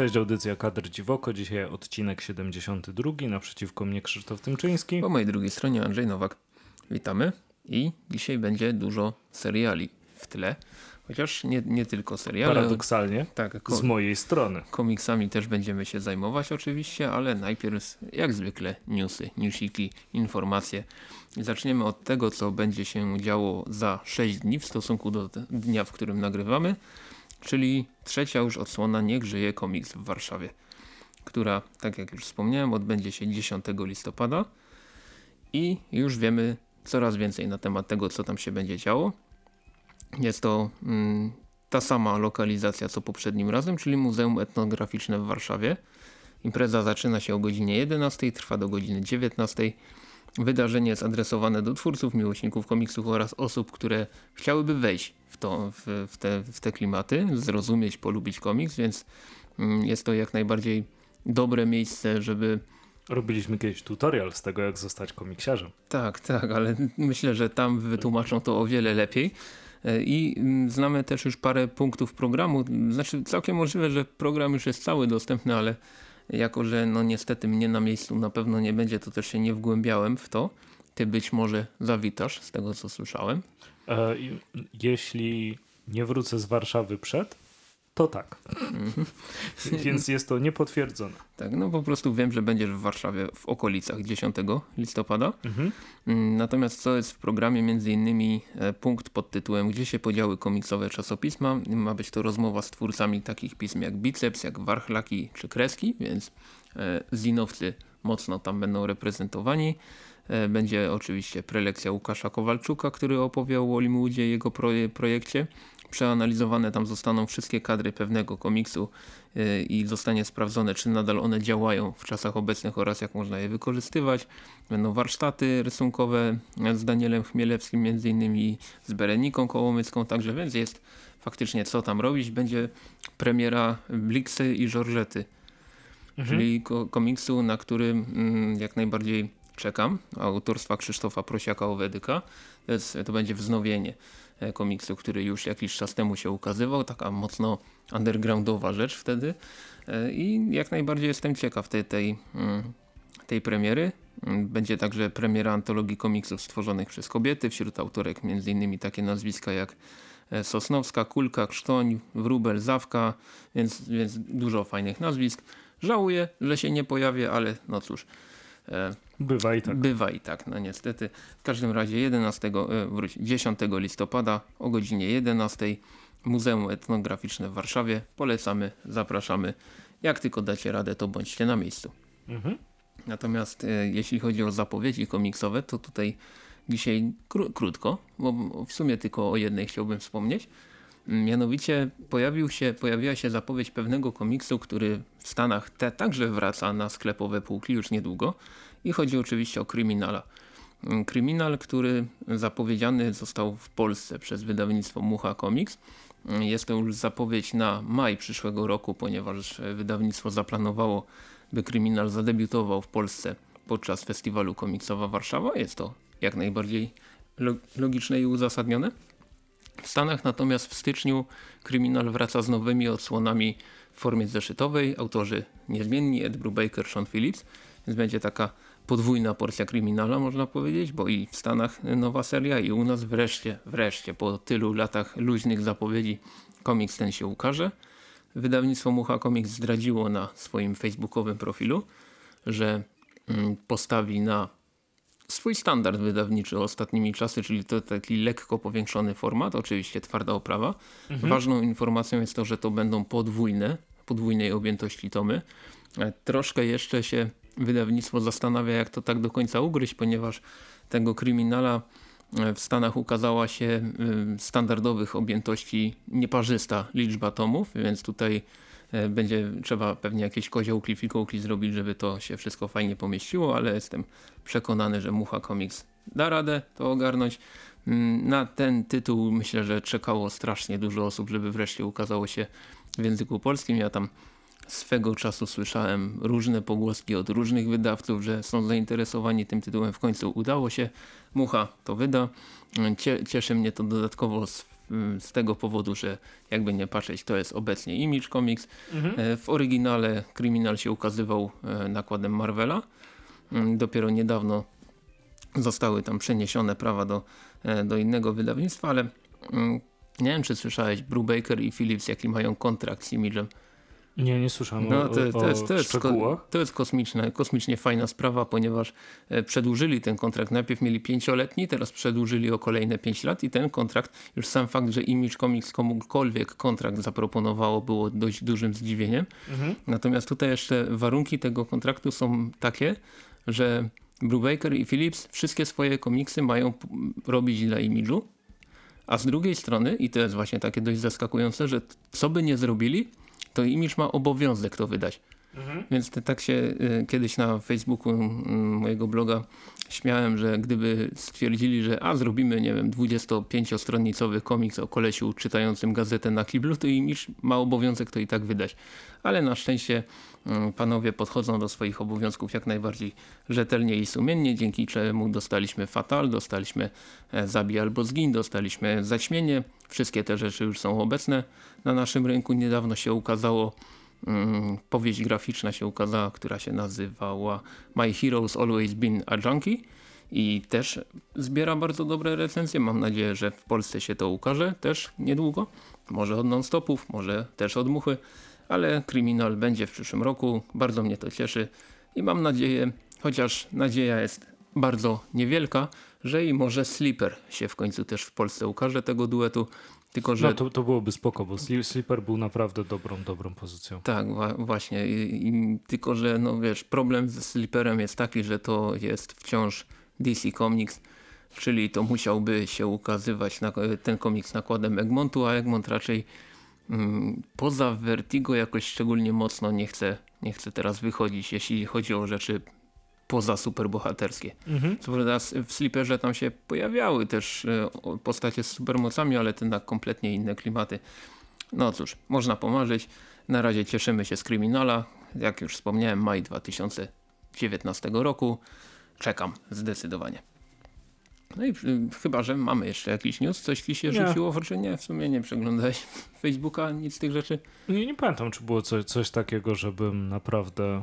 Cześć, audycja Kadr Dziwoko. Dzisiaj odcinek 72. Naprzeciwko mnie Krzysztof Tymczyński. Po mojej drugiej stronie Andrzej Nowak. Witamy i dzisiaj będzie dużo seriali w tle. Chociaż nie, nie tylko seriale. Paradoksalnie, tak, z mojej strony. Komiksami też będziemy się zajmować oczywiście, ale najpierw jak zwykle newsy, newsiki, informacje. zaczniemy od tego, co będzie się działo za 6 dni w stosunku do dnia, w którym nagrywamy czyli trzecia już odsłona Niech żyje komiks w Warszawie, która, tak jak już wspomniałem, odbędzie się 10 listopada i już wiemy coraz więcej na temat tego, co tam się będzie działo. Jest to mm, ta sama lokalizacja co poprzednim razem, czyli Muzeum Etnograficzne w Warszawie. Impreza zaczyna się o godzinie 11, trwa do godziny 19. Wydarzenie jest adresowane do twórców, miłośników komiksów oraz osób, które chciałyby wejść to, w, w, te, w te klimaty, zrozumieć, polubić komiks, więc mm, jest to jak najbardziej dobre miejsce, żeby Robiliśmy kiedyś tutorial z tego, jak zostać komiksiarzem. Tak, tak, ale myślę, że tam wytłumaczą to o wiele lepiej. E, I mm, znamy też już parę punktów programu. Znaczy całkiem możliwe, że program już jest cały dostępny, ale jako że no niestety mnie na miejscu na pewno nie będzie, to też się nie wgłębiałem w to. Ty być może zawitasz z tego co słyszałem. E, jeśli nie wrócę z Warszawy przed, to tak. Mhm. Więc jest to niepotwierdzone. Tak, no po prostu wiem, że będziesz w Warszawie w okolicach 10 listopada. Mhm. Mm, natomiast co jest w programie, między innymi e, punkt pod tytułem Gdzie się podziały komiksowe czasopisma. Ma być to rozmowa z twórcami takich pism jak Biceps, jak Warchlaki czy Kreski, więc e, zinowcy mocno tam będą reprezentowani. E, będzie oczywiście prelekcja Łukasza Kowalczuka, który opowiał o Limudzie i jego projekcie przeanalizowane tam zostaną wszystkie kadry pewnego komiksu y, i zostanie sprawdzone, czy nadal one działają w czasach obecnych oraz jak można je wykorzystywać. Będą warsztaty rysunkowe z Danielem Chmielewskim, między innymi z Bereniką Kołomycką, także więc jest faktycznie co tam robić. Będzie premiera Bliksy i Żorżety, mhm. czyli komiksu, na którym mm, jak najbardziej czekam, autorstwa Krzysztofa Prosiaka-Owedyka. To, jest, to będzie wznowienie E, komiksu, który już jakiś czas temu się ukazywał, taka mocno undergroundowa rzecz wtedy e, i jak najbardziej jestem ciekaw tej, tej, mm, tej premiery. Mm, będzie także premiera antologii komiksów stworzonych przez kobiety, wśród autorek m.in. takie nazwiska jak e, Sosnowska, Kulka, Krztoń, Wróbel, Zawka, więc, więc dużo fajnych nazwisk. Żałuję, że się nie pojawię, ale no cóż, bywa i tak. Bywa i tak, no niestety. W każdym razie 11, e, wróć, 10 listopada o godzinie 11 Muzeum Etnograficzne w Warszawie. Polecamy, zapraszamy. Jak tylko dacie radę, to bądźcie na miejscu. Mhm. Natomiast e, jeśli chodzi o zapowiedzi komiksowe, to tutaj dzisiaj kró krótko, bo w sumie tylko o jednej chciałbym wspomnieć. Mianowicie pojawił się, pojawiła się zapowiedź pewnego komiksu, który w Stanach te także wraca na sklepowe półki już niedługo i chodzi oczywiście o Kryminala. Kryminal, który zapowiedziany został w Polsce przez wydawnictwo Mucha Comics. Jest to już zapowiedź na maj przyszłego roku, ponieważ wydawnictwo zaplanowało, by Kryminal zadebiutował w Polsce podczas festiwalu komiksowa Warszawa. Jest to jak najbardziej logiczne i uzasadnione. W Stanach natomiast w styczniu Kryminal wraca z nowymi odsłonami w formie zeszytowej. Autorzy niezmienni Ed Brubaker, Sean Phillips. Więc będzie taka podwójna porcja kryminala można powiedzieć, bo i w Stanach nowa seria i u nas wreszcie, wreszcie po tylu latach luźnych zapowiedzi komiks ten się ukaże. Wydawnictwo Mucha Comics zdradziło na swoim facebookowym profilu, że mm, postawi na swój standard wydawniczy ostatnimi czasy, czyli to taki lekko powiększony format, oczywiście twarda oprawa. Mhm. Ważną informacją jest to, że to będą podwójne, podwójnej objętości tomy. E, troszkę jeszcze się wydawnictwo zastanawia, jak to tak do końca ugryźć, ponieważ tego kryminala e, w Stanach ukazała się standardowych objętości nieparzysta liczba tomów, więc tutaj E, będzie trzeba pewnie jakieś koziołki, fikołki zrobić, żeby to się wszystko fajnie pomieściło, ale jestem przekonany, że Mucha Comics da radę to ogarnąć. Mm, na ten tytuł myślę, że czekało strasznie dużo osób, żeby wreszcie ukazało się w języku polskim. Ja tam swego czasu słyszałem różne pogłoski od różnych wydawców, że są zainteresowani tym tytułem. W końcu udało się. Mucha to wyda. Cieszy mnie to dodatkowo z z tego powodu, że jakby nie patrzeć, to jest obecnie Image Comics. Mhm. E, w oryginale Criminal się ukazywał e, nakładem Marvela. Mm, Dopiero niedawno zostały tam przeniesione prawa do, e, do innego wydawnictwa, ale mm, nie wiem czy słyszałeś, Brubaker i Philips jaki mają kontrakt z Image'em. Nie, nie słyszałem No, o, to, to, o jest, to, jest, szczegółach. to jest kosmiczne, kosmicznie fajna sprawa, ponieważ e, przedłużyli ten kontrakt. Najpierw mieli pięcioletni, teraz przedłużyli o kolejne pięć lat i ten kontrakt, już sam fakt, że Image Comics komukolwiek kontrakt zaproponowało było dość dużym zdziwieniem. Mhm. Natomiast tutaj jeszcze warunki tego kontraktu są takie, że Brubaker i Philips wszystkie swoje komiksy mają robić dla Image'u, a z drugiej strony, i to jest właśnie takie dość zaskakujące, że co by nie zrobili, to Image ma obowiązek to wydać. Mhm. Więc te, tak się y, kiedyś na Facebooku y, mojego bloga śmiałem, że gdyby stwierdzili, że a zrobimy, nie wiem, 25-stronnicowy komiks o kolesiu czytającym gazetę na kiblu, to Image ma obowiązek to i tak wydać. Ale na szczęście panowie podchodzą do swoich obowiązków jak najbardziej rzetelnie i sumiennie, dzięki czemu dostaliśmy Fatal, dostaliśmy e, Zabij albo Zgin, dostaliśmy Zaćmienie. Wszystkie te rzeczy już są obecne na naszym rynku. Niedawno się ukazało Mm, powieść graficzna się ukazała, która się nazywała My Heroes Always Been a Junkie i też zbiera bardzo dobre recenzje. Mam nadzieję, że w Polsce się to ukaże też niedługo. Może od non-stopów, może też od muchy, ale Criminal będzie w przyszłym roku. Bardzo mnie to cieszy i mam nadzieję, chociaż nadzieja jest bardzo niewielka, że i może Sleeper się w końcu też w Polsce ukaże tego duetu. Tylko, że No to, to byłoby spoko, bo Slipper był naprawdę dobrą, dobrą pozycją. Tak, właśnie. I, i, tylko, że no wiesz, problem ze Slipperem jest taki, że to jest wciąż DC Comics, czyli to musiałby się ukazywać na, ten komiks nakładem Egmontu, a Egmont raczej poza Vertigo jakoś szczególnie mocno nie chce, nie chce teraz wychodzić, jeśli chodzi o rzeczy poza superbohaterskie. Mhm. Co prawda s- w Slipperze tam się pojawiały też e, postacie z supermocami, ale to na kompletnie inne klimaty. No cóż, można pomarzyć. Na razie cieszymy się z Kryminala. Jak już wspomniałem, maj 2019 roku. Czekam zdecydowanie. No i chyba, że mamy jeszcze jakiś news, coś ci się Nie. rzuciło w oczy? Nie, w sumie nie przeglądałeś Facebooka, nic z tych rzeczy. Nie, nie pamiętam, czy było coś, coś takiego, żebym naprawdę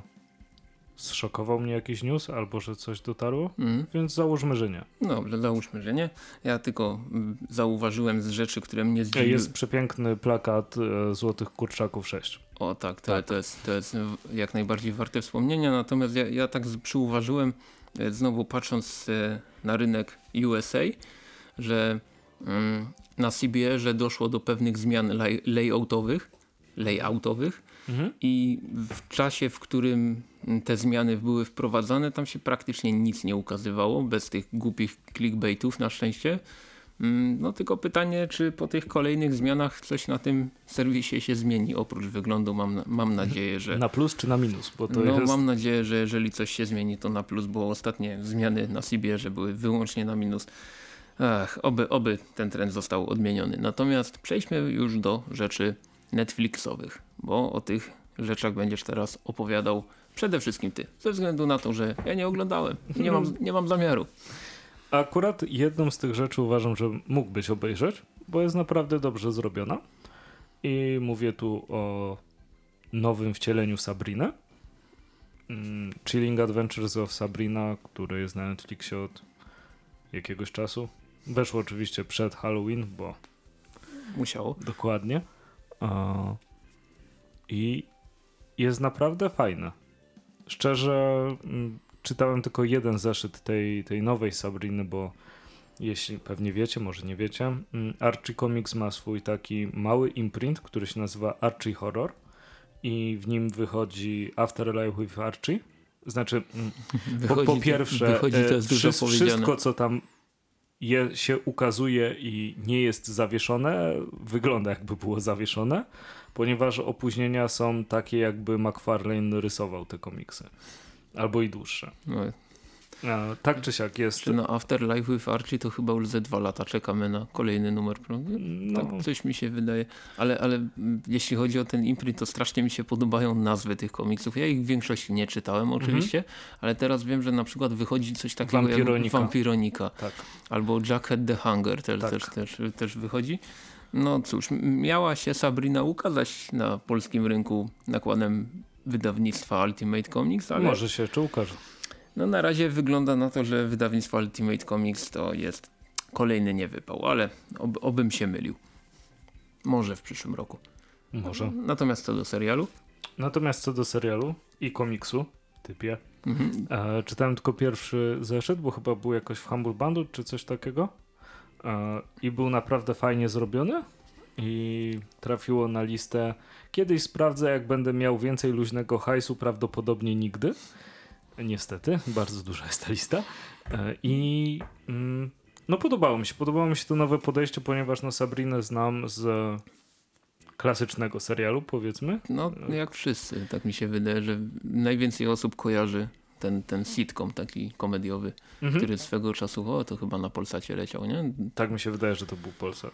zszokował mnie jakiś news, albo że coś dotarło, Mhm. więc załóżmy, że nie. Dobrze, załóżmy, że nie. Ja tylko mm, zauważyłem z rzeczy, które mnie zdziwiły. Jest przepiękny plakat e, Złotych Kurczaków 6. O tak, to, Tak. To, jest, to jest jak najbardziej warte wspomnienia, natomiast ja, ja tak przyuważyłem, znowu patrząc e, na rynek USA, że mm, na CBR doszło do pewnych zmian lay, layoutowych, layoutowych Mhm. i w czasie, w którym te zmiany były wprowadzane, tam się praktycznie nic nie ukazywało, bez tych głupich clickbaitów na szczęście. Mm, No tylko pytanie, czy po tych kolejnych zmianach coś na tym serwisie się zmieni, oprócz wyglądu mam, mam nadzieję, że... Na plus czy na minus? Bo to no jest... mam nadzieję, że jeżeli coś się zmieni to na plus, bo ostatnie zmiany na CBR były wyłącznie na minus. Ach, oby, oby ten trend został odmieniony. Natomiast przejdźmy już do rzeczy Netflixowych, bo o tych rzeczach będziesz teraz opowiadał przede wszystkim ty. Ze względu na to, że ja nie oglądałem. Nie mam, nie mam zamiaru. Akurat jedną z tych rzeczy uważam, że mógłbyś obejrzeć, bo jest naprawdę dobrze zrobiona. I mówię tu o nowym wcieleniu Sabrina. Mm, Chilling Adventures of Sabrina, które jest na Netflixie od jakiegoś czasu. Weszło oczywiście przed Halloween, bo Musiało. Dokładnie. I jest naprawdę fajne. Szczerze, mm, czytałem tylko jeden zeszyt tej, tej nowej Sabriny, bo jeśli pewnie wiecie, może nie wiecie, mm, Archie Comics ma swój taki mały imprint, który się nazywa Archie Horror i w nim wychodzi Afterlife with Archie. Znaczy, mm, po, po pierwsze, wychodzi, to jest dużo wszy- powiedziane. wszystko co tam je, się ukazuje i nie jest zawieszone, wygląda jakby było zawieszone, ponieważ opóźnienia są takie jakby McFarlane rysował te komiksy. Albo i dłuższe. No, A, tak czy siak jest. czy na Afterlife with Archie to chyba już ze dwa lata czekamy na kolejny numer. No, Tak coś mi się wydaje, ale, ale mm, jeśli chodzi o ten imprint, to strasznie mi się podobają nazwy tych komiksów. Ja ich w większości nie czytałem oczywiście, ale teraz wiem, że na przykład wychodzi coś takiego Vampironika. jak Vampironika tak. albo Jackhead the Hunger też, Tak. też, też, też wychodzi. No cóż, miała się Sabrina ukazać na polskim rynku nakładem wydawnictwa Ultimate Comics, ale... Może się jeszcze ukaże. No na razie wygląda na to, że wydawnictwo Ultimate Comics to jest kolejny niewypał, ale ob, obym się mylił. Może w przyszłym roku. Może. Natomiast co do serialu? Natomiast co do serialu i komiksu, typie, mhm. e, czytałem tylko pierwszy zeszyt, bo chyba był jakoś w Humble Bundle czy coś takiego. E, I był naprawdę fajnie zrobiony i trafiło na listę. Kiedyś sprawdzę, jak będę miał więcej luźnego hajsu, prawdopodobnie nigdy. Niestety, bardzo duża jest ta lista. E, I mm, no podobało mi się. Podobało mi się to nowe podejście, ponieważ no Sabrinę znam z klasycznego serialu, powiedzmy. No, jak wszyscy, tak mi się wydaje, że najwięcej osób kojarzy ten, ten sitcom taki komediowy, mhm. który swego czasu, o to chyba na Polsacie leciał, nie? Tak mi się wydaje, że to był Polsat.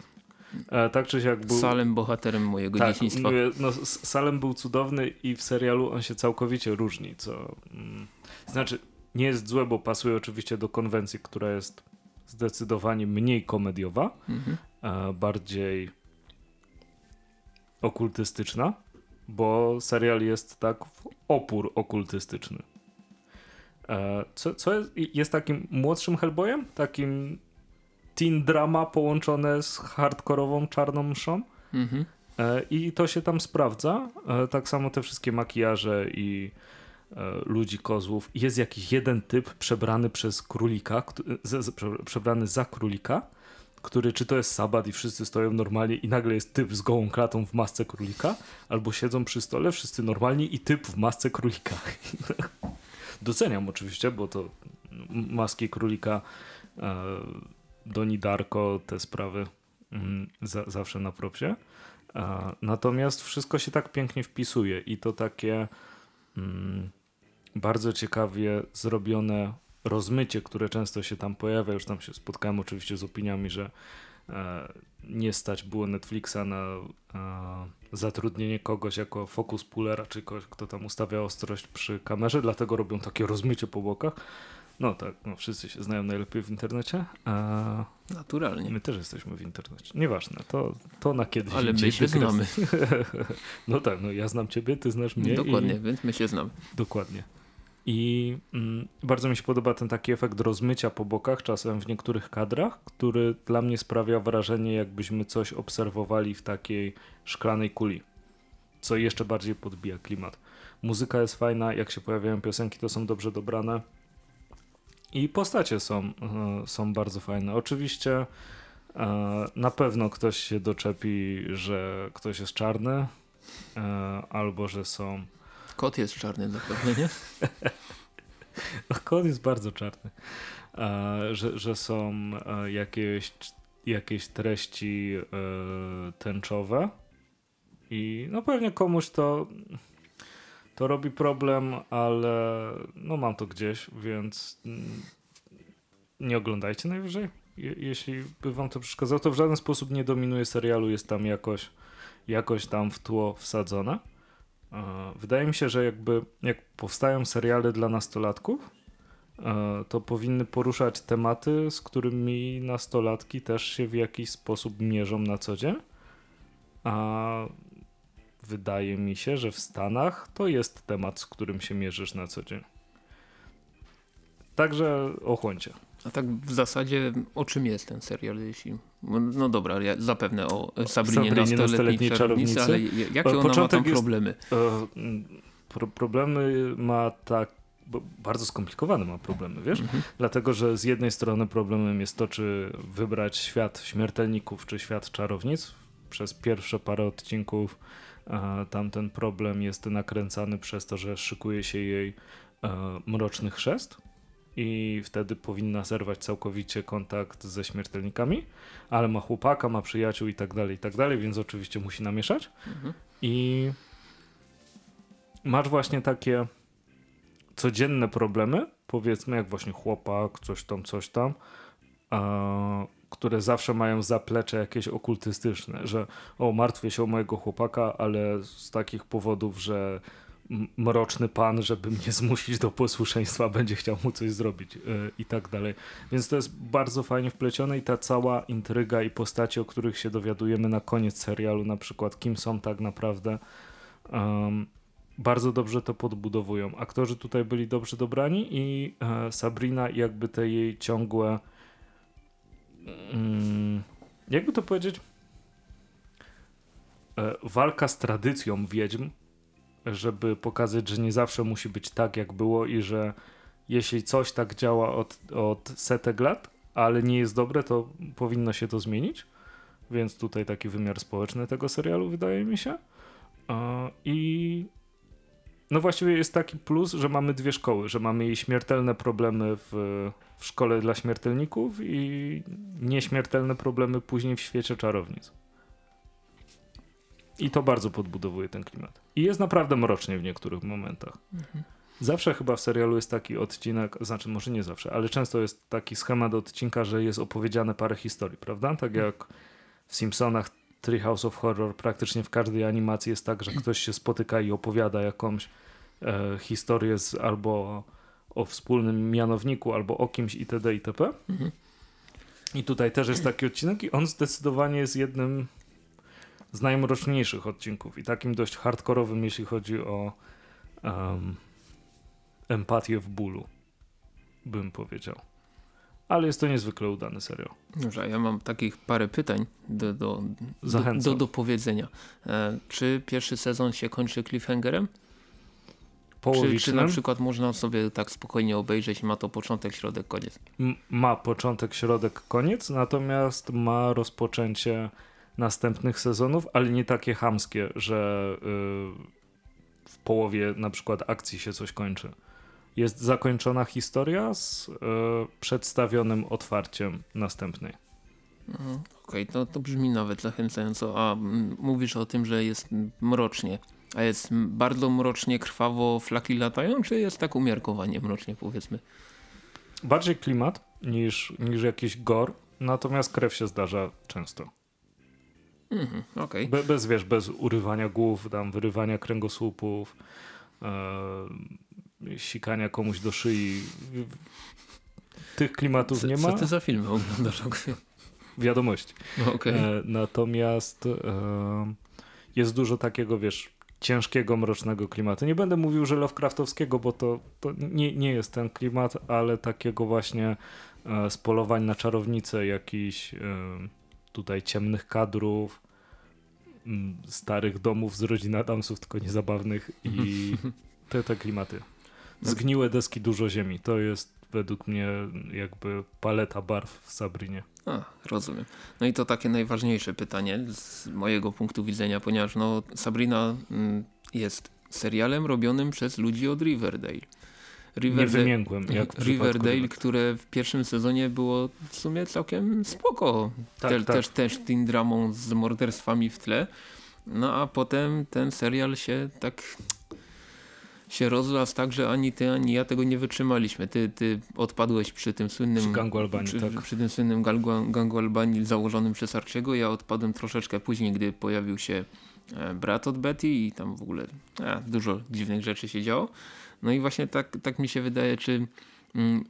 E, tak czy siak był... Salem bohaterem mojego tak, dzieciństwa. No, Salem był cudowny i w serialu on się całkowicie różni, co... Mm, znaczy, nie jest złe, bo pasuje oczywiście do konwencji, która jest zdecydowanie mniej komediowa, mhm. bardziej okultystyczna, bo serial jest tak w opór okultystyczny. E, co, co jest, jest takim młodszym Hellboyem? Takim teen drama połączone z hardkorową czarną mszą. Mhm. E, I to się tam sprawdza. E, tak samo te wszystkie makijaże i ludzi kozłów. Jest jakiś jeden typ przebrany przez królika, przebrany za królika, który czy to jest sabat i wszyscy stoją normalnie i nagle jest typ z gołą klatą w masce królika, albo siedzą przy stole wszyscy normalni i typ w masce królika. Doceniam oczywiście, bo to maski królika, e, Doni Darko, te sprawy mm, za, zawsze na propsie. Natomiast wszystko się tak pięknie wpisuje i to takie mm, bardzo ciekawie zrobione rozmycie, które często się tam pojawia, już tam się spotkałem oczywiście z opiniami, że e, nie stać było Netflixa na e, zatrudnienie kogoś jako focus pullera, czy kogoś, kto tam ustawia ostrość przy kamerze, dlatego robią takie rozmycie po bokach. No tak, no wszyscy się znają najlepiej w internecie. A Naturalnie. My też jesteśmy w internecie. Nieważne, to, to na kiedyś. Ale my się znamy. no tak, no ja znam ciebie, ty znasz mnie. Dokładnie, i... więc my się znamy. Dokładnie. I mm, bardzo mi się podoba ten taki efekt rozmycia po bokach, czasem w niektórych kadrach, który dla mnie sprawia wrażenie, jakbyśmy coś obserwowali w takiej szklanej kuli, co jeszcze bardziej podbija klimat. Muzyka jest fajna, jak się pojawiają piosenki, to są dobrze dobrane. I postacie są, e, są bardzo fajne. Oczywiście e, na pewno ktoś się doczepi, że ktoś jest czarny, e, albo że są Kot jest czarny zapewne, nie? No, kot jest bardzo czarny. że, że są jakieś, jakieś treści tęczowe i no pewnie komuś to to robi problem, ale no mam to gdzieś, więc nie oglądajcie najwyżej. Je, jeśli by wam to przeszkadzało, to w żaden sposób nie dominuje serialu, jest tam jakoś, jakoś tam w tło wsadzone. Wydaje mi się, że jakby jak powstają seriale dla nastolatków, to powinny poruszać tematy, z którymi nastolatki też się w jakiś sposób mierzą na co dzień. A wydaje mi się, że w Stanach to jest temat, z którym się mierzysz na co dzień. Także ochłońcie. A tak w zasadzie o czym jest ten serial? Jeśli... No dobra, ja zapewne o Sabrinie, Sabrinie nastoletniej czarownicy, ale jakie ona Początek ma tam problemy? Jest, e, pro, problemy ma tak bardzo skomplikowane ma problemy, wiesz? Mhm. Dlatego, że z jednej strony problemem jest to, czy wybrać świat śmiertelników, czy świat czarownic. Przez pierwsze parę odcinków tamten problem jest nakręcany przez to, że szykuje się jej e, mroczny chrzest i wtedy powinna zerwać całkowicie kontakt ze śmiertelnikami, ale ma chłopaka, ma przyjaciół i tak dalej, i tak dalej, więc oczywiście musi namieszać. Mhm. I masz właśnie takie codzienne problemy, powiedzmy jak właśnie chłopak, coś tam, coś tam, które zawsze mają zaplecze jakieś okultystyczne, że o, martwię się o mojego chłopaka, ale z takich powodów, że mroczny pan, żeby mnie zmusić do posłuszeństwa, będzie chciał mu coś zrobić yy, i tak dalej. Więc to jest bardzo fajnie wplecione i ta cała intryga i postacie, o których się dowiadujemy na koniec serialu, na przykład kim są tak naprawdę, bardzo dobrze to podbudowują. Aktorzy tutaj byli dobrze dobrani i e, Sabrina jakby te jej ciągłe jakby to powiedzieć e, walka z tradycją wiedźm żeby pokazać, że nie zawsze musi być tak, jak było i że jeśli coś tak działa od, od setek lat, ale nie jest dobre, to powinno się to zmienić. Więc tutaj taki wymiar społeczny tego serialu wydaje mi się. I no właściwie jest taki plus, że mamy dwie szkoły, że mamy jej śmiertelne problemy w, w szkole dla śmiertelników i nieśmiertelne problemy później w świecie czarownic. I to bardzo podbudowuje ten klimat. I jest naprawdę mrocznie w niektórych momentach. Mhm. Zawsze chyba w serialu jest taki odcinek, znaczy może nie zawsze, ale często jest taki schemat odcinka, że jest opowiedziane parę historii, prawda? Tak mhm. jak w Simpsonach Treehouse of Horror praktycznie w każdej animacji jest tak, że ktoś się spotyka i opowiada jakąś e, historię z, albo o wspólnym mianowniku, albo o kimś itd. itp. Mhm. I tutaj też jest taki odcinek i on zdecydowanie jest jednym z najmroczniejszych odcinków i takim dość hardkorowym, jeśli chodzi o um, empatię w bólu, bym powiedział. Ale jest to niezwykle udany serial. Dobrze, ja mam takich parę pytań do, do, do, do, do powiedzenia. E, czy pierwszy sezon się kończy cliffhangerem? Czy, czy na przykład można sobie tak spokojnie obejrzeć, ma to początek, środek, koniec? M ma początek, środek, koniec, natomiast ma rozpoczęcie następnych sezonów, ale nie takie hamskie, że yy, w połowie na przykład akcji się coś kończy. Jest zakończona historia z yy, przedstawionym otwarciem następnej. Mhm, okej, okay, to, to brzmi nawet zachęcająco. A mówisz o tym, że jest mrocznie. A jest bardzo mrocznie, krwawo, flaki latają, czy jest tak umiarkowanie mrocznie powiedzmy? Bardziej klimat niż, niż jakiś gor, natomiast krew się zdarza często. Mhm, okay. Be, bez, wiesz, bez urywania głów, tam wyrywania kręgosłupów, e, sikania komuś do szyi. Tych klimatów co, nie ma. Co ty za filmy oglądasz? Wiadomości. Okay. E, natomiast e, jest dużo takiego, wiesz, ciężkiego, mrocznego klimatu. Nie będę mówił, że Lovecraftowskiego, bo to, to nie, nie jest ten klimat, ale takiego właśnie e, z polowań na czarownicę, jakiś e, tutaj ciemnych kadrów, m, starych domów z rodzin Adamsów, tylko niezabawnych i te, te klimaty. Zgniłe deski, dużo ziemi. To jest według mnie jakby paleta barw w Sabrinie. A, rozumiem. No i to takie najważniejsze pytanie z mojego punktu widzenia, ponieważ no, Sabrina mm, jest serialem robionym przez ludzi od Riverdale. Riverdale, nie wymiękłem. Jak Riverdale, które w pierwszym sezonie było w sumie całkiem spoko. Tak, Te, tak. Też, też tym dramą z morderstwami w tle. No a potem ten serial się tak się rozlas tak, że ani ty, ani ja tego nie wytrzymaliśmy. Ty, ty odpadłeś przy tym słynnym przy gangu Albanii, przy, tak. przy tym słynnym gangu, gangu Albanii założonym przez Arciego. Ja odpadłem troszeczkę później, gdy pojawił się e, brat od Betty i tam w ogóle a, dużo dziwnych rzeczy się działo. No i właśnie tak, tak mi się wydaje, czy mm,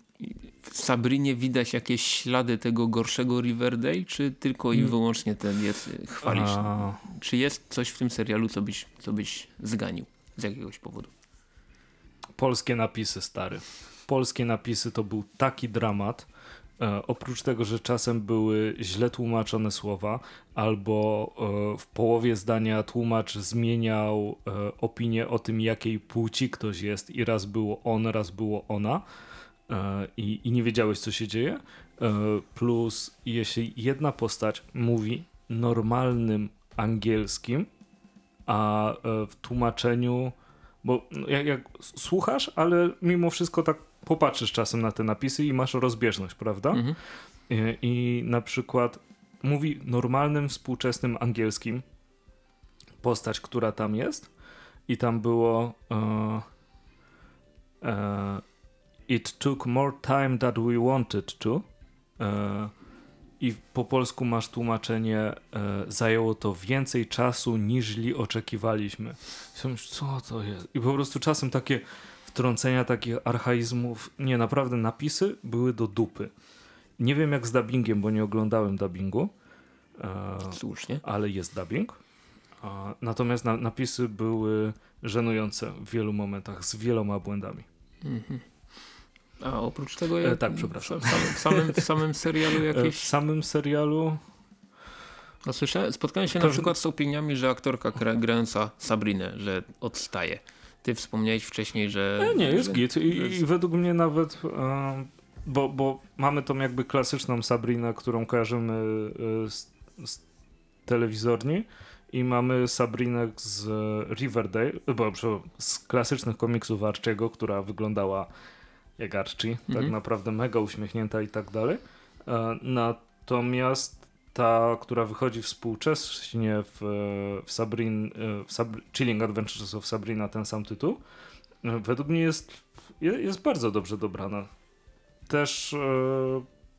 w Sabrinie widać jakieś ślady tego gorszego Riverdale, czy tylko i mm. wyłącznie ten jest chwalisz? A... Czy jest coś w tym serialu, co byś, co byś zganił z jakiegoś powodu? Polskie napisy, stary. Polskie napisy to był taki dramat. E, oprócz tego, że czasem były źle tłumaczone słowa, albo e, w połowie zdania tłumacz zmieniał e, opinię o tym, jakiej płci ktoś jest, i raz było on, raz było ona, e, i, i nie wiedziałeś, co się dzieje. E, plus, jeśli jedna postać mówi normalnym angielskim, a e, w tłumaczeniu bo no, jak, jak, słuchasz, ale mimo wszystko tak popatrzysz czasem na te napisy i masz rozbieżność, prawda? Mhm. I, I, na przykład mówi normalnym, współczesnym angielskim postać, która tam jest i tam było uh, uh, It took more time than we wanted to. Uh, i po polsku masz tłumaczenie e, zajęło to więcej czasu niż oczekiwaliśmy. I co to jest? I po prostu czasem takie wtrącenia takich archaizmów, nie, naprawdę napisy były do dupy. Nie wiem jak z dubbingiem, bo nie oglądałem dubbingu. E, Słusznie. Ale jest dubbing. E, natomiast na, napisy były żenujące w wielu momentach, z wieloma błędami. Mhm. A oprócz tego... Jak, e, tak, przepraszam. W samym, w samym, w samym serialu e, jakieś... W samym serialu... No słyszę, spotkałem się na przykład z opiniami, że aktorka grająca Sabrinę, że odstaje. Ty wspomniałeś wcześniej, że... E, nie, jest że, git. I, że... I, według mnie nawet... E, bo, bo mamy tą jakby klasyczną Sabrinę, którą kojarzymy e, z, z telewizorni i mamy Sabrinę z Riverdale, bo z klasycznych komiksów Archiego, która wyglądała jak Archie, tak mhm. tak naprawdę mega uśmiechnięta i tak dalej. E, natomiast ta, która wychodzi współcześnie w, w Sabrin, e, w Sab Chilling Adventures of Sabrina, ten sam tytuł, e, według mnie jest, jest bardzo dobrze dobrana. Też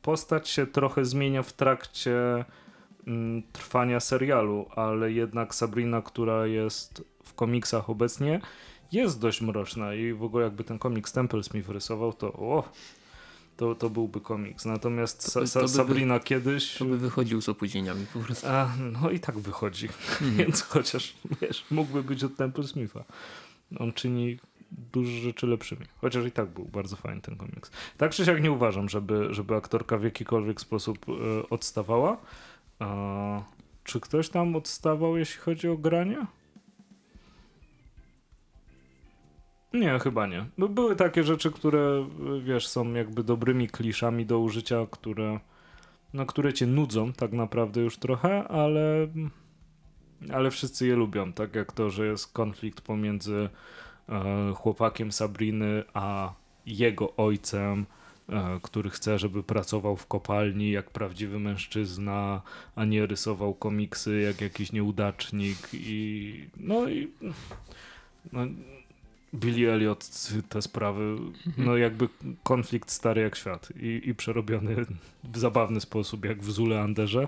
postać się trochę zmienia w trakcie mm, trwania serialu, ale jednak Sabrina, która jest w komiksach obecnie, jest dość mroczna i w ogóle jakby ten komiks Temples mi wyrysował, to o, to, to byłby komiks. Natomiast to, to by Sabrina kiedyś... To by wychodził z opóźnieniami po prostu. A, no i tak wychodzi. Mhm. Więc chociaż, wiesz, mógłby być od Temple Smitha. On czyni dużo rzeczy lepszymi. Chociaż i tak był bardzo fajny ten komiks. Tak czy siak nie uważam, żeby, żeby aktorka w jakikolwiek sposób e, odstawała. A, czy ktoś tam odstawał, jeśli chodzi o granie? Nie, chyba nie. Były takie rzeczy, które wiesz, są jakby dobrymi kliszami do użycia, które, no, które cię nudzą tak naprawdę już trochę, ale, ale wszyscy je lubią. Tak jak to, że jest konflikt pomiędzy e, chłopakiem Sabriny a jego ojcem, e, który chce, żeby pracował w kopalni jak prawdziwy mężczyzna, a nie rysował komiksy jak jakiś nieudacznik i no i no, Billy Elliot te sprawy, no jakby konflikt stary jak świat i, i przerobiony w zabawny sposób, jak w Zule Anderze.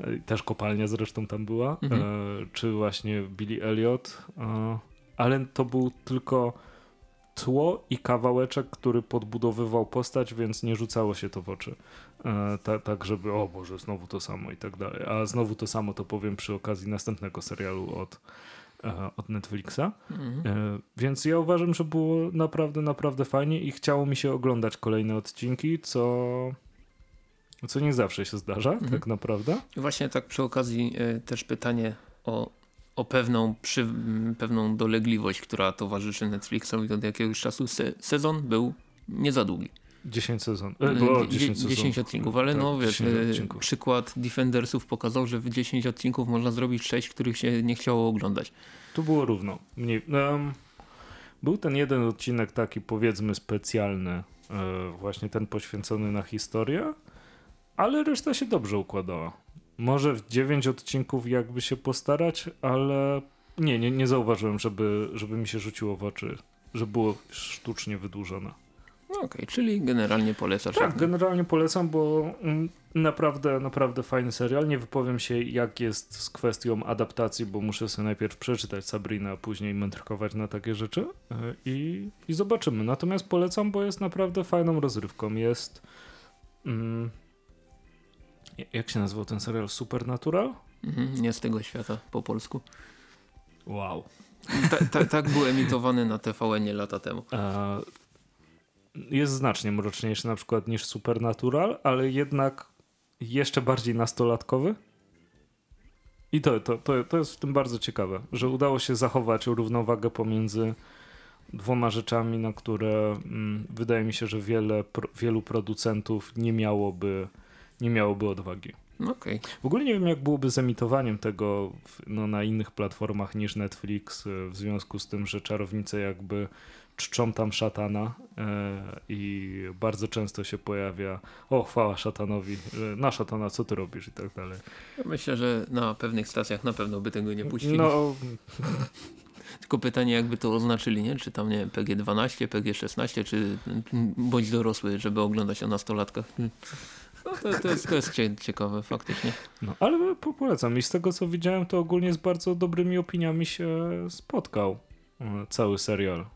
E, też kopalnia zresztą tam była, mhm. e, czy właśnie Billy Elliot, e, ale to był tylko tło i kawałeczek, który podbudowywał postać, więc nie rzucało się to w oczy. E, tak, ta, żeby, o Boże, znowu to samo i tak dalej. A znowu to samo to powiem przy okazji następnego serialu od E, od Netflixa. Mhm. E, więc ja uważam, że było naprawdę, naprawdę fajnie i chciało mi się oglądać kolejne odcinki, co, co nie zawsze się zdarza, mhm. tak naprawdę. Właśnie tak przy okazji e, też pytanie o, o pewną, przy, pewną dolegliwość, która towarzyszy Netflixowi od jakiegoś czasu. Se, sezon był nie za długi. 10 sezon. E, było 10, 10, 10 odcinków, ale tak, no wiesz, e, przykład Defendersów pokazał, że w 10 odcinków można zrobić 6, których się nie chciało oglądać. Tu było równo. Mniej, um, był ten jeden odcinek taki powiedzmy specjalny, e, właśnie ten poświęcony na historię, ale reszta się dobrze układała. Może w 9 odcinków jakby się postarać, ale nie, nie, nie zauważyłem, żeby, żeby mi się rzuciło w oczy, że było sztucznie wydłużone. Okej, okay, czyli generalnie polecasz. Tak, generalnie polecam, bo mm, naprawdę, naprawdę fajny serial. Nie wypowiem się jak jest z kwestią adaptacji, bo muszę sobie najpierw przeczytać Sabrina, a później mędrkować na takie rzeczy e, i, i zobaczymy. Natomiast polecam, bo jest naprawdę fajną rozrywką. Jest... Mm, jak się nazywał ten serial? Supernatural? Mhm, nie z tego świata po polsku. Wow. Ta, ta, tak był emitowany na TVN lata temu. A, jest znacznie mroczniejszy na przykład niż Supernatural, ale jednak jeszcze bardziej nastolatkowy. I to, to, to, to jest w tym bardzo ciekawe, że udało się zachować równowagę pomiędzy dwoma rzeczami, na które mm, wydaje mi się, że wiele, pro, wielu producentów nie miałoby, nie miałoby odwagi. Okay. W ogóle nie wiem, jak byłoby z emitowaniem tego no, na innych platformach niż Netflix, y, w związku z tym, że czarownice jakby czczą tam szatana e, i bardzo często się pojawia o chwała szatanowi, na szatana co ty robisz i tak dalej. Myślę, że na pewnych stacjach na pewno by tego nie puścili. No... Tylko pytanie jakby to oznaczyli, nie? Czy tam nie PG-12, PG-16, czy bądź dorosły, żeby oglądać o nastolatkach. No to, to, jest, to jest ciekawe faktycznie. No, ale polecam i z tego co widziałem to ogólnie z bardzo dobrymi opiniami się spotkał e, cały serial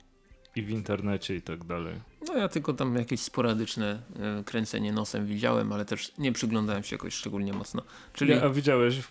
i w internecie i tak dalej. No ja tylko tam jakieś sporadyczne e, kręcenie nosem widziałem, ale też nie przyglądałem się jakoś szczególnie mocno. Czyli... Ja, a widziałeś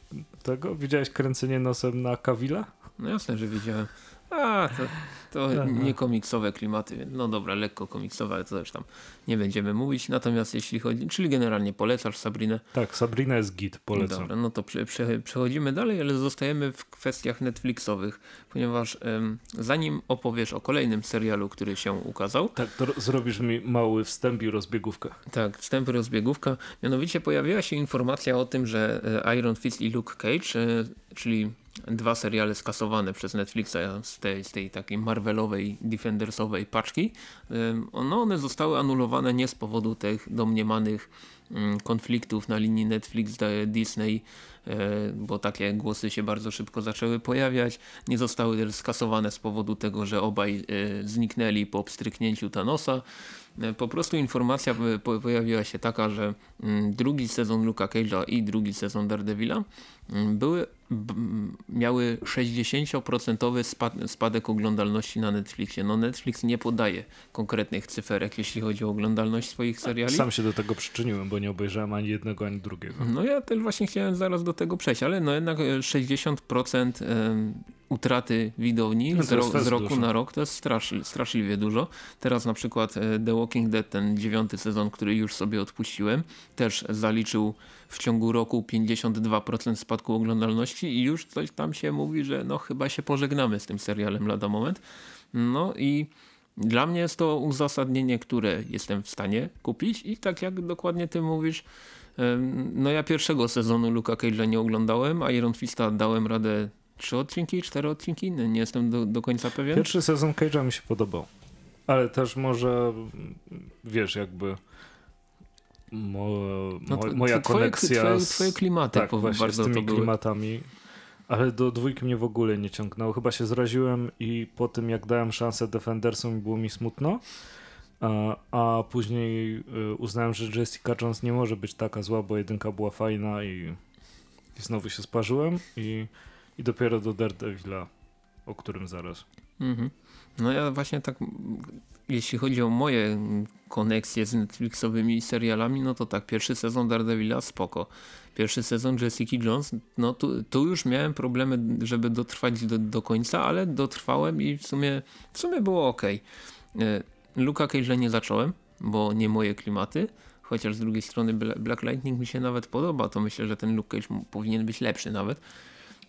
tego? Widziałeś kręcenie nosem na Kawila? No jasne, że widziałem. A, to, to nie komiksowe klimaty, no dobra, lekko komiksowe, ale to też tam nie będziemy mówić. Natomiast jeśli chodzi, czyli generalnie polecasz Sabrinę? Tak, Sabrina jest git, polecam. Dobra, no to prze, prze, przechodzimy dalej, ale zostajemy w kwestiach Netflixowych, ponieważ ym, zanim opowiesz o kolejnym serialu, który się ukazał. Tak, to zrobisz mi mały wstęp i rozbiegówkę. Tak, wstęp i rozbiegówka. Mianowicie pojawiła się informacja o tym, że e, Iron Fist i Luke Cage, e, czyli dwa seriale skasowane przez Netflixa z tej, z tej takiej Marvelowej, Defendersowej paczki, no one zostały anulowane nie z powodu tych domniemanych konfliktów na linii Netflix-Disney, e, bo takie głosy się bardzo szybko zaczęły pojawiać. Nie zostały też skasowane z powodu tego, że obaj e, zniknęli po pstryknięciu Thanosa. E, po prostu informacja pojawiła się taka, że drugi sezon Luka Cage'a i drugi sezon Daredevila mm, były, miały 60% spad, spadek oglądalności na Netflixie. No Netflix nie podaje konkretnych cyferek, jeśli chodzi o oglądalność swoich seriali. Sam się do tego przyczyniłem, bo nie obejrzałem ani jednego, ani drugiego. No ja też właśnie chciałem zaraz do tego przejść, ale no jednak 60% utraty widowni no z, ro z, roku dużo. na rok to jest straszli straszliwie dużo. Teraz na przykład e, The Walking Dead, ten dziewiąty sezon, który już sobie odpuściłem, też zaliczył w ciągu roku 52% spadku oglądalności i już coś tam się mówi, że no chyba się pożegnamy z tym serialem lada moment. No i dla mnie jest to uzasadnienie, które jestem w stanie kupić i tak jak dokładnie ty mówisz, no ja pierwszego sezonu Luka Cage'a nie oglądałem, a Iron Fista dałem radę trzy odcinki, cztery odcinki? Nie jestem do, do końca pewien. Pierwszy sezon Cage'a mi się podobał. Ale też może, wiesz, jakby mo, mo, no moja twoje, konekcja twoje, twoje klimaty tak, właśnie, z tymi klimatami. Ale do dwójki mnie w ogóle nie ciągnęło. Chyba się zraziłem i po tym jak dałem szansę Defendersom było mi smutno. A, a później y, uznałem, że Jessica Jones nie może być taka zła, bo jedynka była fajna i, i znowu się sparzyłem i i dopiero do Daredevila, o którym zaraz. Mhm. No ja właśnie tak, jeśli chodzi o moje koneksje z Netflixowymi serialami, no to tak, pierwszy sezon Daredevila spoko. Pierwszy sezon Jessica Jones, no tu, tu już miałem problemy, żeby dotrwać do, do końca, ale dotrwałem i w sumie, w sumie było ok. E, Luka Cage'a nie zacząłem, bo nie moje klimaty, chociaż z drugiej strony Black Lightning mi się nawet podoba, to myślę, że ten Luke Cage powinien być lepszy nawet.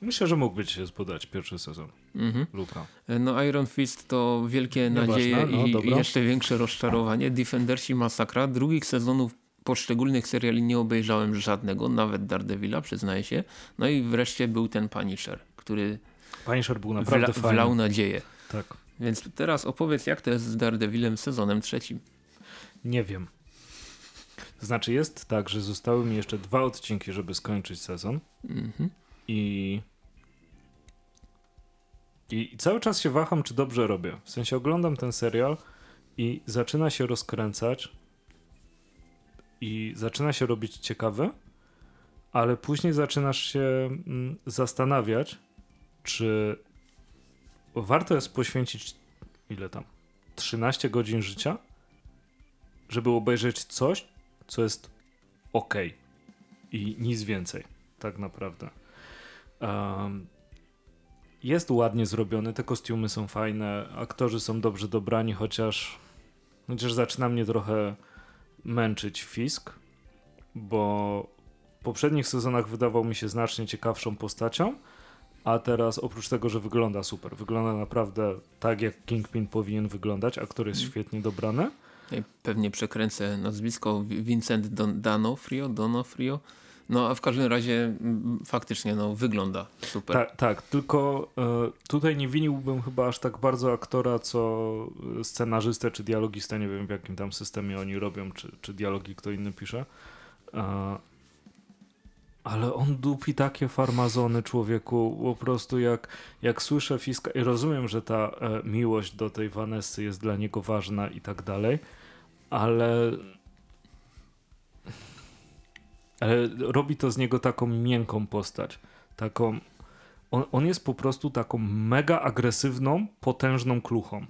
Myślę, że mógłby ci się spodać pierwszy sezon mhm. Luka. No Iron Fist to wielkie nadzieje no, i dobra. jeszcze większe rozczarowanie. Defendersi Masakra. Drugich sezonów poszczególnych seriali nie obejrzałem żadnego, nawet Daredevila, przyznaję się. No i wreszcie był ten Punisher, który Punisher był naprawdę wla, fajny. wlał nadzieję. Tak. Więc teraz opowiedz, jak to jest z Daredevilem sezonem trzecim. Nie wiem. Znaczy jest tak, że zostały mi jeszcze dwa odcinki, żeby skończyć sezon. Mhm. I i cały czas się waham, czy dobrze robię. W sensie oglądam ten serial i zaczyna się rozkręcać i zaczyna się robić ciekawy, ale później zaczynasz się mm, zastanawiać, czy warto jest poświęcić ile tam 13 godzin życia, żeby obejrzeć coś, co jest ok i nic więcej, tak naprawdę. Um, jest ładnie zrobiony, te kostiumy są fajne, aktorzy są dobrze dobrani, chociaż chociaż zaczyna mnie trochę męczyć Fisk, bo w poprzednich sezonach wydawał mi się znacznie ciekawszą postacią, a teraz oprócz tego, że wygląda super, wygląda naprawdę tak, jak Kingpin powinien wyglądać, aktor jest mm. świetnie dobrany. Pewnie przekręcę nazwisko Vincent Don Donofrio, Donofrio no a w każdym razie faktycznie no, wygląda super. Tak, tak tylko y, tutaj nie winiłbym chyba aż tak bardzo aktora, co scenarzystę czy dialogistę, nie wiem w jakim tam systemie oni robią, czy, czy dialogi kto inny pisze. Y, ale on dupi takie farmazony człowieku, po prostu jak, jak słyszę Fiska i rozumiem, że ta e, miłość do tej Vanessy jest dla niego ważna i tak dalej, ale ale robi to z niego taką miękką postać. Taką, on, on jest po prostu taką mega agresywną, potężną kluchą.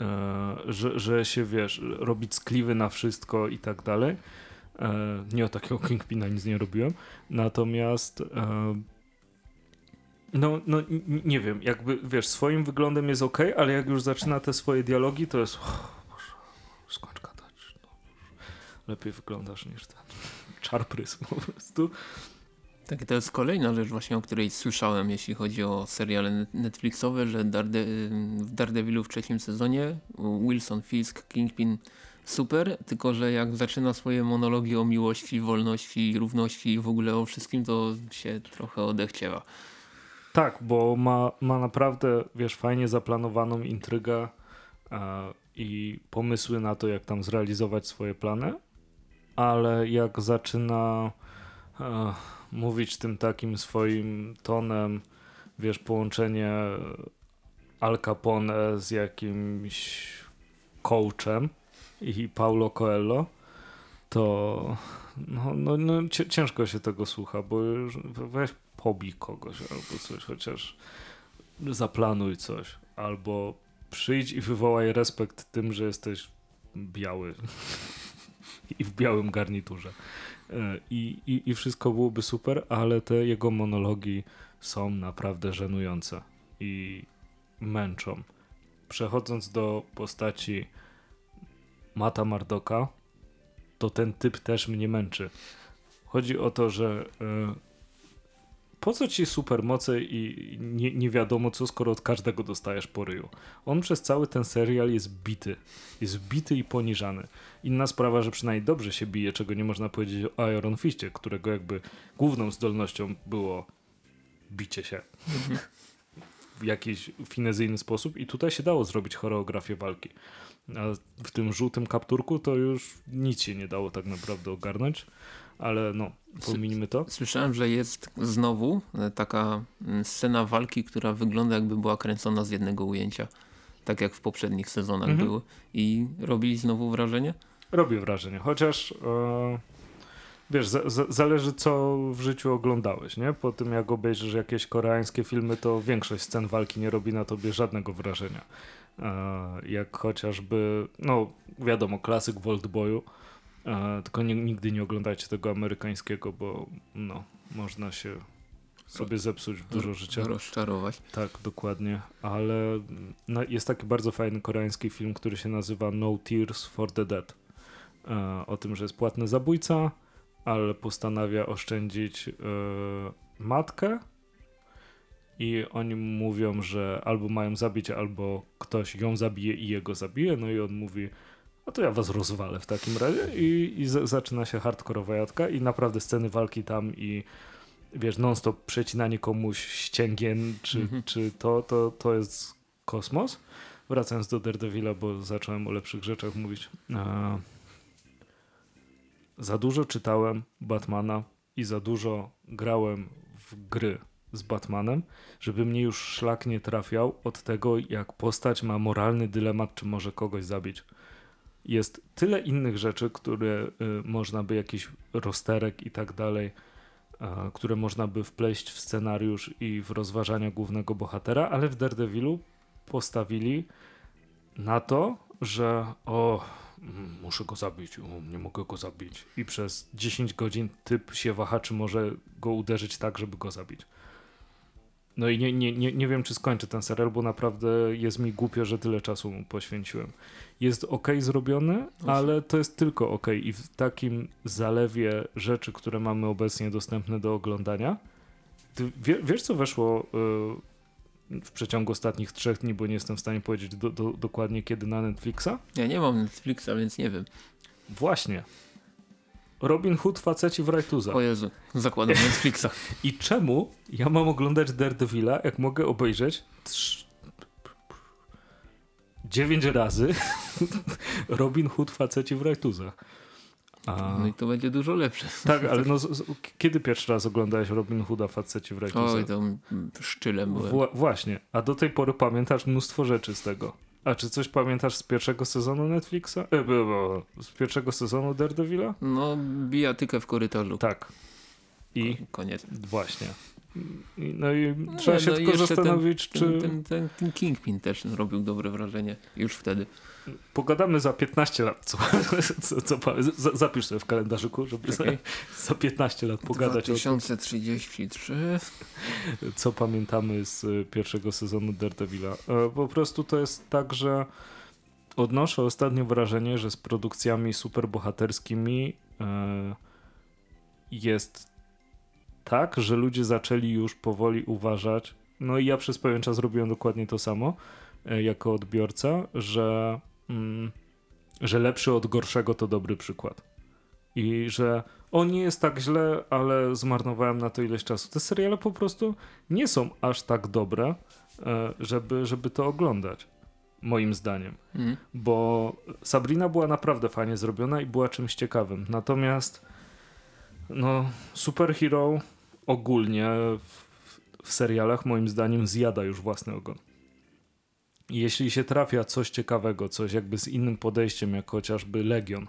E, że, że się wiesz, robić skliwy na wszystko i tak dalej. E, nie o takiego Kingpina nic nie robiłem. Natomiast e, no, no nie wiem, jakby wiesz, swoim wyglądem jest ok, ale jak już zaczyna te swoje dialogi, to jest. Oh, Boże, skończ. No, lepiej wyglądasz niż ten czarprys po prostu. Tak, to jest kolejna rzecz właśnie, o której słyszałem, jeśli chodzi o seriale Netflixowe, że w Daredevilu w trzecim sezonie Wilson Fisk, Kingpin super, tylko że jak zaczyna swoje monologi o miłości, wolności, równości i w ogóle o wszystkim, to się trochę odechciewa. Tak, bo ma, ma naprawdę, wiesz, fajnie zaplanowaną intrygę e, i pomysły na to, jak tam zrealizować swoje plany, ale jak zaczyna e, mówić tym takim swoim tonem, wiesz, połączenie Al Capone z jakimś coachem i Paulo Coelho, to no, no, no ciężko się tego słucha, bo już weź pobij kogoś albo coś, chociaż zaplanuj coś, albo przyjdź i wywołaj respekt tym, że jesteś biały i w białym garniturze. E, I, i, I wszystko byłoby super, ale te jego monologi są naprawdę żenujące i męczą. Przechodząc do postaci Mata Mardoka, to ten typ też mnie męczy. Chodzi o to, że y, po co ci supermoce i nie, nie wiadomo co, skoro od każdego dostajesz po ryju. On przez cały ten serial jest bity. Jest bity i poniżany. Inna sprawa, że przynajmniej dobrze się bije, czego nie można powiedzieć o Iron Fistie, którego jakby główną zdolnością było bicie się. w jakiś finezyjny sposób i tutaj się dało zrobić choreografię walki. A w tym żółtym kapturku to już nic się nie dało tak naprawdę ogarnąć ale no, pominimy to. Słyszałem, że jest znowu e, taka mm, scena walki, która wygląda jakby była kręcona z jednego ujęcia. Tak jak w poprzednich sezonach mhm. było. I robili znowu wrażenie? Robi wrażenie, chociaż e, wiesz, zależy co w życiu oglądałeś, nie? Po tym jak obejrzysz jakieś koreańskie filmy, to większość scen walki nie robi na tobie żadnego wrażenia. E, jak chociażby, no wiadomo, klasyk w Oldboyu, E, tylko nie, nigdy nie oglądajcie tego amerykańskiego, bo no, można się sobie zepsuć dużo życia. Rozczarować. Tak, dokładnie. Ale no, jest taki bardzo fajny koreański film, który się nazywa No Tears for the Dead. E, o tym, że jest płatny zabójca, ale postanawia oszczędzić e, matkę i oni mówią, że albo mają zabić, albo ktoś ją zabije i jego zabije. No i on mówi, no to ja was rozwalę w takim razie i, i z, zaczyna się hardkorowa jadka i naprawdę sceny walki tam i wiesz, non-stop przecinanie komuś ścięgien, czy, mhm. czy to, to, to jest kosmos. Wracając do Daredevila, bo zacząłem o lepszych rzeczach mówić. A, za dużo czytałem Batmana i za dużo grałem w gry z Batmanem, żeby mnie już szlak nie trafiał od tego, jak postać ma moralny dylemat, czy może kogoś zabić jest tyle innych rzeczy, które y, można by jakiś rozterek i tak dalej, które można by wpleść w scenariusz i w rozważania głównego bohatera, ale w Daredevilu postawili na to, że o, muszę go zabić, o, nie mogę go zabić. I przez 10 godzin typ się waha, czy może go uderzyć tak, żeby go zabić. No i nie, nie, nie, nie wiem, czy skończę ten serial, bo naprawdę jest mi głupio, że tyle czasu mu poświęciłem. Jest ok zrobiony, ale to jest tylko ok. I w takim zalewie rzeczy, które mamy obecnie dostępne do oglądania, wie, wiesz, co weszło y, w przeciągu ostatnich trzech dni, bo nie jestem w stanie powiedzieć do, do, dokładnie kiedy na Netflixa? Ja nie mam Netflixa, więc nie wiem. Właśnie. Robin Hood faceci w Rajtuza. O Jezu, zakładam Netflixa. I czemu ja mam oglądać Daredevila, jak mogę obejrzeć dziewięć razy Robin Hood faceci w Rajtuzach? A... No i to będzie dużo lepsze. Tak, ale no, z, z, kiedy pierwszy raz oglądałeś Robin Hooda faceci w Rajtuzach? Oj, to szczylem byłem. Wła właśnie, a do tej pory pamiętasz mnóstwo rzeczy z tego. A czy coś pamiętasz z pierwszego sezonu Netflixa? E, było, z pierwszego sezonu Daredevila? No, bijatykę w korytarzu. Tak. I koniec. Właśnie. No i no trzeba się no tylko zastanowić, ten, czy... Ten, ten, ten, ten, Kingpin też robił dobre wrażenie już wtedy. Pogadamy za 15 lat, co, co, co, zapisz sobie w kalendarzyku, żeby za, za 15 lat pogadać 2033. o Co pamiętamy z pierwszego sezonu Daredevila. E, po prostu to jest tak, że odnoszę ostatnio wrażenie, że z produkcjami superbohaterskimi e, jest tak, że ludzie zaczęli już powoli uważać, no i ja przez pewien czas robiłem dokładnie to samo e, jako odbiorca, że, mm, że lepszy od gorszego to dobry przykład. I że o nie jest tak źle, ale zmarnowałem na to ileś czasu. Te seriale po prostu nie są aż tak dobre, e, żeby, żeby to oglądać. Moim zdaniem. Mm. Bo Sabrina była naprawdę fajnie zrobiona i była czymś ciekawym. Natomiast no, superhero ogólnie w, w serialach moim zdaniem zjada już własny ogon. Jeśli się trafia coś ciekawego, coś jakby z innym podejściem, jak chociażby Legion,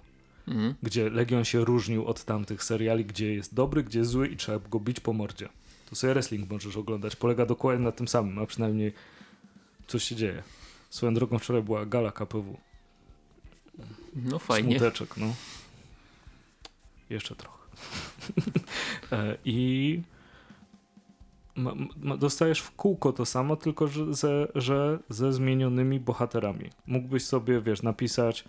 mhm. gdzie Legion się różnił od tamtych seriali, gdzie jest dobry, gdzie jest zły i trzeba go bić po mordzie. To sobie wrestling możesz oglądać. Polega dokładnie na tym samym, a przynajmniej coś się dzieje. Swoją drogą wczoraj była gala KPW. No fajnie. Smuteczek, no. Jeszcze trochę. E, I dostajesz w kółko to samo, tylko że ze, że ze zmienionymi bohaterami. Mógłbyś sobie, wiesz, napisać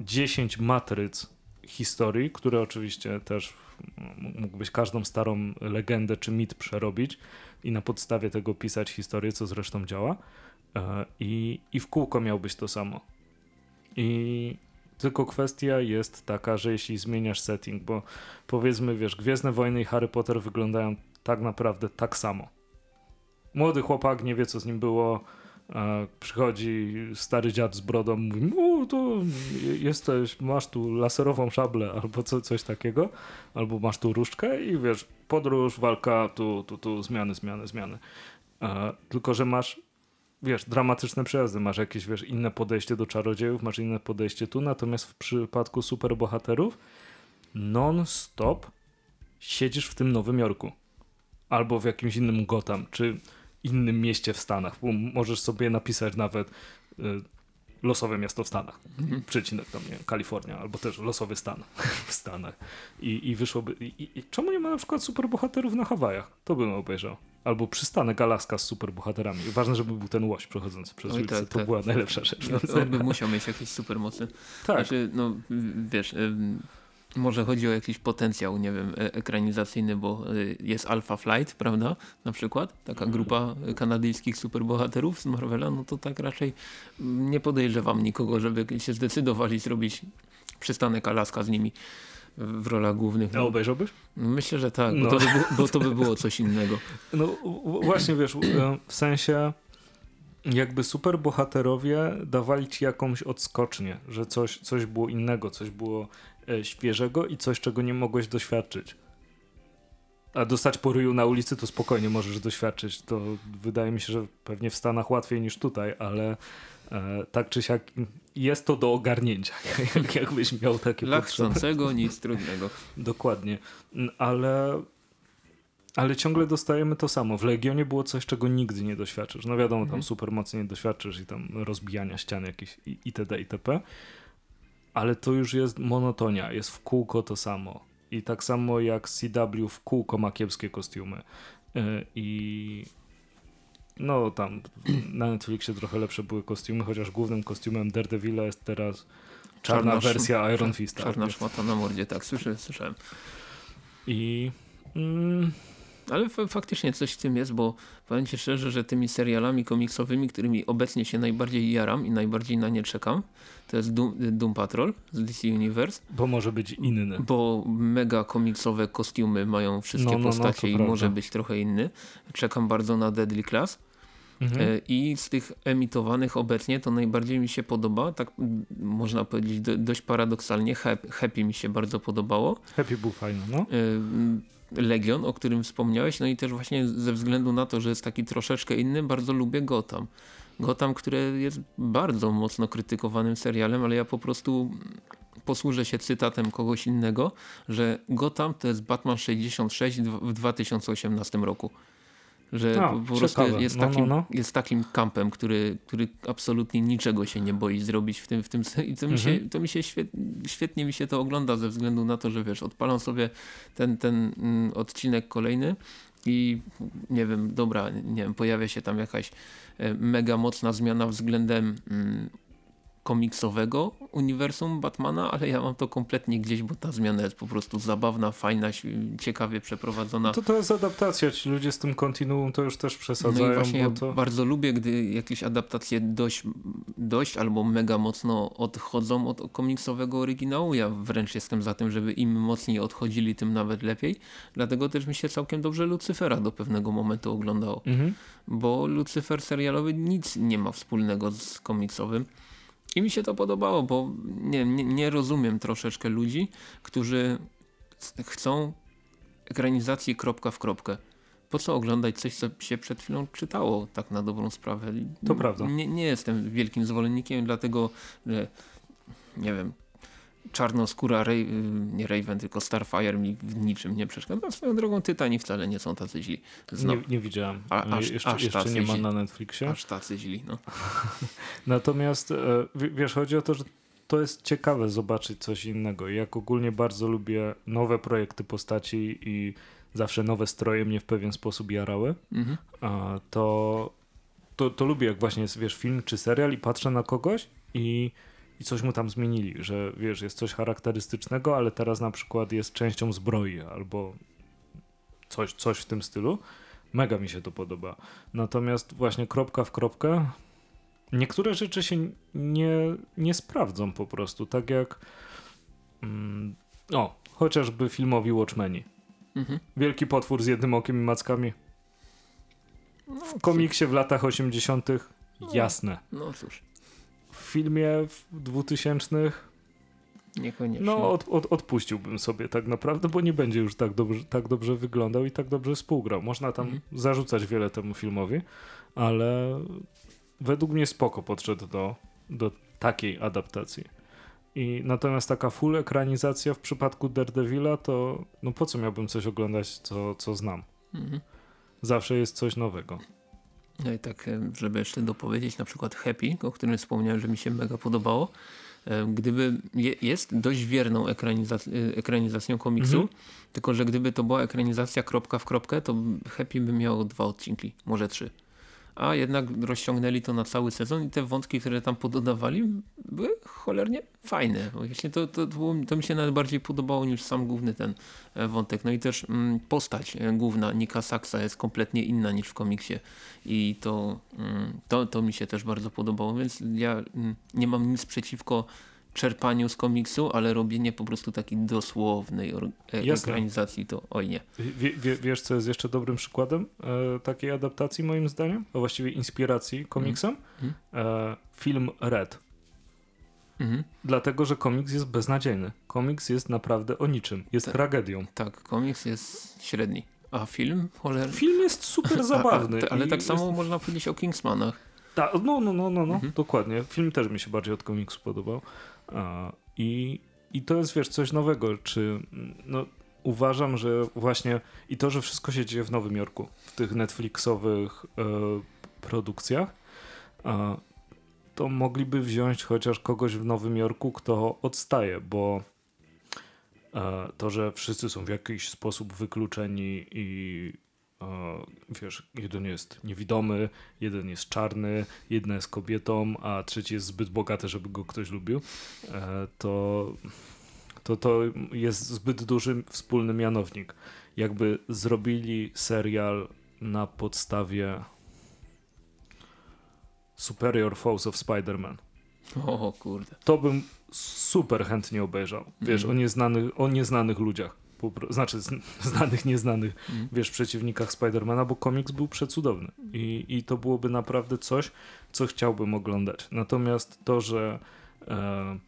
10 matryc historii, które oczywiście też mógłbyś każdą starą legendę czy mit przerobić i na podstawie tego pisać historię, co zresztą działa. E, I, i w kółko miałbyś to samo. I tylko kwestia jest taka, że jeśli zmieniasz setting, bo powiedzmy, wiesz, Gwiezdne Wojny i Harry Potter wyglądają tak naprawdę tak samo. Młody chłopak nie wie, co z nim było. E, przychodzi stary dziad z brodą, mówi: O, to jesteś, masz tu laserową szablę, albo co, coś takiego, albo masz tu różdżkę i wiesz, podróż, walka, tu, tu, tu, zmiany, zmiany, zmiany. E, tylko, że masz wiesz, dramatyczne przejazdy, masz jakieś, wiesz, inne podejście do czarodziejów, masz inne podejście tu, natomiast w przypadku superbohaterów non-stop siedzisz w tym Nowym Jorku albo w jakimś innym Gotham, czy innym mieście w Stanach, bo możesz sobie napisać nawet y, losowe miasto w Stanach, mhm. przecinek tam, nie Kalifornia, albo też losowy stan w Stanach i, i wyszłoby, i, i, czemu nie ma na przykład superbohaterów na Hawajach? To bym obejrzał albo przystanek Alaska z superbohaterami. Ważne, żeby był ten łoś przechodzący przez Oj, ulicę. Tak, to tak. była najlepsza rzecz. No, on by musiał mieć jakieś supermocy. Tak. Znaczy, no wiesz, może chodzi o jakiś potencjał, nie wiem, e, ekranizacyjny, bo e, jest Alpha Flight, prawda? Na przykład, taka mhm. grupa kanadyjskich superbohaterów z Marvela, no to tak raczej nie podejrzewam nikogo, żeby się zdecydowali zrobić przystanek Alaska z nimi w rolach głównych. A obejrzałbyś? Myślę, że tak, no. bo, to by, bo to by było coś innego. No właśnie, wiesz, e, w sensie jakby superbohaterowie dawali ci jakąś odskocznię, że coś, coś było innego, coś było e, świeżego i coś, czego nie mogłeś doświadczyć. A dostać po ryju na ulicy to spokojnie możesz doświadczyć. To wydaje mi się, że pewnie w Stanach łatwiej niż tutaj, ale e, tak czy siak jest to do ogarnięcia, jakbyś miał takie Dla chcącego nic trudnego. Dokładnie, ale ale ciągle dostajemy to samo. W Legionie było coś, czego nigdy nie doświadczysz. No wiadomo, tam mhm. super mocno nie doświadczysz i tam rozbijania ścian jakieś itd. itp. Ale to już jest monotonia, jest w kółko to samo. I tak samo jak CW w kółko ma kiepskie kostiumy. Y, I no tam na Netflixie trochę lepsze były kostiumy, chociaż głównym kostiumem Daredevila jest teraz czarna, czarna wersja Iron Fista. Czarna szmata na mordzie, tak, słyszę, słyszałem. I... Mm, ale faktycznie coś w tym jest, bo powiem ci szczerze, że tymi serialami komiksowymi, którymi obecnie się najbardziej jaram i najbardziej na nie czekam, to jest Doom, Doom Patrol z DC Universe. Bo może być inny. Bo mega komiksowe kostiumy mają wszystkie no, no, no postacie no, i prawda. może być trochę inny. Czekam bardzo na Deadly Class. Mhm. E, I z tych emitowanych obecnie to najbardziej mi się podoba, tak można powiedzieć dość paradoksalnie, Happy, Happy mi się bardzo podobało. Happy był fajny, no. Legion, o którym wspomniałeś, no i też właśnie ze względu na to, że jest taki troszeczkę inny, bardzo lubię Gotham. Gotham, które jest bardzo mocno krytykowanym serialem, ale ja po prostu posłużę się cytatem kogoś innego, że Gotham to jest Batman 66 w 2018 roku. Że No, po, po prostu jest No, no, takim, no. jest takim kampem, który, który absolutnie niczego się nie boi zrobić w tym, w tym i to mi Mhm. się, to mi się świetnie, świetnie mi się to ogląda ze względu na to, że wiesz, odpalam sobie ten, ten mm, odcinek kolejny i nie wiem, dobra, nie wiem, pojawia się tam jakaś e, mega mocna zmiana względem mm, komiksowego uniwersum Batmana, ale ja mam to kompletnie gdzieś, bo ta zmiana jest po prostu zabawna, fajna, ciekawie przeprowadzona. To to jest adaptacja, ci ludzie z tym kontinuum to już też No przesadzają, i właśnie ja to... bardzo lubię, gdy jakieś adaptacje dość, dość albo mega mocno odchodzą od komiksowego oryginału. Ja wręcz jestem za tym, żeby im mocniej odchodzili, tym nawet lepiej. Dlatego też mi się całkiem dobrze Lucyfera do pewnego momentu oglądało. Mhm. Bo Lucyfer serialowy nic nie ma wspólnego z komiksowym. I mi się to podobało, bo nie, nie, nie rozumiem troszeczkę ludzi, którzy chcą ekranizacji kropka w kropkę. Po co oglądać coś, co się przed chwilą czytało, tak na dobrą sprawę? To prawda. Nie, nie jestem wielkim zwolennikiem, dlatego, że nie wiem, czarnoskóra, Ray, nie Raven, tylko Starfire mi w niczym nie przeszkadza. Swoją drogą Tytani wcale nie są tacy źli. Zno, Nie, nie widziałem. A- E, aż- jeszcze aż jeszcze nie ma na Netflixie. aż tacy źli, no. Natomiast e, wiesz, chodzi o to, że to jest ciekawe zobaczyć coś innego. Jak ogólnie bardzo lubię nowe projekty postaci i zawsze nowe stroje mnie w pewien sposób jarały, Mhm. to, to, to lubię jak właśnie jest, wiesz, film czy serial i patrzę na kogoś i, i coś mu tam zmienili, że wiesz, jest coś charakterystycznego, ale teraz na przykład jest częścią zbroi albo coś, coś w tym stylu. Mega mi się to podoba. Natomiast właśnie kropka w kropkę niektóre rzeczy się nie, nie sprawdzą po prostu, tak jak mm, o, chociażby filmowi Watchmeni. Mhm. Wielki potwór z jednym okiem i mackami. W komiksie w latach 80. jasne. No cóż, W filmie w 2000 niekoniecznie. no od, od, odpuściłbym sobie tak naprawdę, bo nie będzie już tak dobrze, tak dobrze wyglądał i tak dobrze współgrał. Można tam Mhm. zarzucać wiele temu filmowi, ale według mnie spoko podszedł do, do takiej adaptacji. I natomiast taka full ekranizacja w przypadku Daredevila to no po co miałbym coś oglądać, co, co znam? Mhm. Zawsze jest coś nowego. No i tak, żeby jeszcze dopowiedzieć, na przykład Happy, o którym wspomniałem, że mi się mega podobało. Gdyby je, jest dość wierną ekranizac y, ekranizacją komiksu, Mhm. tylko że gdyby to była ekranizacja kropka w kropkę, to Happy by miało dwa odcinki, może trzy. A jednak rozciągnęli to na cały sezon i te wątki, które tam pododawali, były cholernie fajne. Właśnie to, to, to, mi się nawet bardziej podobało niż sam główny ten e, wątek. No i też mm, postać e, główna Nika Saxa jest kompletnie inna niż w komiksie i to, mm, to, to mi się też bardzo podobało, więc ja mm, nie mam nic przeciwko czerpaniu z komiksu, ale robienie po prostu takiej dosłownej e, Jasne. ekranizacji to oj nie. Wie, wie, wiesz, co jest jeszcze dobrym przykładem e, takiej adaptacji, moim zdaniem? A właściwie inspiracji komiksem? Mhm. E, film Red. Mhm. Dlatego, że komiks jest beznadziejny. Komiks jest naprawdę o niczym. Jest Tak. tragedią. Tak, komiks jest średni, a film. Film jest super zabawny. A, a, ale tak samo Jest, można powiedzieć o Kingsmanach. ta, no, no, no, no, no Mhm. dokładnie. Film też mi się bardziej od komiksu podobał. I, I to jest, wiesz, coś nowego. Czy, no, uważam, że właśnie i to, że wszystko się dzieje w Nowym Jorku, w tych Netflixowych e, produkcjach, a, to mogliby wziąć chociaż kogoś w Nowym Jorku, kto odstaje, bo e, to, że wszyscy są w jakiś sposób wykluczeni i e, wiesz, jeden jest niewidomy, jeden jest czarny, jedna jest kobietą, a trzeci jest zbyt bogaty, żeby go ktoś lubił, e, to, to to jest zbyt duży wspólny mianownik. Jakby zrobili serial na podstawie Superior Foes of Spider-Man. O kurde. To bym super chętnie obejrzał. Wiesz, Mhm. o, nieznanych, o nieznanych ludziach. Znaczy, znanych, nieznanych, Mhm. wiesz, przeciwnikach Spidermana, bo komiks był przecudowny. I, I to byłoby naprawdę coś, co chciałbym oglądać. Natomiast to, że e,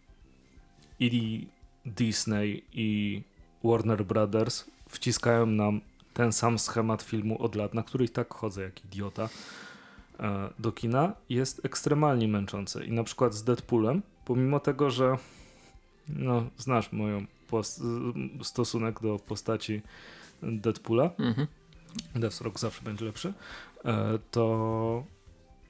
i Disney i Warner Brothers wciskają nam ten sam schemat filmu od lat, na który i tak chodzę jak idiota, e, do kina jest ekstremalnie męczące. I na przykład z Deadpoolem, pomimo tego, że no, znasz moją stosunek do postaci Deadpoola, mhm. Deathstroke zawsze będzie lepszy, e, to,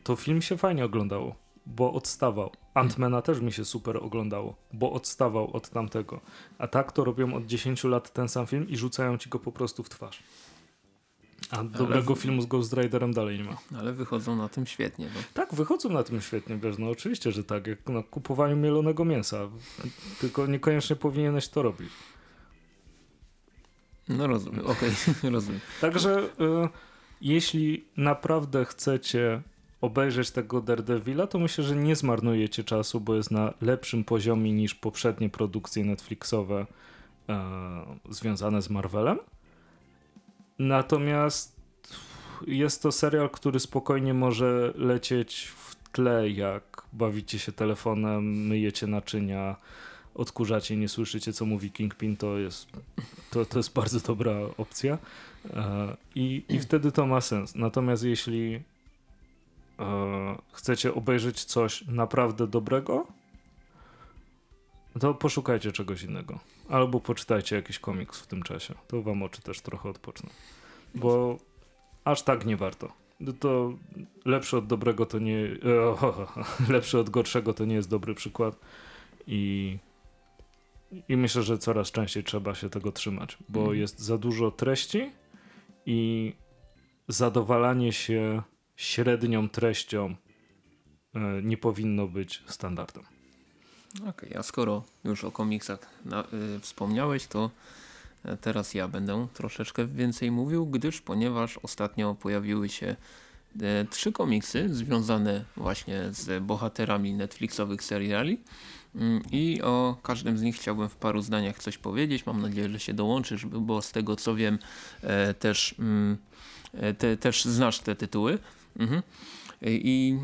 to film się fajnie oglądało, bo odstawał. Antmana też mi się super oglądało, bo odstawał od tamtego. A tak to robią od 10 lat ten sam film i rzucają ci go po prostu w twarz. A dobrego filmu z Ghost Riderem dalej nie ma. Ale wychodzą na tym świetnie. Bo... Tak, wychodzą na tym świetnie, wiesz, no oczywiście, że tak, jak na kupowaniu mielonego mięsa. Tylko niekoniecznie powinieneś to robić. No rozumiem, okej, okay. rozumiem. Także y, jeśli naprawdę chcecie obejrzeć tego Daredevila, to myślę, że nie zmarnujecie czasu, bo jest na lepszym poziomie niż poprzednie produkcje Netflixowe y, związane z Marvelem. Natomiast jest to serial, który spokojnie może lecieć w tle, jak bawicie się telefonem, myjecie naczynia, odkurzacie nie słyszycie, co mówi Kingpin, to jest, to, to jest bardzo dobra opcja. E, I, I wtedy to ma sens. Natomiast jeśli e, chcecie obejrzeć coś naprawdę dobrego, to poszukajcie czegoś innego. Albo poczytajcie jakiś komiks w tym czasie. To wam oczy też trochę odpoczną. Bo aż tak nie warto. To lepsze od dobrego to nie. lepsze od gorszego to nie jest dobry przykład. I i myślę, że coraz częściej trzeba się tego trzymać, bo mm. jest za dużo treści i zadowalanie się średnią treścią e, nie powinno być standardem. Okej, okay, a skoro już o komiksach na, y, wspomniałeś, to e, teraz ja będę troszeczkę więcej mówił, gdyż ponieważ ostatnio pojawiły się y, trzy komiksy związane właśnie z bohaterami Netflixowych seriali. Mm, I o każdym z nich chciałbym w paru zdaniach coś powiedzieć. Mam nadzieję, że się dołączysz, bo z tego co wiem e, też, mm, te, też znasz te tytuły. Mhm. I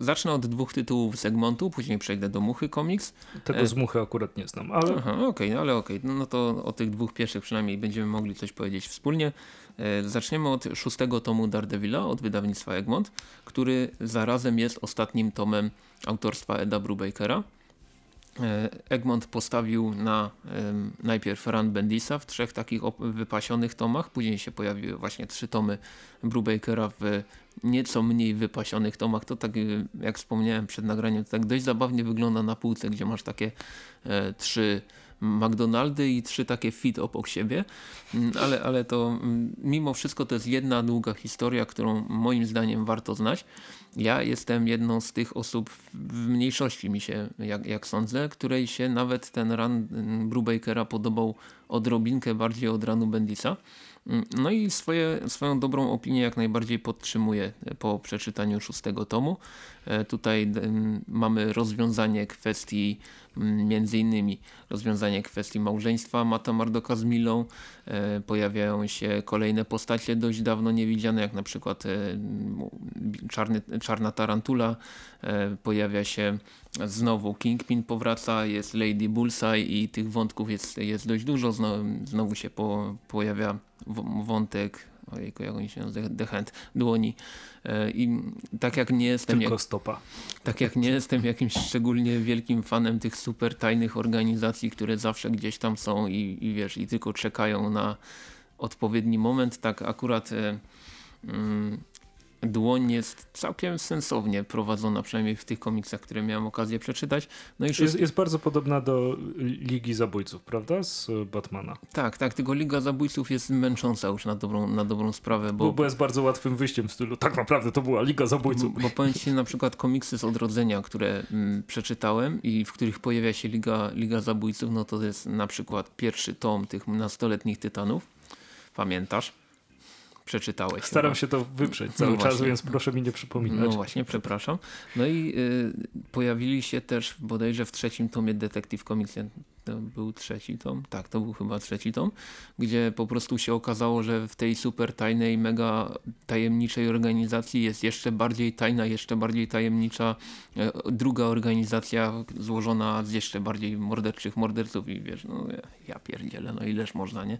zacznę od dwóch tytułów z Egmontu, później przejdę do Muchy Comics. Tego z Muchy akurat nie znam, ale... Aha, okej, okay, no ale okej, okay. no, no to o tych dwóch pierwszych przynajmniej będziemy mogli coś powiedzieć wspólnie. E, zaczniemy od szóstego tomu Daredevila od wydawnictwa Egmont, który zarazem jest ostatnim tomem autorstwa Eda Brubakera. Egmont postawił na najpierw Rand Bendisa w trzech takich wypasionych tomach, później się pojawiły właśnie trzy tomy Brubakera w nieco mniej wypasionych tomach. To tak jak wspomniałem przed nagraniem, to tak dość zabawnie wygląda na półce, gdzie masz takie e, trzy McDonaldy i trzy takie fit obok siebie, mm, ale, ale to mm, mimo wszystko to jest jedna długa historia, którą moim zdaniem warto znać. Ja jestem jedną z tych osób w mniejszości mi się, jak, jak sądzę, której się nawet ten run mm, Brubakera podobał odrobinkę bardziej od ranu Bendisa. No i swoje, swoją dobrą opinię jak najbardziej podtrzymuję po przeczytaniu szóstego tomu. E, tutaj mamy rozwiązanie kwestii między innymi rozwiązanie kwestii małżeństwa Mata Mardoka z Milą. E, pojawiają się kolejne postacie dość dawno niewidziane, jak na przykład e, czarny, Czarna Tarantula. Pojawia się znowu Kingpin powraca, jest Lady Bullseye i tych wątków jest, jest dość dużo. Znowu, znowu się po, pojawia wątek ojejku, jak oni się nazywa, The Hand, dłoni. E, I tak jak nie jestem... Tylko jak, stopa. Tak jak nie jestem jakimś szczególnie wielkim fanem tych super tajnych organizacji, które zawsze gdzieś tam są i, i wiesz, i tylko czekają na odpowiedni moment, tak akurat e, mm, dłoń jest całkiem sensownie prowadzona, przynajmniej w tych komiksach, które miałem okazję przeczytać. No i jest, jest bardzo podobna do Ligi Zabójców, prawda? Z Batmana. Tak, tak, tylko Liga Zabójców jest męcząca już na dobrą, na dobrą sprawę. Bo, bo, bo jest bardzo łatwym wyjściem w stylu, tak naprawdę to była Liga Zabójców. Bo, bo powiem ci na przykład komiksy z Odrodzenia, które m, mm, przeczytałem i w których pojawia się Liga, Liga Zabójców, no to jest na przykład pierwszy tom tych nastoletnich Tytanów. Pamiętasz? Przeczytałeś. Staram chyba. się to wyprzeć cały no czas, więc proszę mi nie przypominać. No właśnie, przepraszam. No i y, pojawili się też bodajże w trzecim tomie Detective Comics, to był trzeci tom, tak, to był chyba trzeci tom, gdzie po prostu się okazało, że w tej super tajnej, mega tajemniczej organizacji jest jeszcze bardziej tajna, jeszcze bardziej tajemnicza e, druga organizacja złożona z jeszcze bardziej morderczych morderców i wiesz, no ja pierdzielę, no ileż można, nie?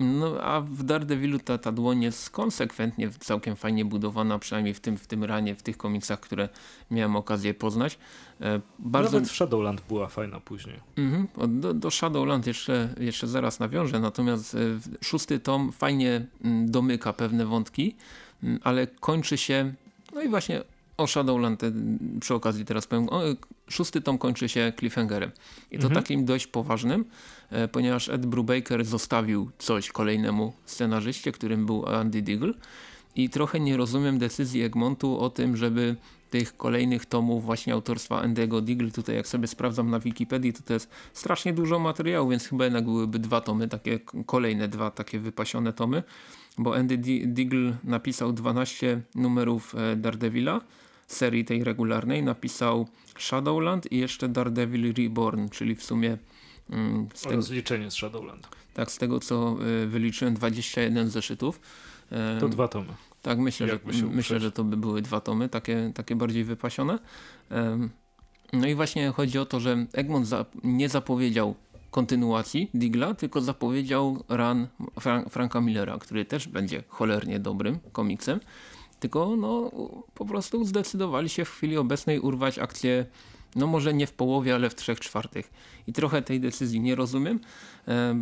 No a w Daredevilu ta, ta dłoń jest konsekwentnie całkiem fajnie budowana, przynajmniej w tym, w tym ranie, w tych komiksach, które miałem okazję poznać. E, bardzo... Nawet w Shadowland była fajna później. Mhm. Do, do Shadowland jeszcze, jeszcze zaraz nawiążę, natomiast e, szósty tom fajnie mm, domyka pewne wątki, mm, ale kończy się, no i właśnie o Shadowland e, przy okazji teraz powiem, o, szósty tom kończy się cliffhangerem. I to mhm. takim dość poważnym, e, ponieważ Ed Brubaker zostawił coś kolejnemu scenarzyście, którym był Andy Diggle. I trochę nie rozumiem decyzji Egmontu o tym, żeby tych kolejnych tomów właśnie autorstwa Andy'ego Diggle, tutaj jak sobie sprawdzam na Wikipedii, to to jest strasznie dużo materiału, więc chyba jednak byłyby dwa tomy, takie kolejne dwa takie wypasione tomy, bo Andy Diggle napisał 12 numerów e, Daredevila, serii tej regularnej napisał Shadowland i jeszcze Daredevil Reborn, czyli w sumie mm, z tego, rozliczenie z Shadowland. Tak, z tego co y, wyliczyłem 21 zeszytów. To dwa tomy. Tak, myślę, że, myślę że to by były dwa tomy, takie, takie bardziej wypasione. No i właśnie chodzi o to, że Egmont nie zapowiedział kontynuacji Digla, tylko zapowiedział run Frank, Franka Millera, który też będzie cholernie dobrym komiksem tylko no, po prostu zdecydowali się w chwili obecnej urwać akcję no może nie w połowie, ale w trzech czwartych. I trochę tej decyzji nie rozumiem.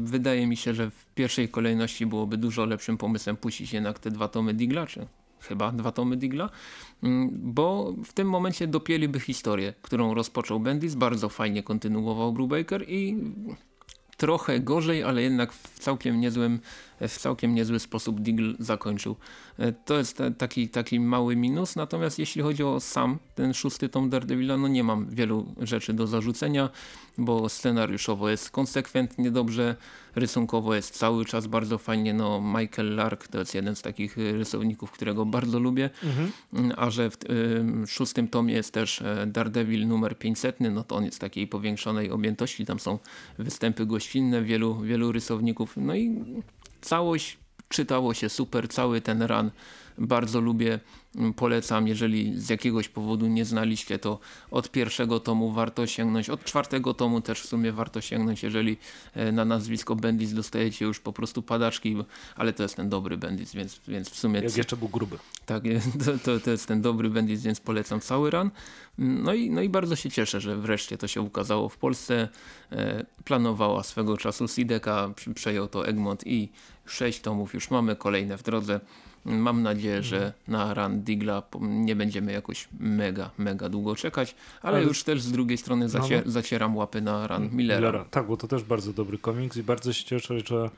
Wydaje mi się, że w pierwszej kolejności byłoby dużo lepszym pomysłem puścić jednak te dwa tomy Digla, czy chyba dwa tomy Digla, mm, bo w tym momencie dopieliby historię, którą rozpoczął Bendis, bardzo fajnie kontynuował Brubaker i trochę gorzej, ale jednak w całkiem niezłym w całkiem niezły sposób Deagle zakończył. E, to jest taki, taki mały minus, natomiast jeśli chodzi o sam ten szósty tom Daredevila, no nie mam wielu rzeczy do zarzucenia, bo scenariuszowo jest konsekwentnie dobrze, rysunkowo jest cały czas bardzo fajnie, no Michael Lark to jest jeden z takich rysowników, którego bardzo lubię, mhm. a że w y, szóstym tomie jest też e, Daredevil numer 500, no to on jest takiej powiększonej objętości, tam są występy gościnne wielu, wielu rysowników, no i całość czytało się super, cały ten run bardzo lubię, mm, polecam, jeżeli z jakiegoś powodu nie znaliście, to od pierwszego tomu warto sięgnąć, od czwartego tomu też w sumie warto sięgnąć, jeżeli e, na nazwisko Bendis dostajecie już po prostu padaczki, ale to jest ten dobry Bendis, więc, więc w sumie... Jak jeszcze był gruby. Tak, to, to, to jest ten dobry Bendis, więc polecam cały. Mm, no i, no i bardzo się cieszę, że wreszcie to się ukazało w Polsce. E, planowała swego czasu Sideka, przejął to Egmont i sześć tomów już mamy, kolejne w drodze. Mam nadzieję, że mhm. na run Digla nie będziemy jakoś mega, mega długo czekać, ale, ale już też z drugiej strony zacie, no. zacieram łapy na run Millera. Millera. Tak, bo to też bardzo dobry komiks i bardzo się cieszę, że,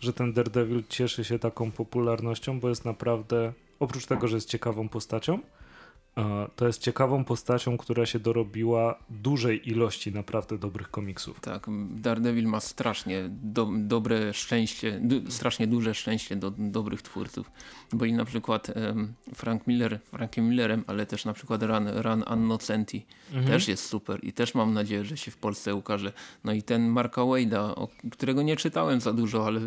że ten Daredevil cieszy się taką popularnością, bo jest naprawdę, oprócz tego, że jest ciekawą postacią, to jest ciekawą postacią, która się dorobiła dużej ilości naprawdę dobrych komiksów. Tak, Daredevil ma strasznie do, dobre szczęście, strasznie duże szczęście do dobrych twórców. Bo i na przykład um, Frank Miller, Frankiem Millerem, ale też na przykład Run, Run Annocenti mhm. też jest super i też mam nadzieję, że się w Polsce ukaże. No i ten Marka Wade'a, którego nie czytałem za dużo, ale,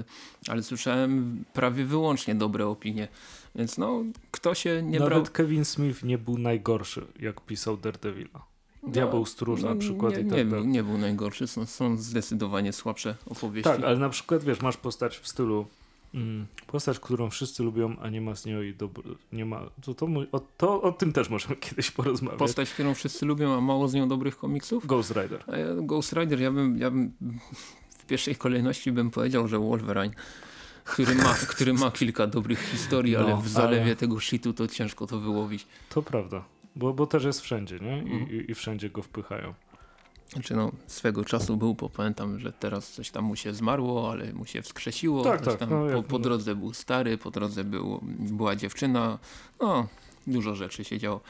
ale słyszałem prawie wyłącznie dobre opinie. Więc no, kto się nie Nawet brał... Kevin Smith nie był najgorszy, jak pisał Daredevila. Diabeł no, Stróż no, na przykład nie, i tak nie, był, nie był najgorszy, są, są zdecydowanie słabsze opowieści. Tak, ale na przykład wiesz, masz postać w stylu mm, postać, którą wszyscy lubią, a nie ma z nią i nie ma, to, to, o, to o tym też możemy kiedyś porozmawiać. Postać, którą wszyscy lubią, a mało z nią dobrych komiksów? Ghost Rider. Ja, Ghost Rider, ja bym, ja bym w pierwszej kolejności bym powiedział, że Wolverine który ma, który ma kilka dobrych historii, no, ale w zalewie ale... tego shitu to ciężko to wyłowić. To prawda, bo, bo też jest wszędzie, nie? I, mm. i, i wszędzie go wpychają. Znaczy no, swego czasu był, bo pamiętam, że teraz coś tam mu się zmarło, ale mu się wskrzesiło. Tak, tak. No, po, po, drodze był stary, po drodze był, była dziewczyna. No, dużo rzeczy się działo.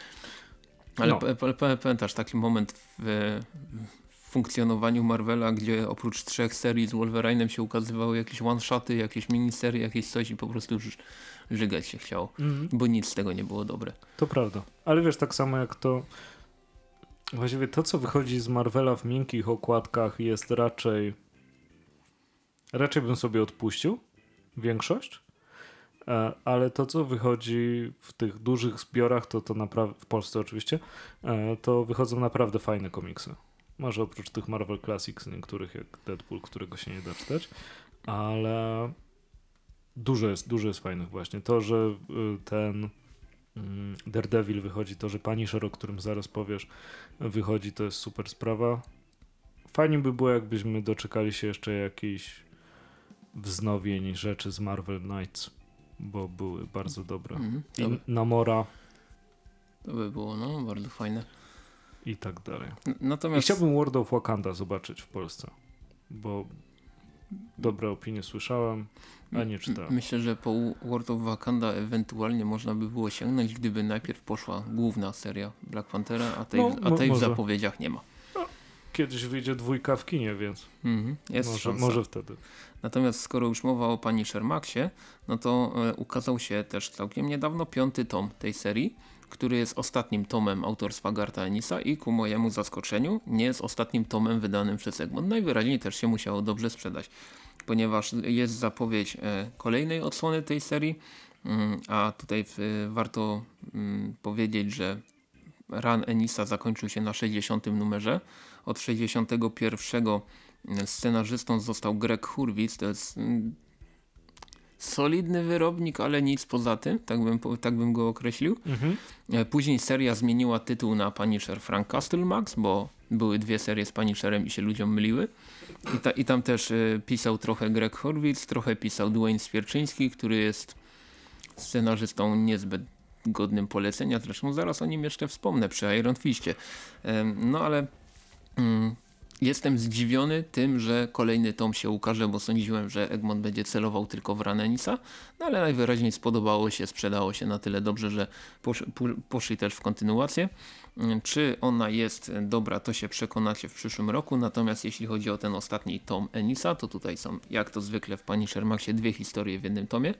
Ale no. pamiętasz taki moment w, funkcjonowaniu Marvela, gdzie oprócz trzech serii z Wolverine'em się ukazywały jakieś one-shoty, jakieś miniserie, jakieś coś i po prostu już żygać się chciało, mm. bo nic z tego nie było dobre. To prawda, ale wiesz, tak samo jak to właściwie to, co wychodzi z Marvela w miękkich okładkach jest raczej raczej bym sobie odpuścił większość, e, ale to, co wychodzi w tych dużych zbiorach, to, to naprawdę, w Polsce oczywiście, e, to wychodzą naprawdę fajne komiksy. Może oprócz tych Marvel Classics, niektórych jak Deadpool, którego się nie da czytać, ale dużo jest, dużo jest fajnych właśnie. To, że y, ten mm, Daredevil wychodzi, to, że Punisher, o którym zaraz powiesz, wychodzi, to jest super sprawa. Fajnie by było, jakbyśmy doczekali się jeszcze jakichś wznowień rzeczy z Marvel Knights, bo były bardzo dobre. To, I Namora to by było no, bardzo fajne. I tak dalej. N- I Natomiast chciałbym World of Wakanda zobaczyć w Polsce, bo dobre opinie słyszałem, a nie czytałem. myślę, że po World of Wakanda ewentualnie można by było sięgnąć, gdyby najpierw poszła główna seria Black Panthera, a tej, No, a tej w zapowiedziach nie ma. Kiedyś wyjdzie dwójka w kinie, więc Mhm, jest może, szansa. może wtedy. Natomiast skoro już mowa o pani Shermaxie, no to e, ukazał się też całkiem niedawno piąty tom tej serii, który jest ostatnim tomem autorstwa Garta Enisa i ku mojemu zaskoczeniu nie jest ostatnim tomem wydanym przez Egmont. Najwyraźniej też się musiało dobrze sprzedać, ponieważ jest zapowiedź e, kolejnej odsłony tej serii, mm, a tutaj e, warto mm, powiedzieć, że run Enisa zakończył się na 60 numerze. Od 61 scenarzystą został Greg Hurwitz, to jest mm, solidny wyrobnik, ale nic poza tym, tak bym, tak bym go określił. Mhm. E, Później seria zmieniła tytuł na Punisher Frank Castlemax, bo były dwie serie z Punisherem i się ludziom myliły. I, ta, i tam też e, pisał trochę Greg Horwitz, trochę pisał Dwayne Swierczyński, który jest scenarzystą niezbyt godnym polecenia. Zresztą zaraz o nim jeszcze wspomnę przy Iron Fistie. Em, No ale mm, jestem zdziwiony tym, że kolejny tom się ukaże, bo sądziłem, że Egmont będzie celował tylko w Ranenisa, no ale najwyraźniej spodobało się, sprzedało się na tyle dobrze, że posz, poszli też w kontynuację. Czy ona jest dobra, to się przekonacie w przyszłym roku, natomiast jeśli chodzi o ten ostatni tom Enisa, to tutaj są, jak to zwykle w Punisher Maxie, dwie historie w jednym tomie.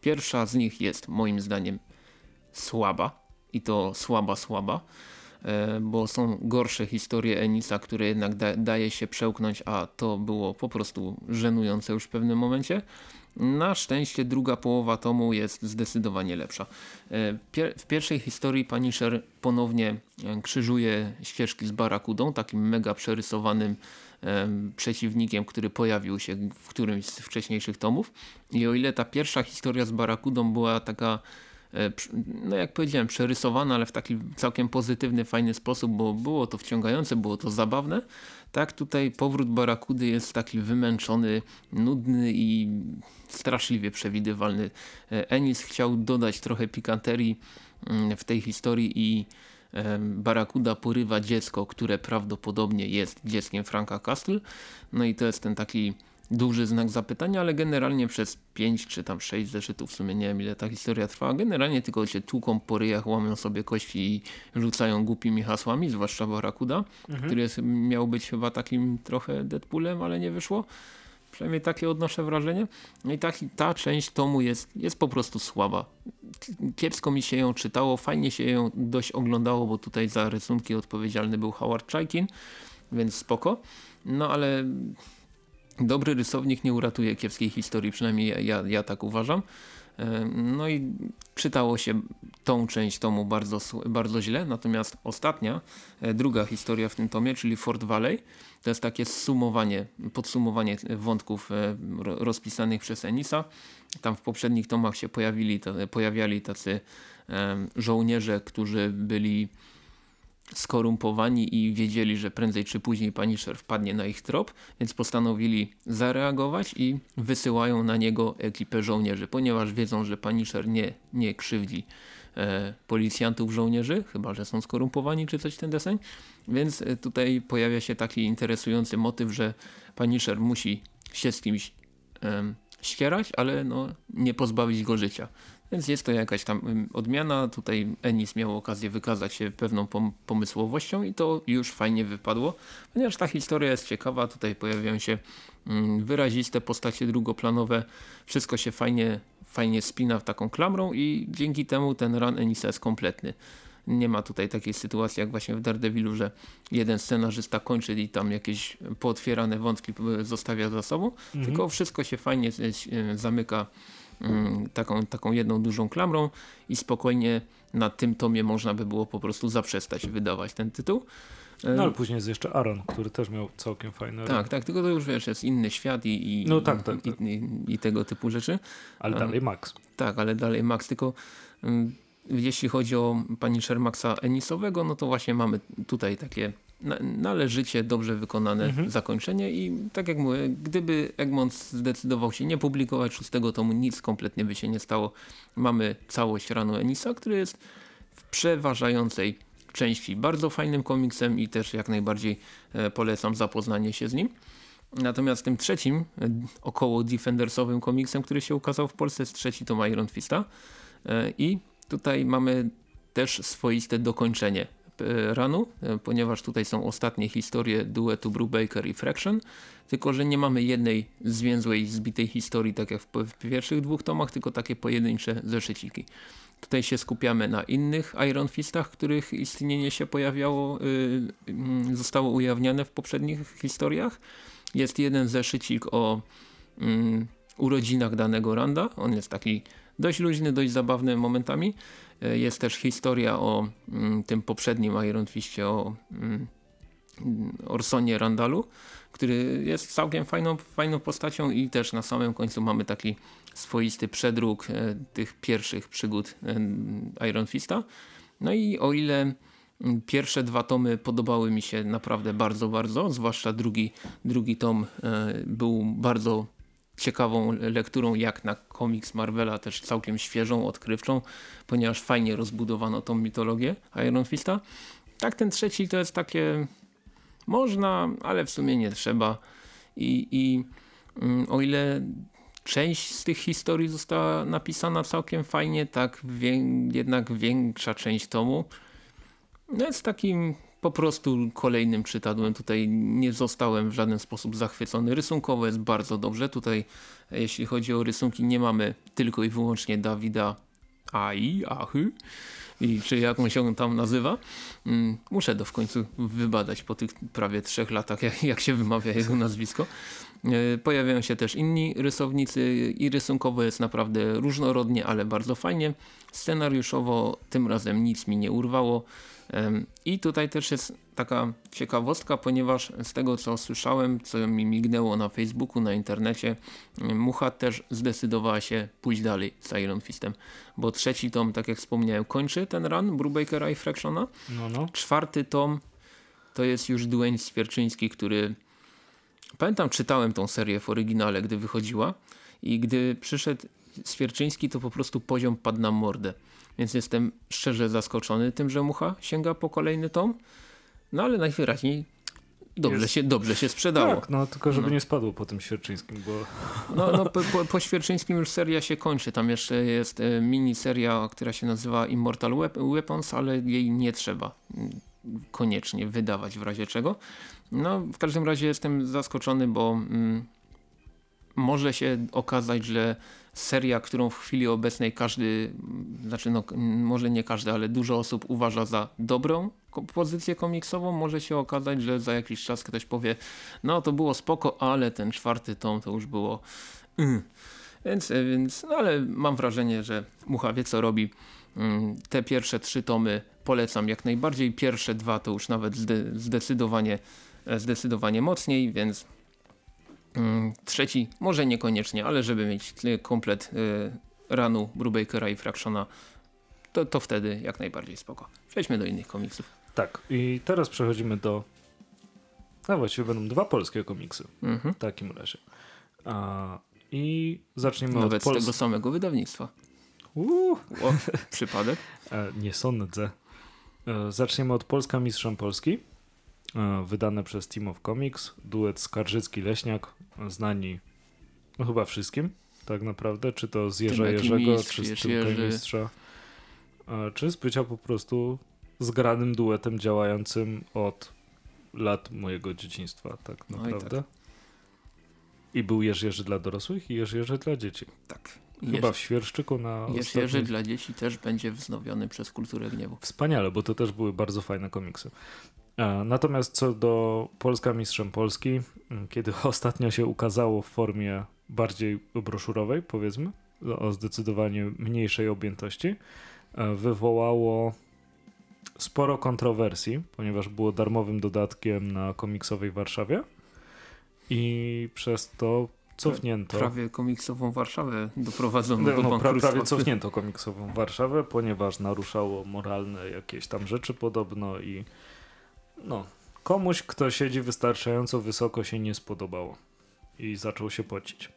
Pierwsza z nich jest moim zdaniem słaba i to słaba, słaba, bo są gorsze historie Enisa, które jednak da, daje się przełknąć, a to było po prostu żenujące już w pewnym momencie. Na szczęście druga połowa tomu jest zdecydowanie lepsza. E, Pier w pierwszej historii Punisher ponownie e, krzyżuje ścieżki z Barakudą, takim mega przerysowanym em, przeciwnikiem, który pojawił się w którymś z wcześniejszych tomów. I o ile ta pierwsza historia z Barakudą była taka e, no jak powiedziałem, przerysowana, ale w taki całkiem pozytywny, fajny sposób, bo było to wciągające, było to zabawne. Tak, tutaj powrót Barakudy jest taki wymęczony, nudny i straszliwie przewidywalny. E, Ennis chciał dodać trochę pikanterii mm, w tej historii i Barakuda porywa dziecko, które prawdopodobnie jest dzieckiem Franka Castle. No i to jest ten taki duży znak zapytania, ale generalnie przez 5 czy tam 6 zeszytów, w sumie nie wiem ile ta historia trwała, generalnie tylko się tłuką po ryjach, łamią sobie kości i rzucają głupimi hasłami, zwłaszcza Barakuda, który jest, miał być chyba takim trochę Deadpoolem, ale nie wyszło. Przynajmniej takie odnoszę wrażenie. No i ta, ta część tomu jest, jest po prostu słaba. Kiepsko mi się ją czytało, fajnie się ją dość oglądało, bo tutaj za rysunki odpowiedzialny był Howard Chaikin, więc spoko. No ale dobry rysownik nie uratuje kiepskiej historii, przynajmniej ja, ja, ja tak uważam. E, No i czytało się tą część tomu bardzo, bardzo źle, natomiast ostatnia, e, druga historia w tym tomie, czyli Fort Valley, to jest takie sumowanie, podsumowanie wątków e, ro- rozpisanych przez Enisa. Tam w poprzednich tomach się pojawili, pojawiali tacy żołnierze, którzy byli skorumpowani i wiedzieli, że prędzej czy później Punisher wpadnie na ich trop, więc postanowili zareagować i wysyłają na niego ekipę żołnierzy, ponieważ wiedzą, że Punisher nie, nie krzywdzi e, policjantów żołnierzy, chyba że są skorumpowani czy coś ten deseń, więc e, tutaj pojawia się taki interesujący motyw, że Punisher musi się z kimś em, ścierać, ale no, nie pozbawić go życia. Więc jest to jakaś tam odmiana. Tutaj Ennis miał okazję wykazać się pewną pom pomysłowością i to już fajnie wypadło, ponieważ ta historia jest ciekawa. Tutaj pojawiają się mm, wyraziste postacie drugoplanowe. Wszystko się fajnie, fajnie spina w taką klamrą i dzięki temu ten run Ennisa jest kompletny. Nie ma tutaj takiej sytuacji jak właśnie w Daredevilu, że jeden scenarzysta kończy i tam jakieś pootwierane wątki e, zostawia za sobą, tylko wszystko się fajnie e, zamyka taką, taką jedną dużą klamrą i spokojnie na tym tomie można by było po prostu zaprzestać wydawać ten tytuł. No ale później jest jeszcze Aaron, który też miał całkiem fajne Tak, tak, tylko to już wiesz, jest inny świat i, i, no, tak, tak, tak. i, i, i tego typu rzeczy. Ale dalej Max. Tak, ale dalej Max, tylko um, jeśli chodzi o Punisher Maxa Enisowego, no to właśnie mamy tutaj takie należycie dobrze wykonane mhm. zakończenie i tak jak mówię, gdyby Egmont zdecydował się nie publikować szóstego tomu, nic kompletnie by się nie stało. Mamy całość ranu Enisa, który jest w przeważającej części bardzo fajnym komiksem i też jak najbardziej e, polecam zapoznanie się z nim. Natomiast tym trzecim, e, około Defendersowym komiksem, który się ukazał w Polsce, jest trzeci tom Iron Fista e, i tutaj mamy też swoiste dokończenie ranu, e, ponieważ tutaj są ostatnie historie duetu Brubaker i Fraction, tylko że nie mamy jednej zwięzłej, zbitej historii, tak jak w, pierwszych dwóch tomach, tylko takie pojedyncze zeszyciki. Tutaj się skupiamy na innych Iron Fistach, których istnienie się pojawiało, yy, zostało ujawniane w poprzednich historiach. Jest jeden zeszycik o yy, urodzinach danego Randa. On jest taki dość luźny, dość zabawny momentami. E, jest też historia o mm, tym poprzednim Iron Fistie, o mm, Orsonie Randalu, który jest całkiem fajną, fajną postacią i też na samym końcu mamy taki swoisty przedruk e, tych pierwszych przygód e, Iron Fista. No i o ile mm, pierwsze dwa tomy podobały mi się naprawdę bardzo, bardzo, zwłaszcza drugi, drugi tom był bardzo ciekawą lekturą jak na komiks Marvela, też całkiem świeżą, odkrywczą, ponieważ fajnie rozbudowano tą mitologię Iron Fista. Tak ten trzeci to jest takie można, ale w sumie nie trzeba i, i mm, o ile część z tych historii została napisana całkiem fajnie, tak jednak większa część tomu no jest takim po prostu kolejnym czytadłem. Tutaj nie zostałem w żaden sposób zachwycony. Rysunkowo jest bardzo dobrze. Tutaj jeśli chodzi o rysunki nie mamy tylko i wyłącznie Dawida Ai, Achy, i czy jak on się tam nazywa. Mm, muszę to w końcu wybadać po tych prawie trzech latach, jak, jak się wymawia jego nazwisko. E, pojawiają się też inni rysownicy i rysunkowo jest naprawdę różnorodnie, ale bardzo fajnie. Scenariuszowo tym razem nic mi nie urwało. I tutaj też jest taka ciekawostka, ponieważ z tego co słyszałem, co mi mignęło na Facebooku, na internecie, Mucha też zdecydowała się pójść dalej z Iron Fistem, bo trzeci tom, tak jak wspomniałem, kończy ten run Brubakera i Fractiona. No, no. Czwarty tom to jest już Dwayne Swierczyński, który pamiętam czytałem tą serię w oryginale, gdy wychodziła i gdy przyszedł Swierczyński, to po prostu poziom padł na mordę. Więc jestem szczerze zaskoczony tym, że Mucha sięga po kolejny tom. No ale najwyraźniej dobrze, jest... się, dobrze się sprzedało. Tak, no tylko żeby no. nie spadło po tym Świerczyńskim, bo... No, no po, po, Świerczyńskim już seria się kończy. Tam jeszcze jest e, mini seria, która się nazywa Immortal Weapons, ale jej nie trzeba mm, koniecznie wydawać w razie czego. No w każdym razie jestem zaskoczony, bo mm, może się okazać, że seria, którą w chwili obecnej każdy, znaczy no, może nie każdy, ale dużo osób uważa za dobrą pozycję komiksową, może się okazać, że za jakiś czas ktoś powie, no to było spoko, ale ten czwarty tom to już było mm. Więc, więc no ale mam wrażenie, że Mucha wie co robi. Mm, te pierwsze trzy tomy polecam jak najbardziej. Pierwsze dwa to już nawet zdecydowanie, zdecydowanie mocniej, więc trzeci może niekoniecznie, ale żeby mieć komplet y, ranu Brubakera i Fractiona, to, to wtedy jak najbardziej spoko. Przejdźmy do innych komiksów. Tak, i teraz przechodzimy do. No właściwie będą dwa polskie komiksy. Mhm. W takim razie. A, I zaczniemy Nawet od z tego samego wydawnictwa. Uuu. O, przypadek? E, nie sądzę. E, zaczniemy od Polska Mistrzem Polski. E, wydane przez Team of Comics, duet Skarżycki-Leśniak, znani no chyba wszystkim tak naprawdę, czy to z Jerza Jerzego, mistrz, czy z Tymka Mistrza, czy z bycia po prostu zgranym duetem działającym od lat mojego dzieciństwa, tak naprawdę. No i, tak. I był Jerzy Jerzy dla dorosłych i Jerzy Jerzy dla dzieci. Tak. Chyba Jerzy, w Świerszczyku na Jerzy ostatnim... Jerzy dla dzieci też będzie wznowiony przez Kulturę Gniewu. Wspaniale, bo to też były bardzo fajne komiksy. Natomiast co do Polska Mistrzem Polski, mm, kiedy ostatnio się ukazało w formie bardziej broszurowej, powiedzmy, o zdecydowanie mniejszej objętości, wywołało sporo kontrowersji, ponieważ było darmowym dodatkiem na komiksowej Warszawie i przez to cofnięto. Prawie komiksową Warszawę doprowadzono No, do bankructwa. prawie cofnięto komiksową Warszawę, ponieważ naruszało moralne jakieś tam rzeczy podobno i no, komuś, kto siedzi wystarczająco wysoko się nie spodobało i zaczął się pocić.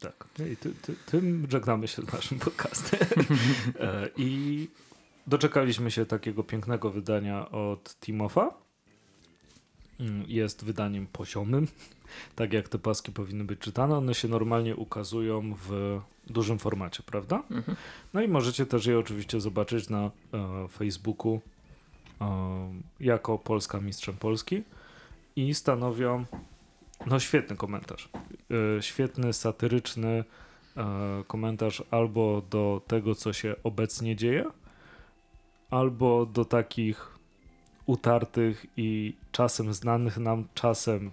Tak. I ty, ty, tym żegnamy się z naszym podcastem. E, I doczekaliśmy się takiego pięknego wydania od Timofa. Mm, Jest wydaniem poziomym, tak jak te paski powinny być czytane. One się normalnie ukazują w dużym formacie, prawda? Mhm. No i możecie też je oczywiście zobaczyć na e, Facebooku jako Polska Mistrzem Polski i stanowią no świetny komentarz. E, świetny, satyryczny e, komentarz albo do tego, co się obecnie dzieje, albo do takich utartych i czasem znanych nam, czasem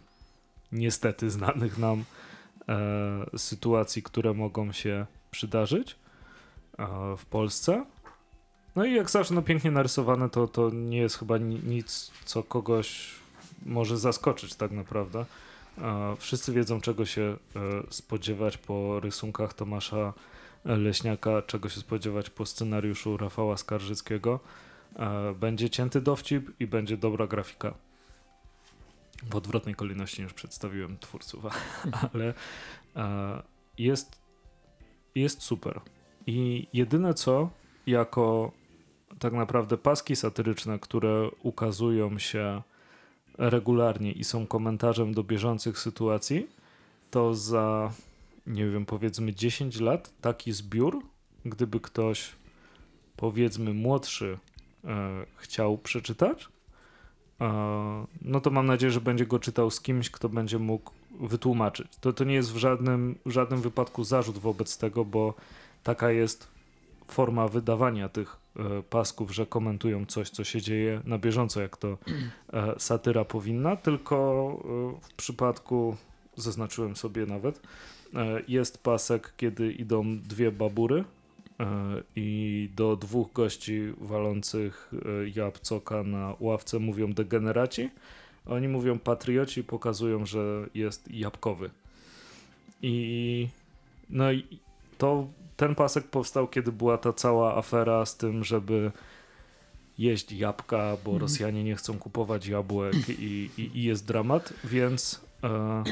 niestety znanych nam e, sytuacji, które mogą się przydarzyć e, w Polsce. No i jak zawsze, no pięknie narysowane, to, to nie jest chyba ni- nic, co kogoś może zaskoczyć tak naprawdę. E, wszyscy wiedzą, czego się e, spodziewać po rysunkach Tomasza Leśniaka, czego się spodziewać po scenariuszu Rafała Skarżyckiego. E, będzie cięty dowcip i będzie dobra grafika. W odwrotnej kolejności już przedstawiłem twórców, ale e, jest, jest super. I jedyne co, jako tak naprawdę paski satyryczne, które ukazują się regularnie i są komentarzem do bieżących sytuacji, to za, nie wiem, powiedzmy 10 lat taki zbiór, gdyby ktoś, powiedzmy, młodszy e, chciał przeczytać, e, no to mam nadzieję, że będzie go czytał z kimś, kto będzie mógł wytłumaczyć. To, to nie jest w żadnym, w żadnym wypadku zarzut wobec tego, bo taka jest forma wydawania tych e, pasków, że komentują coś, co się dzieje na bieżąco, jak to e, satyra powinna, tylko e, w przypadku, zaznaczyłem sobie nawet, jest pasek, kiedy idą dwie babury i do dwóch gości walących jabłcoka na ławce mówią degeneraci. Oni mówią patrioci, pokazują, że jest jabłkowy. I no i to ten pasek powstał, kiedy była ta cała afera z tym, żeby jeść jabłka, bo Rosjanie nie chcą kupować jabłek i, i, i jest dramat, więc e,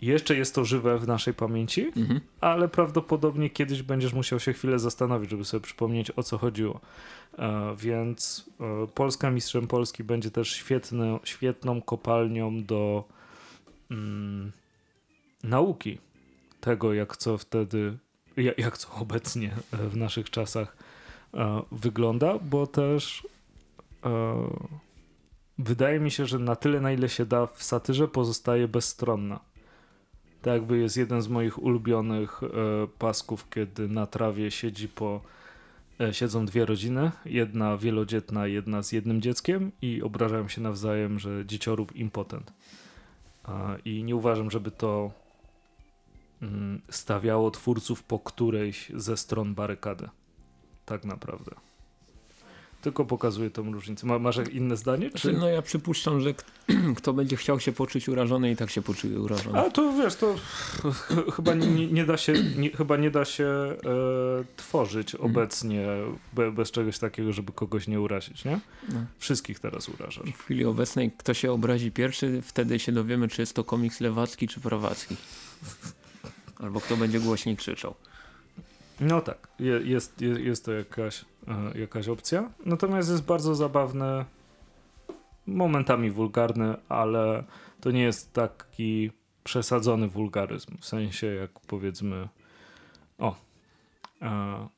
jeszcze jest to żywe w naszej pamięci, Mhm. ale prawdopodobnie kiedyś będziesz musiał się chwilę zastanowić, żeby sobie przypomnieć o co chodziło. E, więc e, Polska Mistrzem Polski będzie też świetny, świetną kopalnią do mm, nauki tego, jak co wtedy, jak, co obecnie e, w naszych czasach e, wygląda, bo też e, wydaje mi się, że na tyle, na ile się da w satyrze, pozostaje bezstronna. Tak jakby jest jeden z moich ulubionych pasków, kiedy na trawie siedzi po siedzą dwie rodziny, jedna wielodzietna, jedna z jednym dzieckiem i obrażają się nawzajem, że dzieciorób impotent. I nie uważam, żeby to stawiało twórców po którejś ze stron barykady. Tak naprawdę. Tylko pokazuje tą różnicę. Ma, masz inne zdanie? Czy... no ja przypuszczam, że kto będzie chciał się poczuć urażony i tak się poczuje urażony. A to wiesz, to ch- chyba nie, nie da się, nie, chyba nie da się e, tworzyć obecnie be, bez czegoś takiego, żeby kogoś nie urazić, nie? No. Wszystkich teraz urażasz. W chwili obecnej kto się obrazi pierwszy, wtedy się dowiemy, czy jest to komiks lewacki, czy prawacki. Albo kto będzie głośniej krzyczał. No tak, je, jest, jest, jest to jakaś, jakaś opcja. Natomiast jest bardzo zabawny, momentami wulgarny, ale to nie jest taki przesadzony wulgaryzm. W sensie jak powiedzmy, o,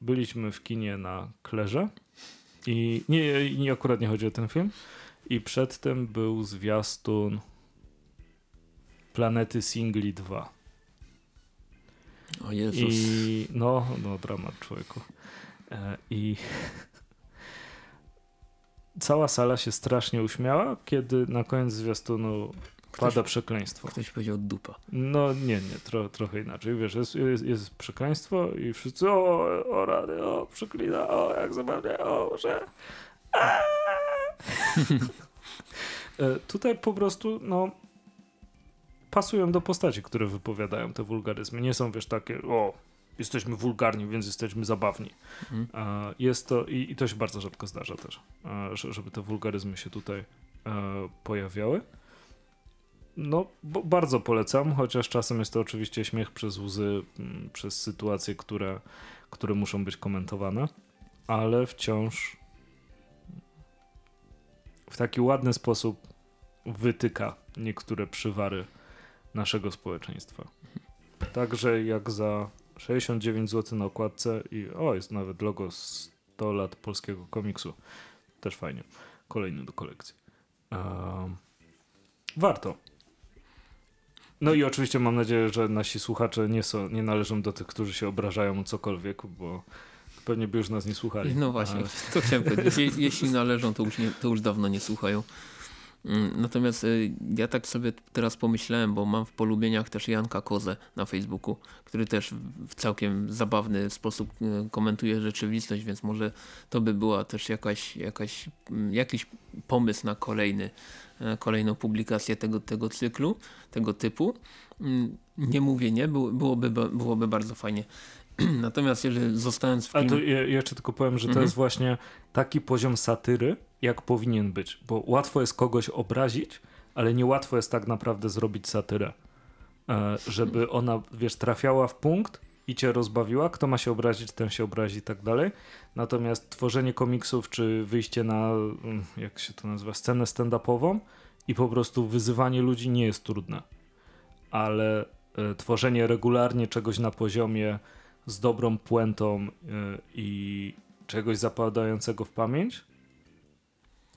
byliśmy w kinie na Klerze i nie, nie akurat nie chodzi o ten film. I przedtem był zwiastun Planety Singli 2. O Jezus. I no, no dramat człowieku. E, I cała sala się strasznie uśmiała, kiedy na koniec zwiastunu Ktoś, pada przekleństwo. ktoś powiedział dupa. No nie, nie, tro, trochę inaczej. Wiesz, jest, jest, jest przekleństwo i wszyscy o, o rady, o przeklina, o jak zabawnie, o że. E, tutaj po prostu, no, pasują do postaci, które wypowiadają te wulgaryzmy. Nie są, wiesz, takie, o, jesteśmy wulgarni, więc jesteśmy zabawni. Mhm. Jest to, i, i, to się bardzo rzadko zdarza też, żeby te wulgaryzmy się tutaj e, pojawiały. No, bardzo polecam, chociaż czasem jest to oczywiście śmiech przez łzy, przez sytuacje, które, które muszą być komentowane, ale wciąż w taki ładny sposób wytyka niektóre przywary naszego społeczeństwa. Także jak za 69 zł na okładce i o, jest nawet logo 100 lat polskiego komiksu. Też fajnie. Kolejny do kolekcji. Um, warto. No i oczywiście mam nadzieję, że nasi słuchacze nie, są, nie należą do tych, którzy się obrażają o cokolwiek, bo pewnie by już nas nie słuchali. No właśnie, Ale... to chciałem powiedzieć. Jeśli należą, to już, nie, to już dawno nie słuchają. Mm, natomiast y, ja tak sobie teraz pomyślałem, bo mam w polubieniach też Janka Kozę na Facebooku, który też w całkiem zabawny sposób y, komentuje rzeczywistość, więc może to by była też jakaś, jakaś, mm, jakiś pomysł na kolejny, e, kolejną publikację tego, tego cyklu, tego typu. Mm, nie mówię nie, byłoby, byłoby bardzo fajnie. Natomiast jeżeli zostając w film... A to ja, jeszcze tylko powiem, że to mhm. jest właśnie taki poziom satyry, jak powinien być, bo łatwo jest kogoś obrazić, ale niełatwo jest tak naprawdę zrobić satyrę. E, żeby ona, wiesz, trafiała w punkt i cię rozbawiła, kto ma się obrazić, ten się obrazi i tak dalej. Natomiast tworzenie komiksów, czy wyjście na, mm, jak się to nazywa, scenę stand-upową i po prostu wyzywanie ludzi nie jest trudne. Ale e, tworzenie regularnie czegoś na poziomie z dobrą puentą e, i czegoś zapadającego w pamięć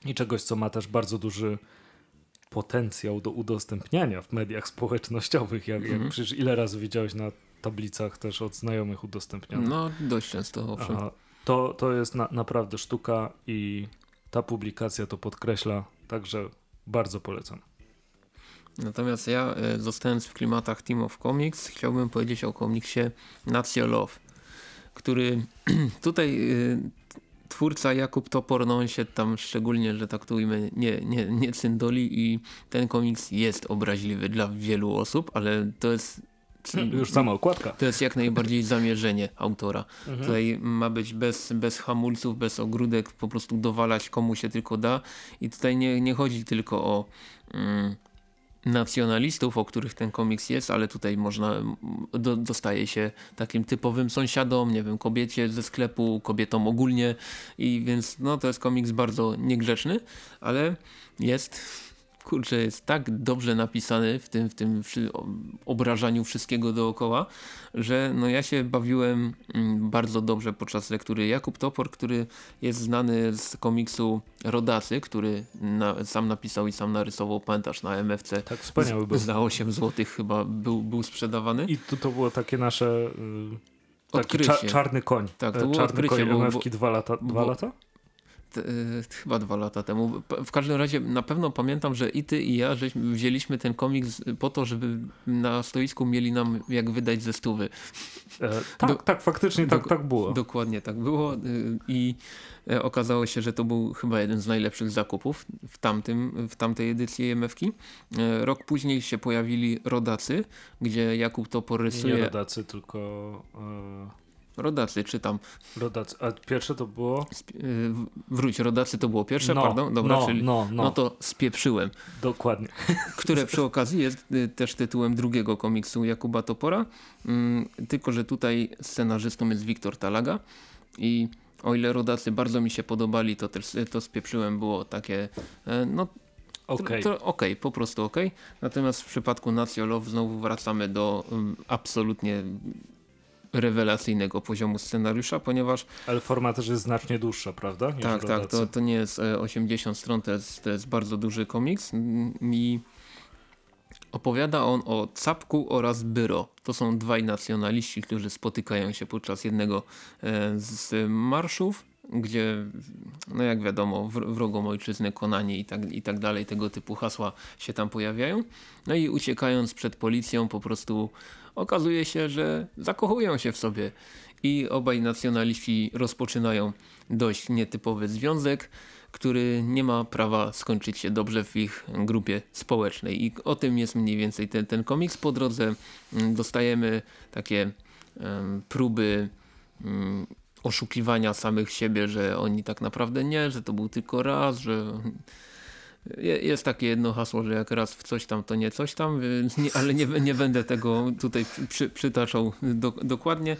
i czegoś, co ma też bardzo duży potencjał do udostępniania w mediach społecznościowych. Jak, jak mhm. przecież ile razy widziałeś na tablicach też od znajomych udostępnianych. No, dość często, owszem. Aha, to, to jest na, naprawdę sztuka i ta publikacja to podkreśla, także bardzo polecam. Natomiast ja, e, zostając w klimatach Team of Comics, chciałbym powiedzieć o komiksie Nacio Love, który tutaj e, twórca Jakub Topor, no on się tam szczególnie, że tak to ujmę, nie, nie, nie cyndoli i ten komiks jest obraźliwy dla wielu osób, ale to jest już sama okładka. To jest jak najbardziej zamierzenie autora. Mhm. Tutaj ma być bez, bez hamulców, bez ogródek, po prostu dowalać komu się tylko da i tutaj nie, nie chodzi tylko o mm, nacjonalistów, o których ten komiks jest, ale tutaj można, do, dostaje się takim typowym sąsiadom, nie wiem, kobiecie ze sklepu, kobietom ogólnie. I więc no to jest komiks bardzo niegrzeczny, ale jest kurczę, jest tak dobrze napisany w tym, w tym obrażaniu wszystkiego dookoła, że no ja się bawiłem mm, bardzo dobrze podczas lektury. Jakub Topor, który jest znany z komiksu Rodacy, który na, sam napisał i sam narysował, pamiętasz, na MFC. Tak, wspaniały był. Za 8 zł chyba był, był sprzedawany. I to, to było takie nasze... Yy... Taki cza czarny koń. Tak, to było czarny odkrycie. Koń MFki dwa lata, dwa bo, lata? Y, chyba dwa lata temu. W każdym razie na pewno pamiętam, że i ty i ja żeśmy wzięliśmy ten komiks po to, żeby na stoisku mieli nam jak wydać ze stówy. E, tak, do, tak, faktycznie tak, tak było. Dokładnie tak było y, i e, okazało się, że to był chyba jeden z najlepszych zakupów w, tamtym, w tamtej edycji EMF-ki. Rok później się pojawili Rodacy, gdzie Jakub to porysuje. Nie Rodacy, tylko... E Rodacy czytam. Rodacy, a pierwsze to było? Y, wróć, rodacy to było pierwsze, no, pardon? Dobra, no, czyli, no, no. no to spieprzyłem. Dokładnie. Które przy okazji jest y, też tytułem drugiego komiksu Jakuba Topora, mm, tylko że tutaj scenarzystą jest Wiktor Talaga i o ile rodacy bardzo mi się podobali, to też to spieprzyłem było takie, no Okej, okay. okay, po prostu ok. Natomiast w przypadku Nacjolow znowu wracamy do um, absolutnie rewelacyjnego poziomu scenariusza, ponieważ... Ale forma też jest znacznie dłuższa, prawda? Niż tak, tak, to, to nie jest 80 e, stron, to jest, to jest bardzo duży komiks i opowiada on o Capku oraz Byro. To są dwaj nacjonaliści, którzy spotykają się podczas jednego e, z marszów gdzie, no jak wiadomo, wrogom ojczyzny, konanie i tak, i tak dalej, tego typu hasła się tam pojawiają. No i uciekając przed policją po prostu okazuje się, że zakochują się w sobie i obaj nacjonaliści rozpoczynają dość nietypowy związek, który nie ma prawa skończyć się dobrze w ich grupie społecznej. I o tym jest mniej więcej ten, ten komiks. Po drodze mm, dostajemy takie um, próby um, oszukiwania samych siebie, że oni tak naprawdę nie, że to był tylko raz, że jest takie jedno hasło, że jak raz w coś tam, to nie coś tam, ale nie, nie będę tego tutaj przy, przytaczał do, dokładnie.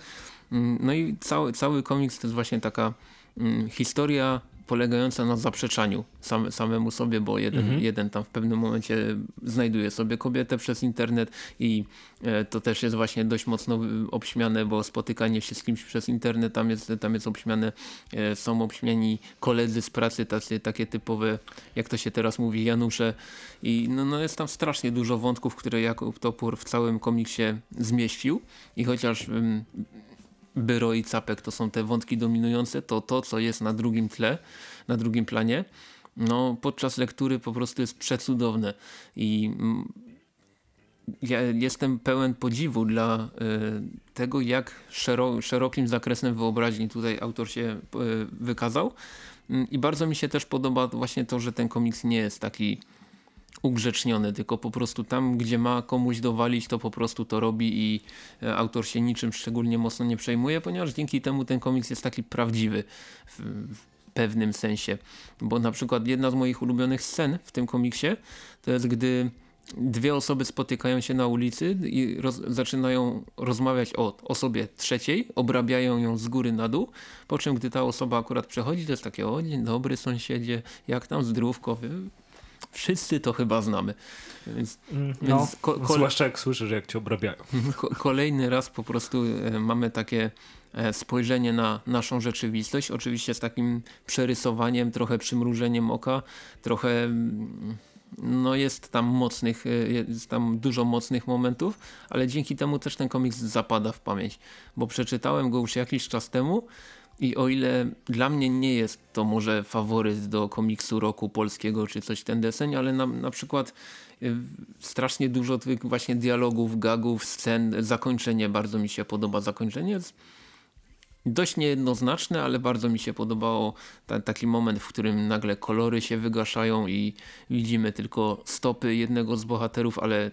Mm, no i cały, cały komiks to jest właśnie taka mm, historia polegająca na zaprzeczaniu same, samemu sobie, bo jeden, mhm. jeden tam w pewnym momencie znajduje sobie kobietę przez internet i e, to też jest właśnie dość mocno obśmiane, bo spotykanie się z kimś przez internet tam jest, tam jest obśmiane, e, są obśmiani koledzy z pracy, tacy, takie typowe, jak to się teraz mówi, Janusze i no, no jest tam strasznie dużo wątków, które Jakub Topór w całym komiksie zmieścił i chociaż Byro i Capek to są te wątki dominujące, to to, co jest na drugim tle, na drugim planie, no podczas lektury po prostu jest przecudowne i mm, ja jestem pełen podziwu dla y, tego, jak szero, szerokim zakresem wyobraźni tutaj autor się y, wykazał. Y, I bardzo mi się też podoba właśnie to, że ten komiks nie jest taki ugrzeczniony, tylko po prostu tam, gdzie ma komuś dowalić, to po prostu to robi i e, autor się niczym szczególnie mocno nie przejmuje, ponieważ dzięki temu ten komiks jest taki prawdziwy w, w pewnym sensie. Bo na przykład jedna z moich ulubionych scen w tym komiksie to jest gdy dwie osoby spotykają się na ulicy i roz, zaczynają rozmawiać o osobie trzeciej, obrabiają ją z góry na dół, po czym gdy ta osoba akurat przechodzi, to jest takie o dzień dobry sąsiedzie, jak tam zdrówko, Wszyscy to chyba znamy. Więc, mm, no, więc ko zwłaszcza jak słyszysz, jak cię obrabiają. Ko kolejny raz po prostu e, mamy takie e, spojrzenie na naszą rzeczywistość. Oczywiście z takim przerysowaniem, trochę przymrużeniem oka, trochę mm, no jest tam mocnych, e, jest tam dużo mocnych momentów, ale dzięki temu też ten komiks zapada w pamięć, bo przeczytałem go już jakiś czas temu i o ile dla mnie nie jest to może faworyt do komiksu roku polskiego czy coś ten deseń, ale na, na przykład y, strasznie dużo tych właśnie dialogów, gagów, scen, zakończenie bardzo mi się podoba. Zakończenie jest dość niejednoznaczne, ale bardzo mi się podobało ta, taki moment, w którym nagle kolory się wygaszają i widzimy tylko stopy jednego z bohaterów, ale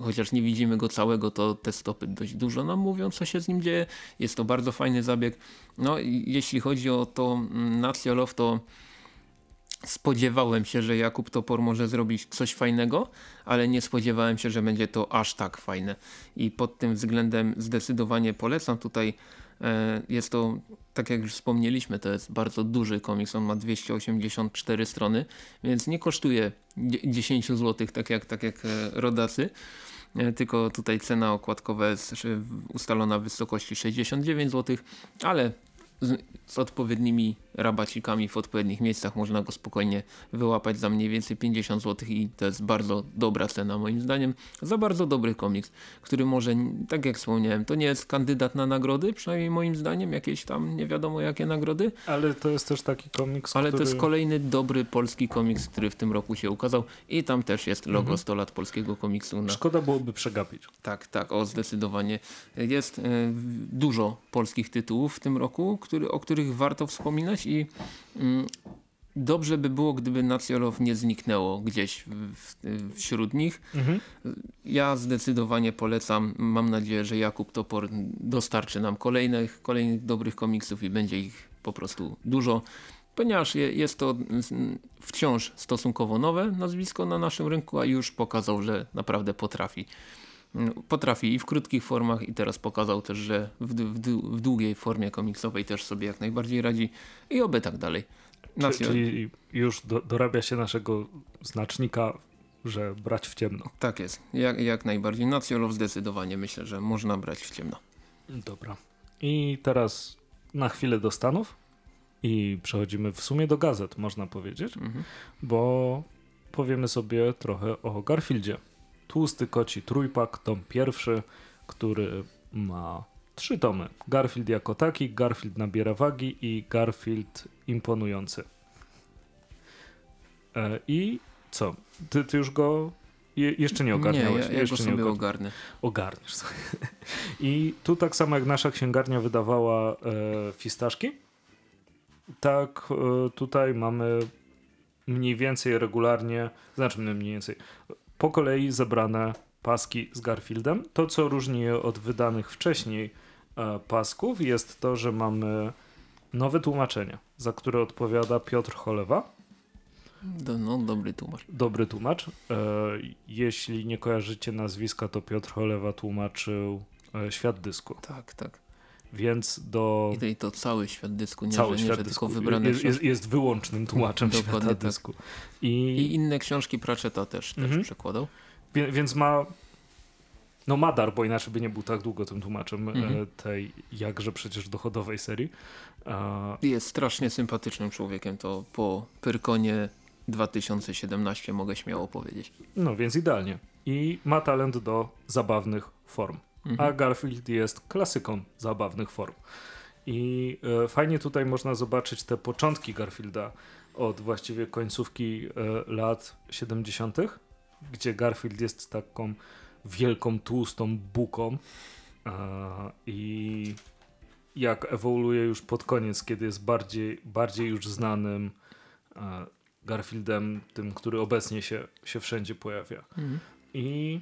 chociaż nie widzimy go całego, to te stopy dość dużo nam mówią, co się z nim dzieje. Jest to bardzo fajny zabieg. No jeśli chodzi o to mm, Nacja to spodziewałem się, że Jakub Topor może zrobić coś fajnego, ale nie spodziewałem się, że będzie to aż tak fajne. I pod tym względem zdecydowanie polecam tutaj e, jest to, tak jak już wspomnieliśmy, to jest bardzo duży komiks, on ma 284 strony, więc nie kosztuje 10 zł, tak jak, tak jak e, rodacy. E, tylko tutaj cena okładkowa jest ustalona w wysokości 69 zł, ale z, z odpowiednimi rabacikami w odpowiednich miejscach można go spokojnie wyłapać za mniej więcej 50 zł i to jest bardzo dobra cena moim zdaniem za bardzo dobry komiks, który może, tak jak wspomniałem, to nie jest kandydat na nagrody, przynajmniej moim zdaniem, jakieś tam nie wiadomo jakie nagrody. Ale to jest też taki komiks, Ale który... to jest kolejny dobry polski komiks, który w tym roku się ukazał i tam też jest logo mhm. 100 lat polskiego komiksu. Na... Szkoda byłoby przegapić. Tak, tak, o zdecydowanie. Jest y, dużo polskich tytułów w tym roku, który, o których warto wspominać i mm, dobrze by było, gdyby Nacjolow nie zniknęło gdzieś w, w, wśród nich. Mhm. Ja zdecydowanie polecam. Mam nadzieję, że Jakub Topor dostarczy nam kolejnych, kolejnych dobrych komiksów i będzie ich po prostu dużo. Ponieważ jest to wciąż stosunkowo nowe nazwisko na naszym rynku, a już pokazał, że naprawdę potrafi potrafi i w krótkich formach i teraz pokazał też, że w, w, w długiej formie komiksowej też sobie jak najbardziej radzi i oby tak dalej. Czyli, czyli już do, dorabia się naszego znacznika, że brać w ciemno. Tak jest, jak, jak najbardziej. Nacjolow zdecydowanie myślę, że można brać w ciemno. Dobra. I teraz na chwilę do Stanów i przechodzimy w sumie do gazet, można powiedzieć, mhm. bo powiemy sobie trochę o Garfieldzie. Tłusty Koci Trójpak, tom pierwszy, który ma trzy tomy. Garfield jako taki, Garfield nabiera wagi i Garfield imponujący. E, I co? Ty, ty już go Je, jeszcze nie Nie, ogarniałeś. ja, ja jeszcze go nie sobie ogar- ogarnę. ogarniesz sobie. I tu tak samo jak nasza księgarnia wydawała e, fistaszki, tak e, tutaj mamy mniej więcej regularnie, znaczy mniej więcej, po kolei zebrane paski z Garfieldem. To, co różni je od wydanych wcześniej e, pasków, jest to, że mamy nowe tłumaczenie, za które odpowiada Piotr Cholewa. Do, no, dobry tłumacz. Dobry tłumacz. E, jeśli nie kojarzycie nazwiska, to Piotr Cholewa tłumaczył e, Świat Dysku. Tak, tak. Więc do I to, i to cały świat dysku, nie, cały że, nie, świat że dysku tylko wybrane jest, jest, jest wyłącznym tłumaczem Dokładnie świata tak. dysku. I, I inne książki Pratchetta też, też Mhm. przekładał. wie- więc ma no ma dar, bo inaczej by nie był tak długo tym tłumaczem Mhm. e, tej jakże przecież dochodowej serii. Jest strasznie sympatycznym człowiekiem, to po Pyrkonie 2017 mogę śmiało powiedzieć. no więc idealnie. I ma talent do zabawnych form. A Mhm. Garfield jest klasyką zabawnych form. I e, fajnie tutaj można zobaczyć te początki Garfielda od właściwie końcówki e, lat 70., gdzie Garfield jest taką wielką, tłustą buką e, i jak ewoluuje już pod koniec, kiedy jest bardziej, bardziej już znanym e, Garfieldem, tym, który obecnie się, się wszędzie pojawia. Mhm. I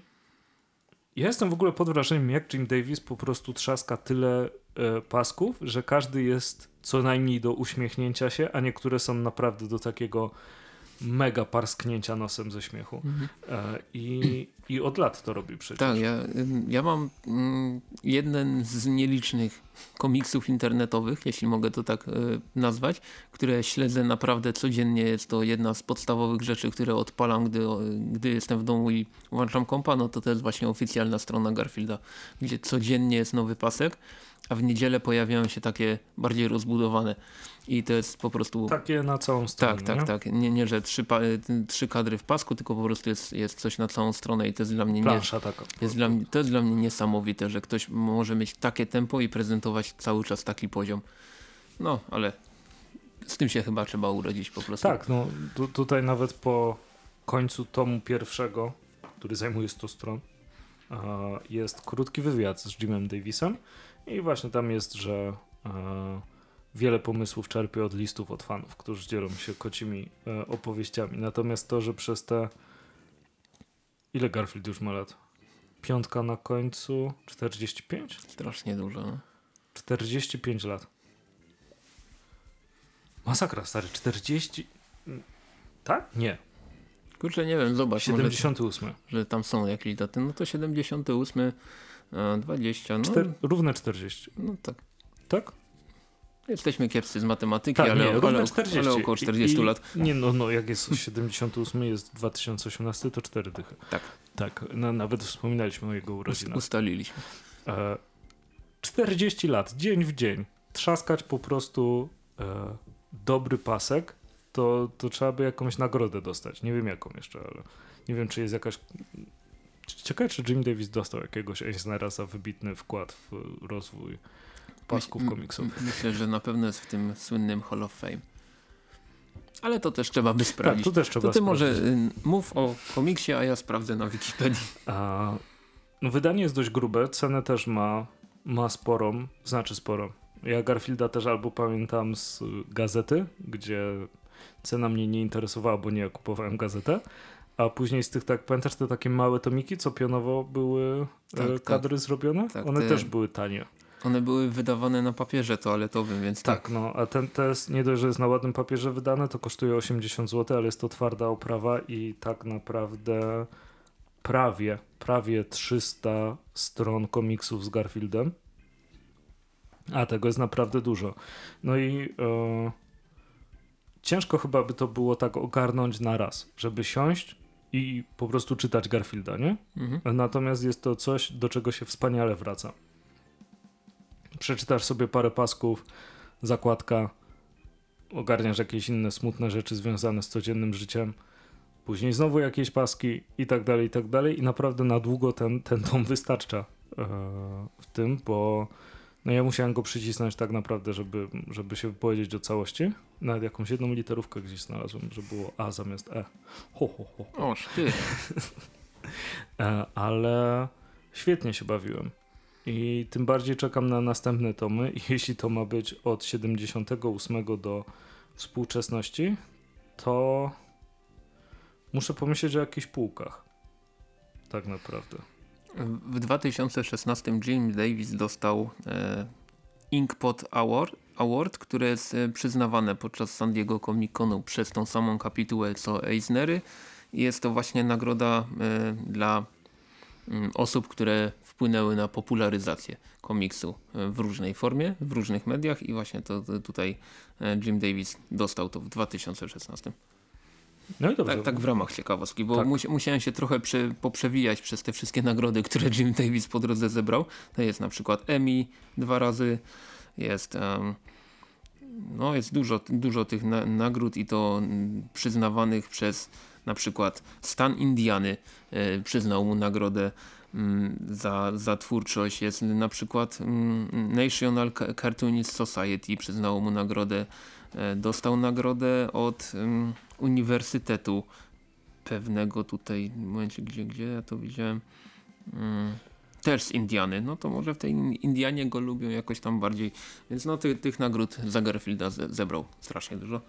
ja jestem w ogóle pod wrażeniem, jak Jim Davis po prostu trzaska tyle e, pasków, że każdy jest co najmniej do uśmiechnięcia się, a niektóre są naprawdę do takiego mega parsknięcia nosem ze śmiechu. Mhm. E, i, I od lat to robi przecież. Tak, ja, ja mam mm, jeden z nielicznych komiksów internetowych, jeśli mogę to tak y, nazwać, które śledzę naprawdę codziennie. Jest to jedna z podstawowych rzeczy, które odpalam, gdy, gdy jestem w domu i włączam kompa, no to to jest właśnie oficjalna strona Garfielda, gdzie codziennie jest nowy pasek, a w niedzielę pojawiają się takie bardziej rozbudowane. I to jest po prostu... Takie na całą stronę. Tak, tak, nie? tak. Nie, nie że trzy, y, trzy kadry w pasku, tylko po prostu jest, jest coś na całą stronę i to jest dla mnie nie, taka. jest dla mnie, to jest dla mnie niesamowite, że ktoś może mieć takie tempo i prezentować cały czas taki poziom. No, ale z tym się chyba trzeba urodzić po prostu. Tak, no tu, tutaj nawet po końcu tomu pierwszego, który zajmuje 100 stron, jest krótki wywiad z Jimem Davisem i właśnie tam jest, że e, wiele pomysłów czerpie od listów od fanów, którzy dzielą się kocimi e, opowieściami. Natomiast to, że przez te ile Garfield już ma lat? Piątka na końcu 45? Strasznie dużo. No. 45 lat. Masakra, stary, 40. Tak? Nie. Kurczę, nie wiem, zobacz, może, 78. że tam są jakieś daty. No to 78, e, 20, no, Czter, równe 40. no tak. Tak? Jesteśmy kiepscy z matematyki, Tak, ale, nie, równe ale, 40. ale około 40 I, lat. Nie, no, no, jak jest 78, jest 2018, to 4 dychy. Tak. Tak, no, nawet wspominaliśmy o jego urodzinach. ustaliliśmy. E, 40 lat, dzień w dzień. Trzaskać po prostu e, dobry pasek, to, to trzeba by jakąś nagrodę dostać. Nie wiem jaką jeszcze, ale nie wiem, czy jest jakaś. Ciekawe, czy Jim Davis dostał jakiegoś Eisnera za wybitny wkład w rozwój pasków Myśl- komiksowych. Myślę, że na pewno jest w tym słynnym Hall of Fame. Ale to też trzeba by Tak, sprawdzić. to też trzeba to ty może sprawdzić. y, mów o komiksie, a ja sprawdzę na Wikipedii. A, no wydanie jest dość grube, cenę też ma, ma sporą, znaczy sporą. Ja Garfielda też albo pamiętam z y, gazety, gdzie cena mnie nie interesowała, bo nie kupowałem gazetę, a później z tych, tak pamiętasz te takie małe tomiki, co pionowo były Tak, e, tak. kadry zrobione? Tak, One te- też były tanie. One były wydawane na papierze toaletowym, więc tak. Tak, no a ten test nie dość, że jest na ładnym papierze wydane, to kosztuje 80 zł, ale jest to twarda oprawa i tak naprawdę prawie, prawie 300 stron komiksów z Garfieldem. A tego jest naprawdę dużo. No i e, ciężko chyba by to było tak ogarnąć na raz, żeby siąść i po prostu czytać Garfielda, nie? Mhm. Natomiast jest to coś, do czego się wspaniale wraca. Przeczytasz sobie parę pasków, zakładka, ogarniasz jakieś inne smutne rzeczy związane z codziennym życiem, później znowu jakieś paski i tak dalej, i tak dalej. I naprawdę na długo ten, ten tom wystarcza e, w tym, bo no ja musiałem go przycisnąć tak naprawdę, żeby, żeby się wypowiedzieć o całości. Nawet jakąś jedną literówkę gdzieś znalazłem, że było A zamiast E. Ho, ho, ho. Oż ty. E, ale świetnie się bawiłem. I tym bardziej czekam na następne tomy. I jeśli to ma być od 78 do współczesności, to muszę pomyśleć o jakichś półkach. Tak naprawdę. W 2016 Jim Davis dostał e, Inkpot Award, Award, które jest e, przyznawane podczas San Diego Comic Conu przez tą samą kapitułę co Eisnery. Jest to właśnie nagroda e, dla mm, osób, które wpłynęły na popularyzację komiksu e, w różnej formie, w różnych mediach i właśnie to, to tutaj Jim Davis dostał to w 2016. No i dobrze. Tak, tak w ramach ciekawostki, bo Tak. musi, musiałem się trochę prze, poprzewijać przez te wszystkie nagrody, które Jim Davis po drodze zebrał. To jest na przykład Emmy dwa razy, jest, em, no jest dużo, dużo tych na, nagród i to mm, przyznawanych przez na przykład stan Indiany e, przyznał mu nagrodę mm, za, za twórczość. Jest na przykład mm, National Ca- Cartoonist Society przyznało mu nagrodę. E, Dostał nagrodę od mm, uniwersytetu pewnego tutaj, w momencie gdzie, gdzie ja to widziałem, mm, też z Indiany, no to może w tej Indianie go lubią jakoś tam bardziej, więc no ty, tych nagród za Garfielda ze, zebrał strasznie dużo.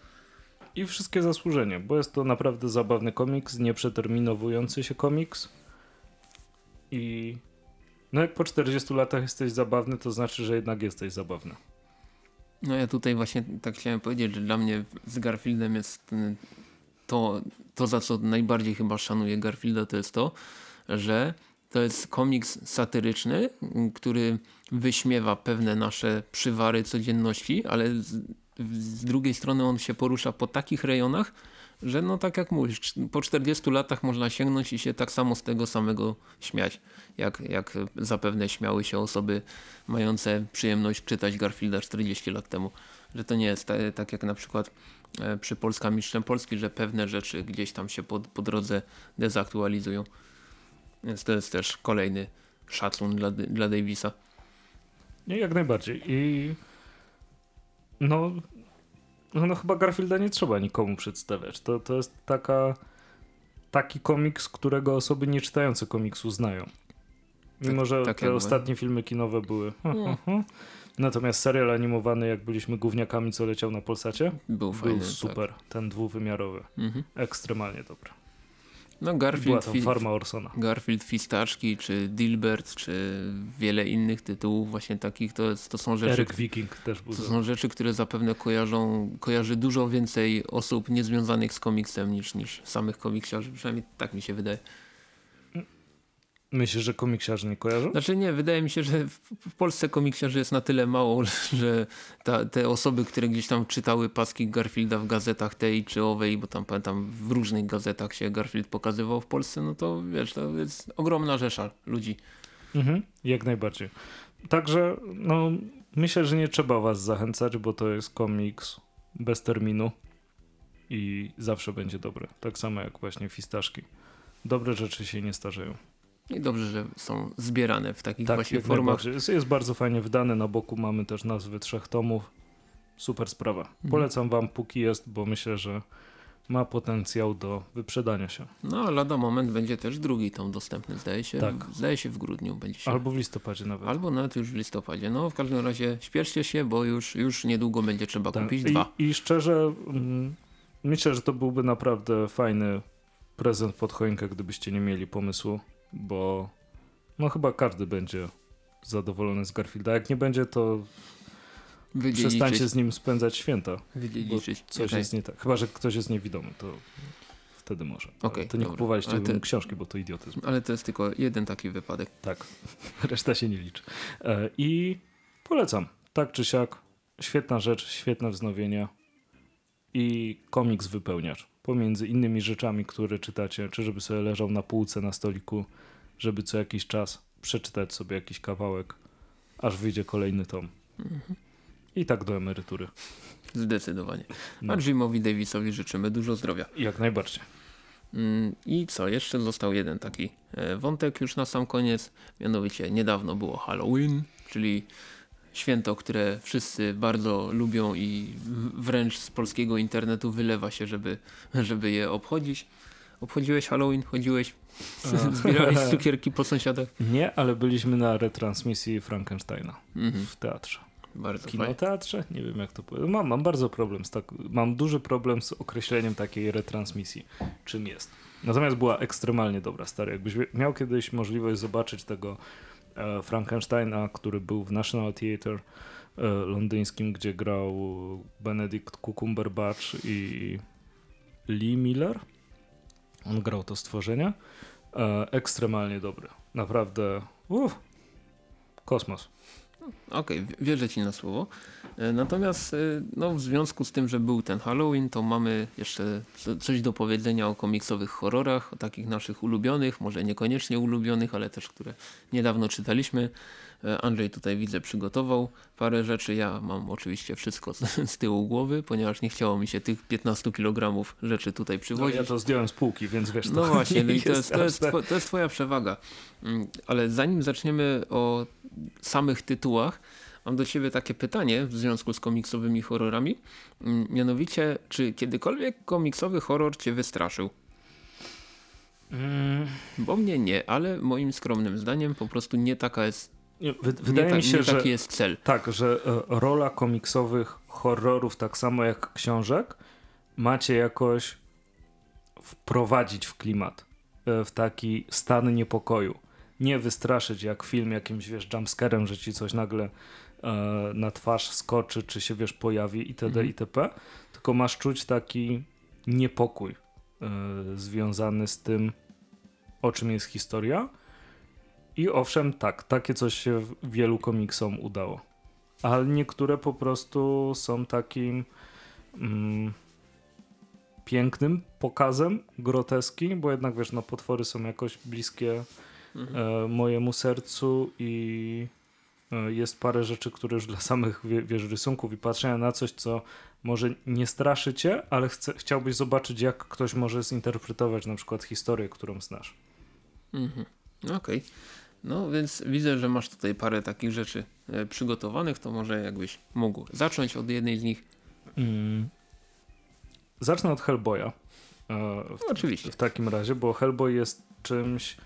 I wszystkie zasłużenie, bo jest to naprawdę zabawny komiks, nieprzeterminowujący się komiks. I no jak po 40 latach jesteś zabawny, to znaczy, że jednak jesteś zabawny. No ja tutaj właśnie tak chciałem powiedzieć, że dla mnie z Garfieldem jest y, to, to za co najbardziej chyba szanuję Garfielda, to jest to, że to jest komiks satyryczny, który wyśmiewa pewne nasze przywary codzienności, ale z, z drugiej strony on się porusza po takich rejonach, że no tak jak mówisz, po 40 latach można sięgnąć i się tak samo z tego samego śmiać, jak, jak zapewne śmiały się osoby mające przyjemność czytać Garfielda 40 lat temu. Że to nie jest ta, tak jak na przykład e, przy Polska Mistrzem Polski, że pewne rzeczy gdzieś tam się po, po drodze dezaktualizują. Więc to jest też kolejny szacun dla, dla Davisa. Jak najbardziej. I no, no, no chyba Garfielda nie trzeba nikomu przedstawiać. To, to jest taka, taki komiks, którego osoby nie czytające komiksu znają. Mimo, że tak te ostatnie filmy kinowe były. No. Natomiast serial animowany, jak byliśmy gówniakami, co leciał na Polsacie, Był fajny. był super. Ten dwuwymiarowy. Tak. Mhm. Ekstremalnie dobry. No I była Garfield, tam farma Orsona. Garfield Fistaczki, czy Dilbert, czy wiele innych tytułów właśnie takich, to, to są rzeczy, Eryk Viking też był. To są rzeczy, które zapewne kojarzą, kojarzy dużo więcej osób niezwiązanych z komiksem niż, niż samych komiksiarzy. Przynajmniej tak mi się wydaje. Myślisz, że komiksiarze nie kojarzą? Znaczy nie, wydaje mi się, że w, w Polsce komiksiarzy jest na tyle mało, że ta, te osoby, które gdzieś tam czytały paski Garfielda w gazetach tej czy owej, bo tam pamiętam w różnych gazetach się Garfield pokazywał w Polsce, no to wiesz, to jest ogromna rzesza ludzi. Mhm, jak najbardziej. Także, no, myślę, że nie trzeba was zachęcać, bo to jest komiks bez terminu i zawsze będzie dobry. Tak samo jak właśnie fistaszki. Dobre rzeczy się nie starzeją. I dobrze, że są zbierane w takich Tak, właśnie formach. Jest, jest bardzo fajnie wydane. Na boku mamy też nazwy trzech tomów. Super sprawa. Polecam wam, póki jest, bo myślę, że ma potencjał do wyprzedania się. No, a lada moment będzie też drugi tom dostępny, zdaje się. Tak. Zdaje się w grudniu będzie się. Albo w listopadzie nawet. Albo nawet już w listopadzie. No, w każdym razie śpieszcie się, bo już, już niedługo będzie trzeba Tak. kupić I, dwa. I szczerze, mm, myślę, że to byłby naprawdę fajny prezent pod choinkę, gdybyście nie mieli pomysłu, bo no chyba każdy będzie zadowolony z Garfielda. Jak nie będzie, to przestańcie Wydziedziczyć. z nim spędzać święta. Wydziedziczyć. Coś Okej. jest nie tak. Chyba, że ktoś jest niewidomy, to wtedy może. Okej, to nie dobra. kupowaliście Ale to- książki, bo to idiotyzm. Ale to jest tylko jeden taki wypadek. Tak, reszta się nie liczy. E, I polecam. Tak czy siak, świetna rzecz, świetne wznowienie i komiks wypełniacz. Pomiędzy innymi rzeczami, które czytacie, czy żeby sobie leżał na półce na stoliku, żeby co jakiś czas przeczytać sobie jakiś kawałek, aż wyjdzie kolejny tom. I tak do emerytury. Zdecydowanie. No. A Jimowi Davisowi życzymy dużo zdrowia. Jak najbardziej. Mm, I co? Jeszcze został jeden taki e, wątek już na sam koniec. Mianowicie niedawno było Halloween, czyli święto, które wszyscy bardzo lubią i w- wręcz z polskiego internetu wylewa się, żeby, żeby je obchodzić. Obchodziłeś Halloween? Chodziłeś Zbierałeś cukierki po sąsiadach? Nie, ale byliśmy na retransmisji Frankensteina Mhm. w teatrze. Bardzo fajnie. Kinoteatrze? Nie wiem jak to powiedzieć. Mam, mam bardzo problem z tak, mam duży problem z określeniem takiej retransmisji, czym jest. Natomiast była ekstremalnie dobra, stary. Jakbyś miał kiedyś możliwość zobaczyć tego Frankensteina, który był w National Theatre e, londyńskim, gdzie grał Benedict Cumberbatch i Lee Miller. On grał to stworzenie. E, ekstremalnie dobry. Naprawdę. Uff, kosmos. Okej, w- wierzę ci na słowo. E, Natomiast e, no, w związku z tym, że był ten Halloween, to mamy jeszcze co- coś do powiedzenia o komiksowych horrorach, o takich naszych ulubionych, może niekoniecznie ulubionych, ale też które niedawno czytaliśmy. E, Andrzej tutaj widzę przygotował parę rzeczy. Ja mam oczywiście wszystko z, z tyłu głowy, ponieważ nie chciało mi się tych 15 kg rzeczy tutaj No, przywozić. ja to zdjąłem z półki, więc wiesz, to No właśnie, no to jest, to, jest, tak- two- to jest twoja przewaga. Mm, Ale zanim zaczniemy o samych tytułach, mam do ciebie takie pytanie w związku z komiksowymi horrorami. Mm, Mianowicie, czy kiedykolwiek komiksowy horror cię wystraszył? Mm, Bo mnie nie, ale moim skromnym zdaniem po prostu nie taka jest, nie, nie, wydaje ta, mi się, nie że taki jest cel. tak, że e, rola komiksowych horrorów, tak samo jak książek, macie jakoś wprowadzić w klimat, e, w taki stan niepokoju. Nie wystraszyć jak film jakimś, wiesz, jumpscarem, że ci coś nagle e, na twarz skoczy, czy się, wiesz, pojawi itd. Mhm. itp. Tylko masz czuć taki niepokój związany z tym, o czym jest historia. I owszem, tak, takie coś się wielu komiksom udało. Ale niektóre po prostu są takim mm, pięknym pokazem groteski, bo jednak wiesz, no potwory są jakoś bliskie e, mojemu sercu i e, jest parę rzeczy, które już dla samych wie, wiesz, rysunków i patrzenia na coś, co może nie straszy cię, ale chce, chciałbyś zobaczyć, jak ktoś może zinterpretować na przykład historię, którą znasz. Mhm. Okej. No więc widzę, że masz tutaj parę takich rzeczy e, przygotowanych, to może jakbyś mógł zacząć od jednej z nich. Mm. Zacznę od Hellboya. E, w, Oczywiście. w takim razie, bo Hellboy jest czymś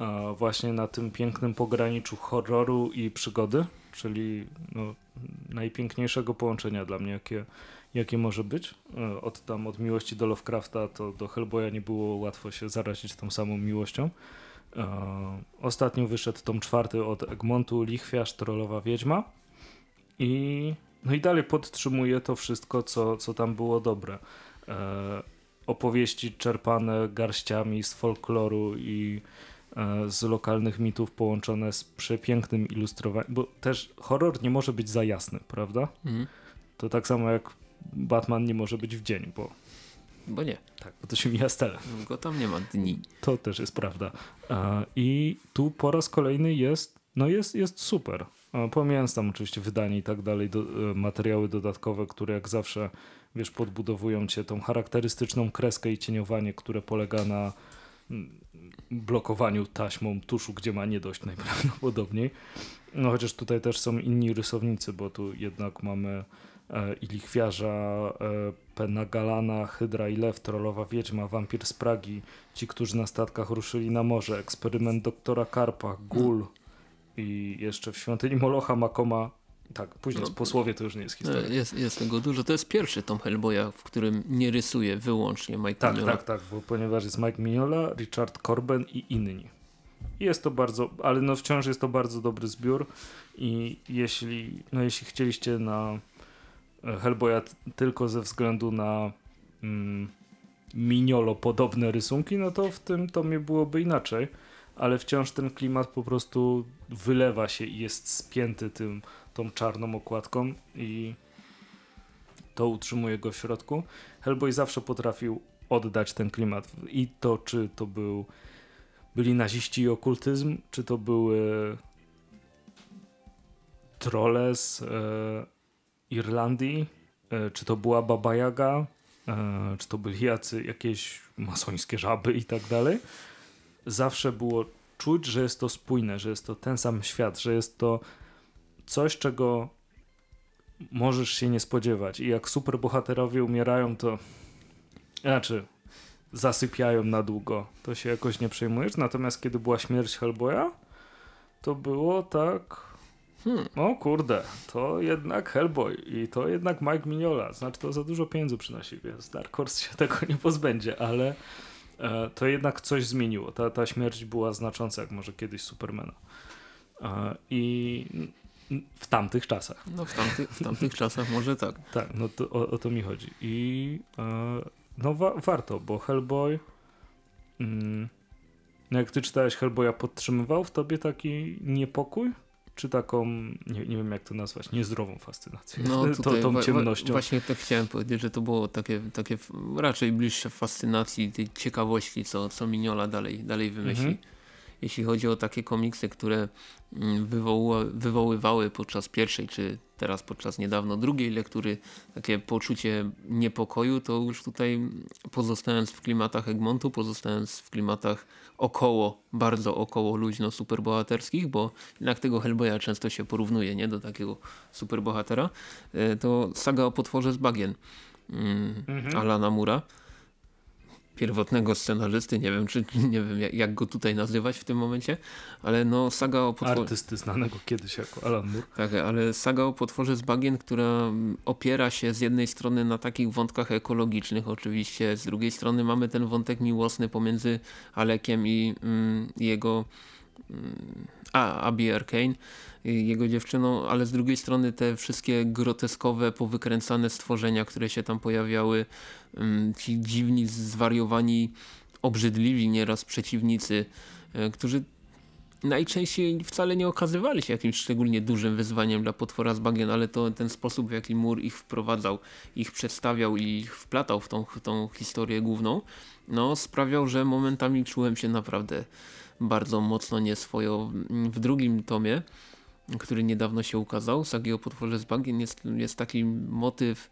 e, właśnie na tym pięknym pograniczu horroru i przygody, czyli no, najpiękniejszego połączenia dla mnie, jakie, jakie może być. Od tam od miłości do Lovecrafta, to do Hellboya nie było łatwo się zarazić tą samą miłością. E, ostatnio wyszedł tom czwarty od Egmontu, Lichwiarz, Trollowa Wiedźma i no i dalej podtrzymuje to wszystko, co, co tam było dobre. E, opowieści czerpane garściami z folkloru i e, z lokalnych mitów połączone z przepięknym ilustrowaniem, bo też horror nie może być za jasny, prawda? Mhm. To tak samo jak Batman nie może być w dzień, bo Bo nie, tak, bo to się mija stele. go tam nie ma dni. To też jest prawda. I tu po raz kolejny jest, no jest, jest super. Pomijając tam oczywiście wydanie i tak dalej, do, e, materiały dodatkowe, które jak zawsze, wiesz, podbudowują cię tą charakterystyczną kreskę i cieniowanie, które polega na mm, blokowaniu taśmą tuszu, gdzie ma nie dość najprawdopodobniej. No chociaż tutaj też są inni rysownicy, bo tu jednak mamy i Lichwiarza, e, Penagalana, Hydra i Lew, Trollowa Wiedźma, Wampir z Pragi, ci, którzy na statkach ruszyli na morze, eksperyment doktora Karpa, Gul i jeszcze w świątyni Molocha Makoma. Tak, później No. posłowie, to już nie jest historia. No, Jest, jest tego dużo. To jest pierwszy Tom Hellboya, w którym nie rysuje wyłącznie Mike Tak, Mignola. tak, tak, bo ponieważ jest Mike Mignola, Richard Corben i inni. I Jest to bardzo, ale no wciąż jest to bardzo dobry zbiór i jeśli, no jeśli chcieliście na e, Hellboya tylko ze względu na mm, Mignolo podobne rysunki, no to w tym tomie byłoby inaczej, ale wciąż ten klimat po prostu wylewa się i jest spięty tym, tą czarną okładką i to utrzymuje go w środku. Hellboy zawsze potrafił oddać ten klimat. I to, czy to był byli naziści i okultyzm, czy to były trolle z Irlandii, e, czy to była Baba Jaga, e, czy to byli jacy jakieś masońskie żaby i tak dalej. Zawsze było czuć, że jest to spójne, że jest to ten sam świat, że jest to coś, czego możesz się nie spodziewać. I jak superbohaterowie umierają, to znaczy zasypiają na długo, to się jakoś nie przejmujesz. Natomiast kiedy była śmierć Hellboya, to było tak. Hmm. O kurde, to jednak Hellboy i to jednak Mike Mignola. Znaczy to za dużo pieniędzy przynosi, więc Dark Horse się tego nie pozbędzie, ale e, to jednak coś zmieniło. Ta, ta śmierć była znacząca, jak może kiedyś Supermana. E, I w tamtych czasach. No w, tamty, w tamtych czasach może tak. Tak, no to, o, o to mi chodzi. I e, no wa warto, bo Hellboy. Mm, no jak ty czytałeś Hellboya, podtrzymywał w tobie taki niepokój? Czy taką, nie, nie wiem jak to nazwać, niezdrową fascynację? No to, tutaj tą wa- ciemnością. Właśnie tak chciałem powiedzieć, że to było takie, takie raczej bliższe fascynacji, tej ciekawości, co, co Mignola dalej, dalej wymyśli. Mhm. Jeśli chodzi o takie komiksy, które mm, wywoływały podczas pierwszej, czy teraz podczas niedawno drugiej lektury takie poczucie niepokoju, to już tutaj mm, pozostając w klimatach Egmontu, pozostając w klimatach około, bardzo około luźno superbohaterskich, bo jednak tego Hellboya często się porównuje nie do takiego superbohatera, e, to saga o potworze z bagien mm, Mhm. Alana Mura pierwotnego scenarzysty, nie wiem, czy nie wiem jak, go tutaj nazywać w tym momencie, ale no saga o potworze Artysty znanego kiedyś jako Alan Moore. tak, ale saga o potworze z bagien, która mm, opiera się z jednej strony na takich wątkach ekologicznych oczywiście, z drugiej strony mamy ten wątek miłosny pomiędzy Alekiem i mm, jego mm, a, Abby Arkane, jego dziewczyną, ale z drugiej strony te wszystkie groteskowe, powykręcane stworzenia, które się tam pojawiały, ci dziwni, zwariowani, obrzydliwi nieraz przeciwnicy, e, którzy najczęściej wcale nie okazywali się jakimś szczególnie dużym wyzwaniem dla potwora z bagien, ale to ten sposób w jaki Mur ich wprowadzał, ich przedstawiał i ich wplatał w tą, w tą historię główną, no sprawiał, że momentami czułem się naprawdę bardzo mocno nieswojo. W drugim tomie, który niedawno się ukazał, sagi o potworze z bagien, jest, jest taki motyw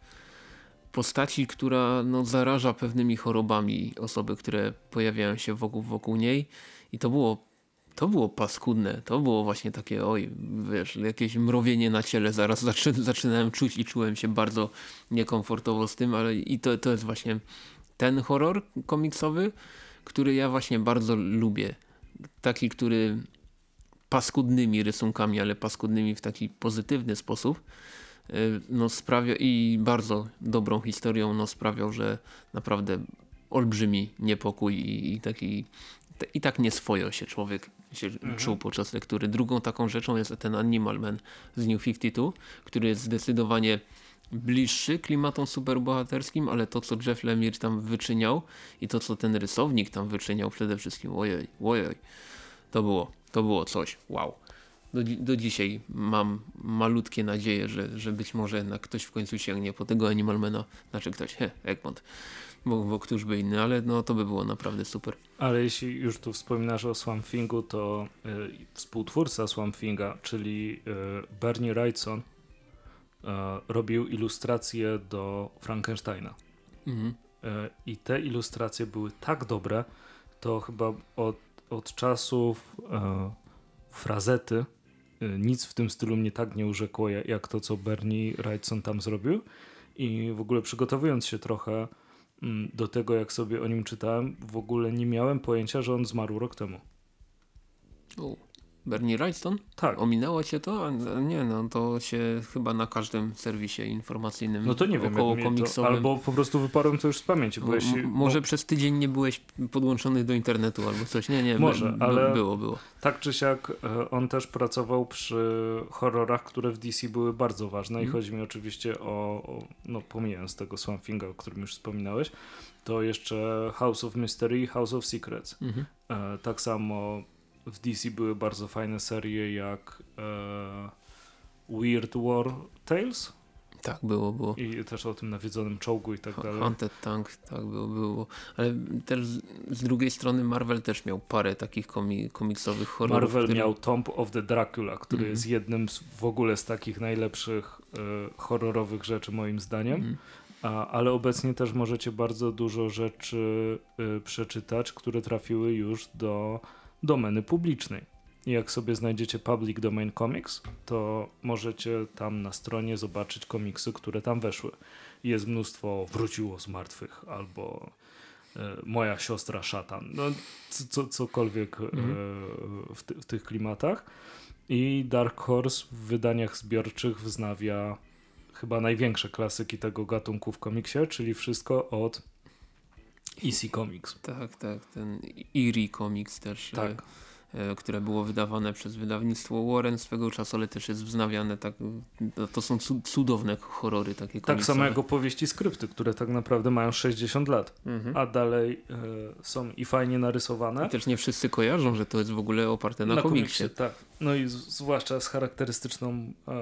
postaci, która no, zaraża pewnymi chorobami osoby, które pojawiają się wokół, wokół niej. I to było to było paskudne, to było właśnie takie, oj, wiesz, jakieś mrowienie na ciele, zaraz zaczy, zaczynałem czuć i czułem się bardzo niekomfortowo z tym, ale i to, to jest właśnie ten horror komiksowy, który ja właśnie bardzo lubię. Taki, który paskudnymi rysunkami, ale paskudnymi w taki pozytywny sposób, no sprawia i bardzo dobrą historią, no sprawiał, że naprawdę olbrzymi niepokój i, i taki i tak nieswojo się człowiek się Mhm. czuł podczas lektury. Drugą taką rzeczą jest ten Animal Man z New 52, który jest zdecydowanie bliższy klimatom superbohaterskim, ale to co Jeff Lemire tam wyczyniał i to co ten rysownik tam wyczyniał przede wszystkim, ojej, ojej, to było, to było coś, wow. Do, do dzisiaj mam malutkie nadzieje, że, że być może jednak ktoś w końcu sięgnie po tego Animalmana, znaczy ktoś, he, Egmont, bo, bo któż by inny, ale no to by było naprawdę super. Ale jeśli już tu wspominasz o Swamp Thingu, to y, współtwórca Swamp Thinga, czyli y, Bernie Wrightson, y, robił ilustracje do Frankensteina. Mhm. I te ilustracje były tak dobre, to chyba od, od czasów frazety nic w tym stylu mnie tak nie urzekło, ja- jak to, co Bernie Wrightson tam zrobił. I w ogóle przygotowując się trochę mm, do tego, jak sobie o nim czytałem, w ogóle nie miałem pojęcia, że on zmarł rok temu. U, Bernie Wrightson? Tak. Ominęło cię to? Nie, no to się chyba na każdym serwisie informacyjnym No to nie wiem, około mnie to, komiksowym. albo po prostu wyparłem to już z pamięci, bo jeśli, może bo przez tydzień nie byłeś podłączony do internetu albo coś. Nie, nie, Może, ale- było, było. Tak czy siak, e, on też pracował przy horrorach, które w DC były bardzo ważne i Mhm. chodzi mi oczywiście o, o, no pomijając tego Swamp Thinga, o którym już wspominałeś, to jeszcze House of Mystery i House of Secrets. Mhm. E, tak samo w DC były bardzo fajne serie jak e, Weird War Tales Tak, było, było. i też o tym nawiedzonym czołgu i tak dalej. Haunted Tank, tak było, było. Ale też z, z drugiej strony Marvel też miał parę takich komi komiksowych horrorów. Marvel które- miał Tomb of the Dracula, który Mhm. jest jednym z, w ogóle z takich najlepszych e, horrorowych rzeczy moim zdaniem. Mhm. A, ale obecnie też możecie bardzo dużo rzeczy y, przeczytać, które trafiły już do domeny publicznej. Jak sobie znajdziecie Public Domain Comics, to możecie tam na stronie zobaczyć komiksy, które tam weszły. Jest mnóstwo Wróciło z martwych albo moja siostra szatan, no co, cokolwiek mhm. w, ty, w tych klimatach. I Dark Horse w wydaniach zbiorczych wznawia chyba największe klasyki tego gatunku w komiksie, czyli wszystko od EC Comics. Tak, tak, ten Eerie Comics też. Tak. E, które było wydawane przez wydawnictwo Warren swego czasu, ale też jest wznawiane. Tak, to są cudowne horrory takie Tak samo jak opowieści skrypty, które tak naprawdę mają 60 lat, mhm. a dalej e, są i fajnie narysowane. I też nie wszyscy kojarzą, że to jest w ogóle oparte na, na komiksie. komiksie. Tak, no i z, zwłaszcza z charakterystyczną e,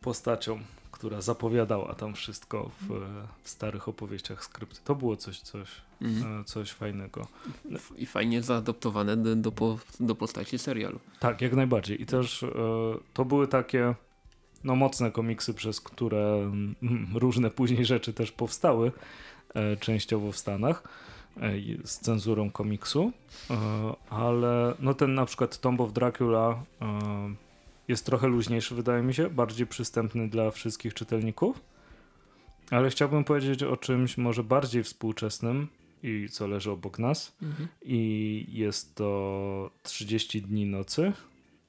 postacią która zapowiadała tam wszystko w, w starych opowieściach skrypty. To było coś, coś, mhm. coś fajnego. I fajnie zaadoptowane do, do, do postaci serialu. Tak, jak najbardziej. I też e, to były takie no, mocne komiksy, przez które mm, różne później rzeczy też powstały, e, częściowo w Stanach e, z cenzurą komiksu, ale no ten na przykład Tomb of Dracula jest trochę luźniejszy, wydaje mi się, bardziej przystępny dla wszystkich czytelników. Ale chciałbym powiedzieć o czymś może bardziej współczesnym i co leży obok nas. Mhm. I jest to 30 dni nocy,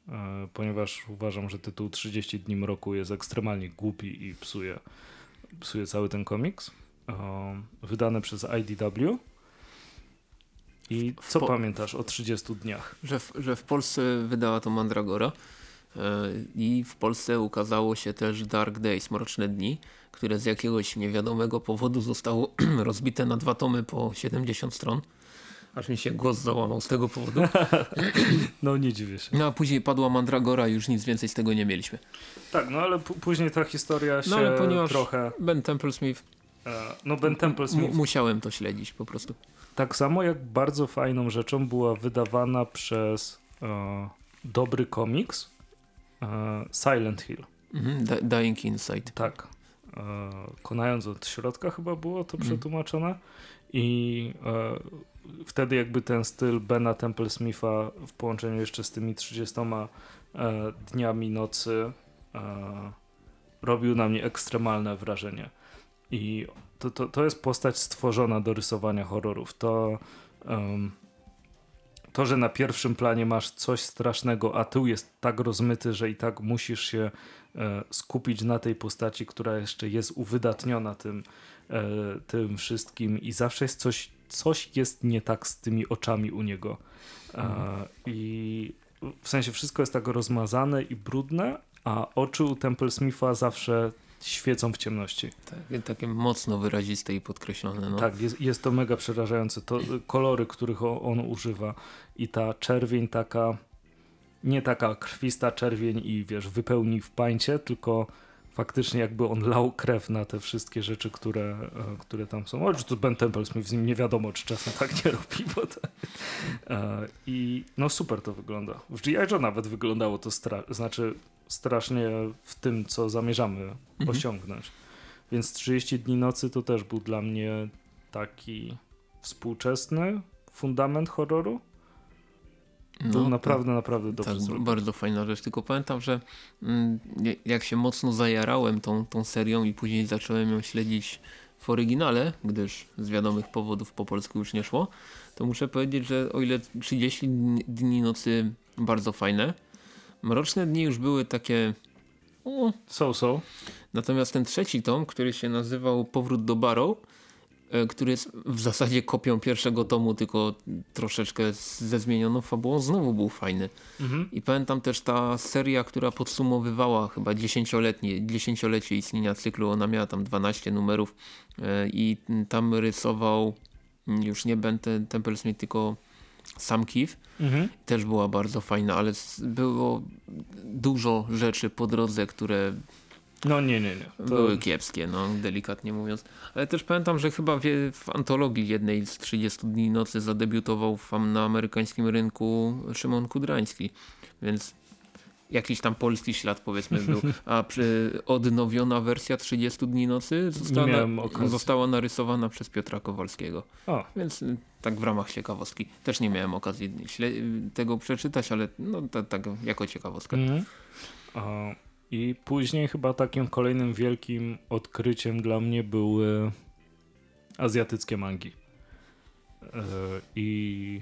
e, ponieważ uważam, że tytuł 30 dni mroku jest ekstremalnie głupi i psuje, psuje cały ten komiks. E, wydany przez IDW. I co pamiętasz o 30 dniach? Że w, że w Polsce wydała to Mandragora. E, I w Polsce ukazało się też Dark Days, Mroczne Dni, które z jakiegoś niewiadomego powodu zostało rozbite na dwa tomy po 70 stron. Aż mi się głos załamał z tego powodu. No nie dziwię się. No a później padła Mandragora już nic więcej z tego nie mieliśmy. Tak, no ale później ta historia się no, ale ponieważ trochę... Ben Templesmith... E, no Ben Templesmith... musiałem to śledzić po prostu. Tak samo jak bardzo fajną rzeczą była wydawana przez e, dobry komiks, Silent Hill. Mhm, Dying Inside. Tak. E, konając od środka chyba było to mhm. przetłumaczone. I e, wtedy jakby ten styl Bena Templesmitha w połączeniu jeszcze z tymi 30 dniami nocy robił na mnie ekstremalne wrażenie. I to, to, to jest postać stworzona do rysowania horrorów. To um, to, że na pierwszym planie masz coś strasznego, a tył jest tak rozmyty, że i tak musisz się e, skupić na tej postaci, która jeszcze jest uwydatniona tym, e, tym wszystkim i zawsze jest coś, coś jest nie tak z tymi oczami u niego. E, mhm. I w sensie wszystko jest tak rozmazane i brudne, a oczy u Temple Smitha zawsze świecą w ciemności. Tak, takie mocno wyraziste i podkreślone. No. Tak, jest, jest to mega przerażające. To kolory, których on używa i ta czerwień taka, nie taka krwista czerwień i wiesz, wypełni w pańcie, tylko faktycznie jakby on lał krew na te wszystkie rzeczy, które, e, które tam są. Choć to Ben Templesmith z nim nie wiadomo, czy czasem tak nie robi. Bo. E, I no super to wygląda. W G.I. Joe nawet wyglądało to, stra- znaczy strasznie w tym, co zamierzamy mhm. osiągnąć. Więc 30 dni nocy to też był dla mnie taki współczesny fundament horroru. No, był naprawdę, tak, naprawdę dobrze tak. Bardzo fajna rzecz, tylko pamiętam, że mm, jak się mocno zajarałem tą, tą serią i później zacząłem ją śledzić w oryginale, gdyż z wiadomych powodów po polsku już nie szło, to muszę powiedzieć, że o ile 30 dni nocy bardzo fajne, Mroczne dni już były takie... So, so. Natomiast ten trzeci tom, który się nazywał Powrót do Barrow, który jest w zasadzie kopią pierwszego tomu, tylko troszeczkę ze zmienioną fabułą, znowu był fajny. Mhm. I pamiętam też ta seria, która podsumowywała chyba dziesięcioletnie, dziesięciolecie istnienia cyklu, ona miała tam 12 numerów e, i tam rysował już nie Ben Templesmith, tylko sam Kif. Mhm. Też była bardzo fajna, ale było dużo rzeczy po drodze, które no nie, nie, nie. To... Były kiepskie, no delikatnie mówiąc. Ale też pamiętam, że chyba w, w antologii jednej z 30 dni nocy zadebiutował na amerykańskim rynku Szymon Kudrański. Więc jakiś tam polski ślad powiedzmy był, a przy, odnowiona wersja 30 dni nocy została, na, została narysowana przez Piotra Kowalskiego. O. Więc y, tak w ramach ciekawostki. Też nie miałem okazji tego przeczytać, ale no tak, tak jako ciekawostka. Mhm. I później chyba takim kolejnym wielkim odkryciem dla mnie były azjatyckie mangi. I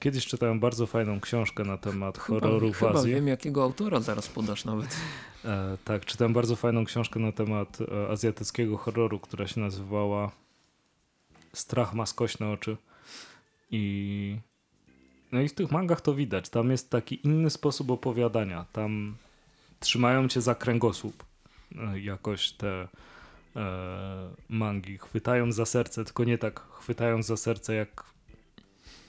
kiedyś czytałem bardzo fajną książkę na temat horroru chyba, w Azji. Chyba wiem jakiego autora zaraz podasz nawet. E, tak, czytałem bardzo fajną książkę na temat e, azjatyckiego horroru, która się nazywała Strach ma skośne oczy. I no i w tych mangach to widać. Tam jest taki inny sposób opowiadania. Tam trzymają cię za kręgosłup. E, jakoś te e, mangi chwytają za serce, tylko nie tak chwytają za serce jak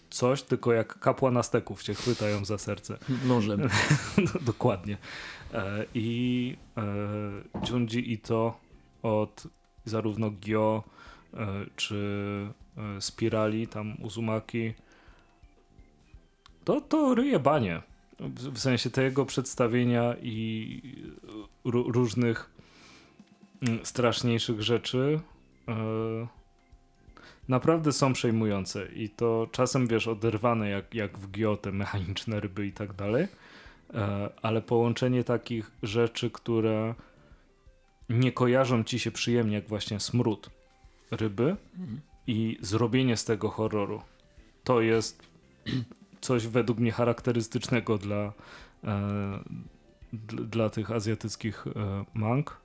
coś, tylko jak kapłan Azteków cię chwytają za serce. Nożem. no, dokładnie. E, I e, Junji Ito od zarówno Gyo e, czy e, Spirali, tam Uzumaki, to, to ryje banie. W, sensie tego przedstawienia i różnych mm, straszniejszych rzeczy e, naprawdę są przejmujące i to czasem wiesz oderwane jak, jak w Giote mechaniczne ryby i tak dalej e, ale połączenie takich rzeczy, które nie kojarzą ci się przyjemnie jak właśnie smród ryby mhm. i zrobienie z tego horroru to jest coś według mnie charakterystycznego dla, e, dla tych azjatyckich e, mang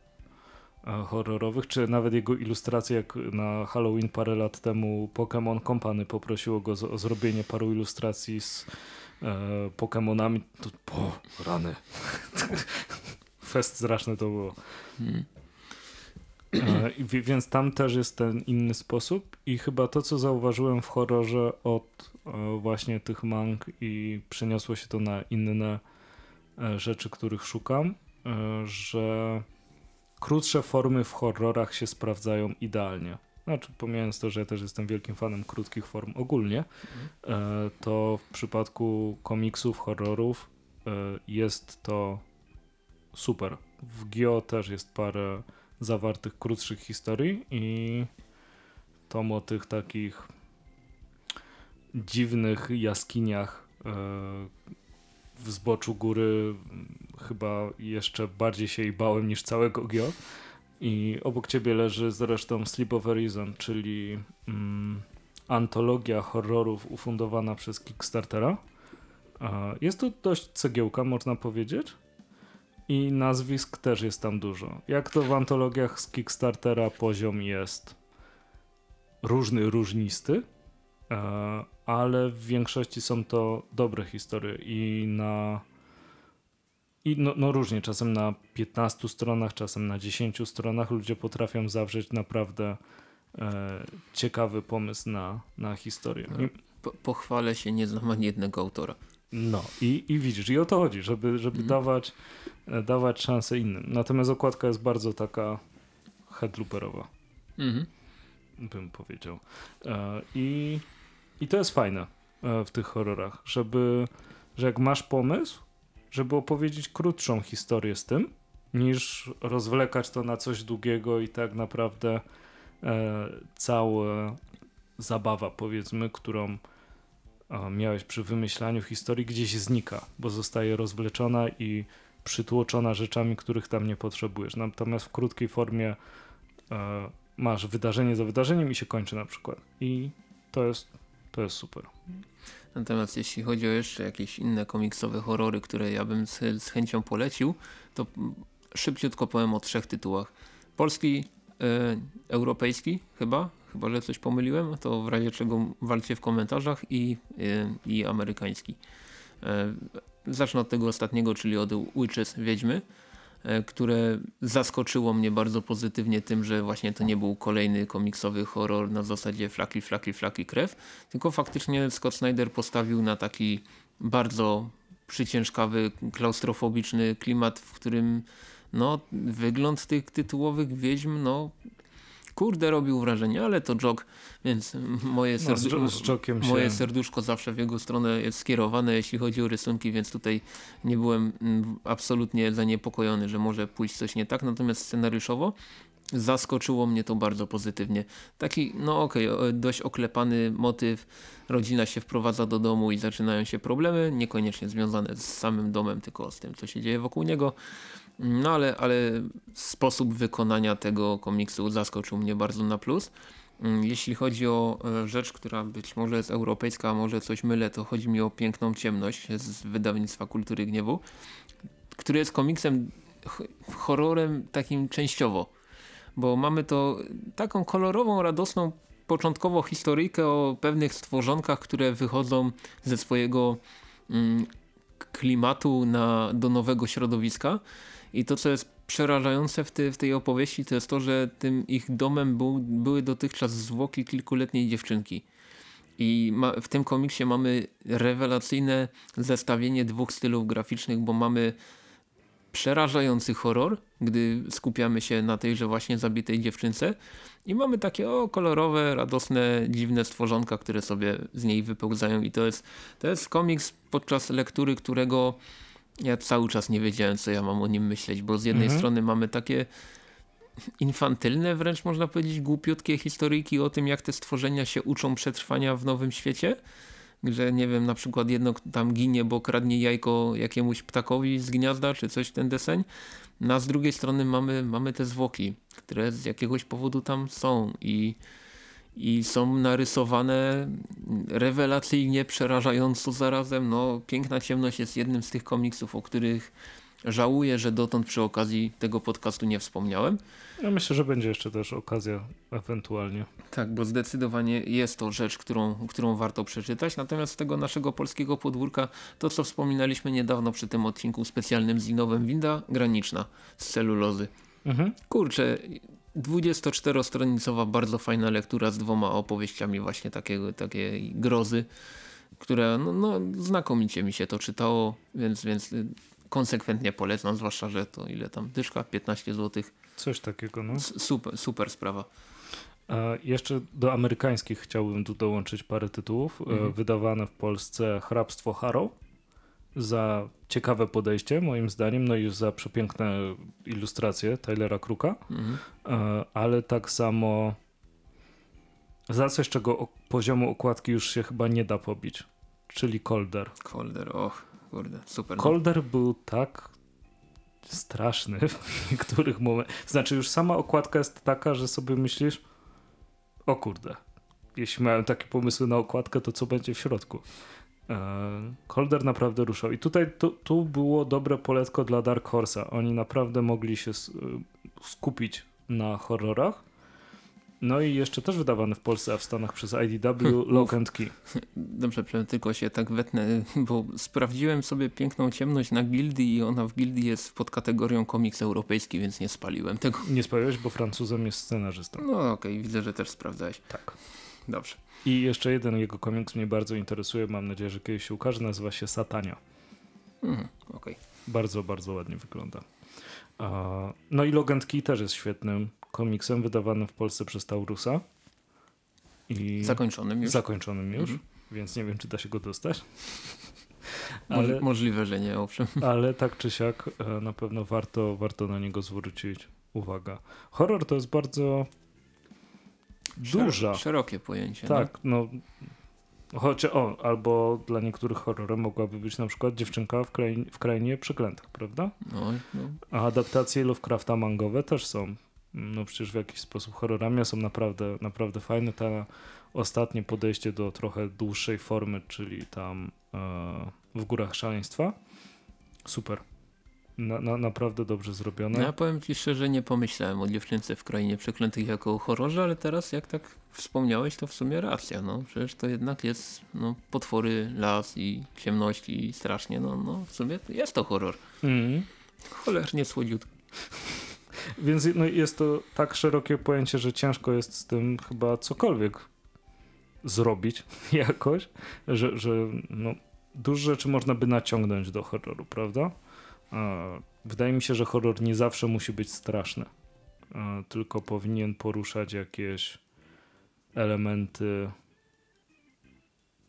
e, horrorowych, czy nawet jego ilustracje, jak na Halloween parę lat temu Pokémon Company poprosiło go o zrobienie paru ilustracji z e, Pokémonami, to po rany. Fest straszne to było. Hmm. E, więc tam też jest ten inny sposób i chyba to, co zauważyłem w horrorze od e, właśnie tych mang i przeniosło się to na inne e, rzeczy, których szukam, że krótsze formy w horrorach się sprawdzają idealnie. Znaczy, pomijając to, że ja też jestem wielkim fanem krótkich form ogólnie, to w przypadku komiksów, horrorów jest to super. W Gio też jest parę zawartych krótszych historii i tom o tych takich dziwnych jaskiniach e, w zboczu góry chyba jeszcze bardziej się jej bałem niż całego Gio. I obok ciebie leży zresztą Sleep of Horizon, czyli mm, antologia horrorów ufundowana przez Kickstartera. Jest to dość cegiełka, można powiedzieć i nazwisk też jest tam dużo. Jak to w antologiach z Kickstartera poziom jest różny, różnisty, e, ale w większości są to dobre historie i na i no, no, różnie, czasem na 15 stronach, czasem na 10 stronach ludzie potrafią zawrzeć naprawdę e, ciekawy pomysł na, na historię. Po, pochwalę się, nie znam ani jednego autora. No i, i widzisz, i o to chodzi, żeby, żeby mhm. dawać, e, dawać szansę innym. Natomiast okładka jest bardzo taka headlooperowa. Mhm. Bym powiedział. E, I, I to jest fajne e, w tych horrorach, żeby, że jak masz pomysł, żeby opowiedzieć krótszą historię z tym, niż rozwlekać to na coś długiego i tak naprawdę e, cała zabawa, powiedzmy, którą miałeś przy wymyślaniu historii gdzieś znika, bo zostaje rozwleczona i przytłoczona rzeczami, których tam nie potrzebujesz. Natomiast w krótkiej formie e, masz wydarzenie za wydarzeniem i się kończy na przykład. I to jest, to jest super. Natomiast jeśli chodzi o jeszcze jakieś inne komiksowe horrory, które ja bym z, z chęcią polecił, to szybciutko powiem o trzech tytułach. Polski, e, europejski chyba, chyba że coś pomyliłem, to w razie czego walcie w komentarzach i, i, i amerykański. E, zacznę od tego ostatniego, czyli od Witches, Wiedźmy, e, które zaskoczyło mnie bardzo pozytywnie tym, że właśnie to nie był kolejny komiksowy horror na zasadzie flaki, flaki, flaki, krew, tylko faktycznie Scott Snyder postawił na taki bardzo przyciężkawy, klaustrofobiczny klimat, w którym no, wygląd tych tytułowych wiedźm no, kurde robił wrażenie, ale to Jok, więc moje, no, serdu no, z, z moje serduszko zawsze w jego stronę jest skierowane, jeśli chodzi o rysunki, więc tutaj nie byłem mm, absolutnie zaniepokojony, że może pójść coś nie tak, natomiast scenariuszowo zaskoczyło mnie to bardzo pozytywnie. Taki, no okej, okay, dość oklepany motyw, rodzina się wprowadza do domu i zaczynają się problemy, niekoniecznie związane z samym domem, tylko z tym, co się dzieje wokół niego. No ale, ale sposób wykonania tego komiksu zaskoczył mnie bardzo na plus. Mm, jeśli chodzi o e, rzecz, która być może jest europejska, a może coś mylę, to chodzi mi o Piękną Ciemność z wydawnictwa Kultury Gniewu, który jest komiksem horrorem takim częściowo, bo mamy to taką kolorową, radosną początkowo historyjkę o pewnych stworzonkach, które wychodzą ze swojego mm, klimatu na, do nowego środowiska i to co jest przerażające w, ty, w tej opowieści to jest to, że tym ich domem był, były dotychczas zwłoki kilkuletniej dziewczynki. I ma, w tym komiksie mamy rewelacyjne zestawienie dwóch stylów graficznych, bo mamy przerażający horror, gdy skupiamy się na tejże właśnie zabitej dziewczynce i mamy takie o kolorowe, radosne, dziwne stworzonka, które sobie z niej wypełzają i to jest, to jest komiks podczas lektury, którego ja cały czas nie wiedziałem, co ja mam o nim myśleć, bo z jednej mhm. strony mamy takie infantylne, wręcz można powiedzieć głupiutkie historyjki o tym, jak te stworzenia się uczą przetrwania w nowym świecie, że nie wiem, na przykład jedno tam ginie, bo kradnie jajko jakiemuś ptakowi z gniazda, czy coś ten deseń. No a z drugiej strony mamy, mamy te zwłoki, które z jakiegoś powodu tam są i i są narysowane rewelacyjnie, przerażająco zarazem. No, Piękna Ciemność jest jednym z tych komiksów, o których żałuję, że dotąd przy okazji tego podcastu nie wspomniałem. Ja myślę, że będzie jeszcze też okazja ewentualnie. Tak, bo zdecydowanie jest to rzecz, którą, którą warto przeczytać. Natomiast z tego naszego polskiego podwórka, to co wspominaliśmy niedawno przy tym odcinku specjalnym z Inowem, winda graniczna z celulozy. Mhm. Kurczę, 24-stronicowa, bardzo fajna lektura z dwoma opowieściami właśnie takiego, takiej grozy, która no, no, znakomicie mi się to czytało, więc, więc konsekwentnie polecam, zwłaszcza, że to ile tam, dyszka, 15 zł. Coś takiego, no. Super, super sprawa. A jeszcze do amerykańskich chciałbym tu dołączyć parę tytułów. E, mhm. Wydawane w Polsce Hrabstwo Harrow za ciekawe podejście moim zdaniem, no i za przepiękne ilustracje Tylera Kruka, mhm. E, ale tak samo za coś, czego poziomu okładki już się chyba nie da pobić, czyli Kolder. Kolder, och, kurde, super. Kolder no. był tak straszny w niektórych momentach. Znaczy już sama okładka jest taka, że sobie myślisz o kurde, jeśli mają takie pomysły na okładkę, to co będzie w środku? Kolder e, naprawdę ruszał. I tutaj tu, tu było dobre poletko dla Dark Horse'a. Oni naprawdę mogli się skupić na horrorach. No i jeszcze też wydawany w Polsce, a w Stanach przez IDW Lock and Key. Dobrze, tylko się tak wetnę, bo sprawdziłem sobie piękną ciemność na gildii i ona w gildii jest pod kategorią komiks europejski, więc nie spaliłem tego. Nie spaliłeś, bo Francuzem jest scenarzystą. No okej, okay, widzę, że też sprawdzałeś. Tak. Dobrze. I jeszcze jeden jego komiks mnie bardzo interesuje, mam nadzieję, że kiedyś się ukaże, nazywa się Satania. Mhm, okay. Bardzo, bardzo ładnie wygląda. No i Logan Key też jest świetnym komiksem, wydawanym w Polsce przez Taurusa. I zakończonym już. Zakończonym już, mhm. więc nie wiem, czy da się go dostać. Ale, Możliwe, że nie, owszem. Ale tak czy siak e, na pewno warto, warto na niego zwrócić uwagę. Horror to jest bardzo duża. Szerokie pojęcie. Tak, no. no choć o, albo dla niektórych horrorów mogłaby być na przykład dziewczynka w, krainie, w krainie przeklętych, prawda? No, no. A adaptacje Lovecrafta mangowe też są no przecież w jakiś sposób horrorami są naprawdę, naprawdę fajne. To ostatnie podejście do trochę dłuższej formy, czyli tam e, w Górach Szaleństwa. Super. Na, na, naprawdę dobrze zrobione. No ja powiem ci szczerze, nie pomyślałem o dziewczynce w Krainie Przeklętych jako o horrorze, ale teraz jak tak wspomniałeś, to w sumie racja. No. Przecież to jednak jest no, potwory, las i ciemności i strasznie. No, no w sumie jest to horror. Mm. Cholernie słodziutko. Więc no, jest to tak szerokie pojęcie, że ciężko jest z tym chyba cokolwiek zrobić jakoś, że, że no, dużo rzeczy można by naciągnąć do horroru, prawda? Wydaje mi się, że horror nie zawsze musi być straszny, tylko powinien poruszać jakieś elementy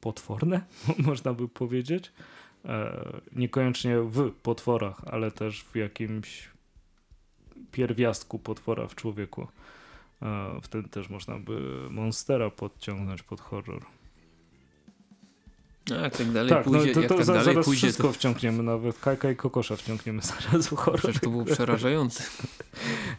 potworne, można by powiedzieć. E, niekoniecznie w potworach, ale też w jakimś pierwiastku potwora w człowieku. E, wtedy też można by monstera podciągnąć pod horror. No, jak tak dalej tak, pójdzie, no to, to, tak za, dalej zaraz pójdzie, wszystko to... wciągniemy, nawet Kajka i Kokosza wciągniemy zaraz w horror. Przecież to było przerażające.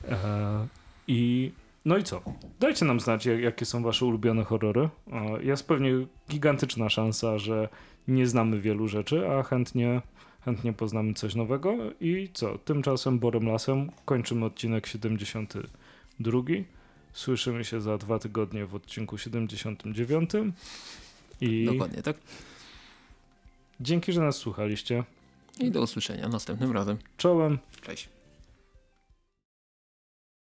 E, I No i co? Dajcie nam znać, jak- jakie są wasze ulubione horrory. E, Jest pewnie gigantyczna szansa, że nie znamy wielu rzeczy, a chętnie, chętnie poznamy coś nowego. I co? Tymczasem Borem Lasem kończymy odcinek 72. Słyszymy się za dwa tygodnie w odcinku 79. I Dokładnie, tak? Dzięki, że nas słuchaliście. I do usłyszenia następnym razem. Czołem. Cześć.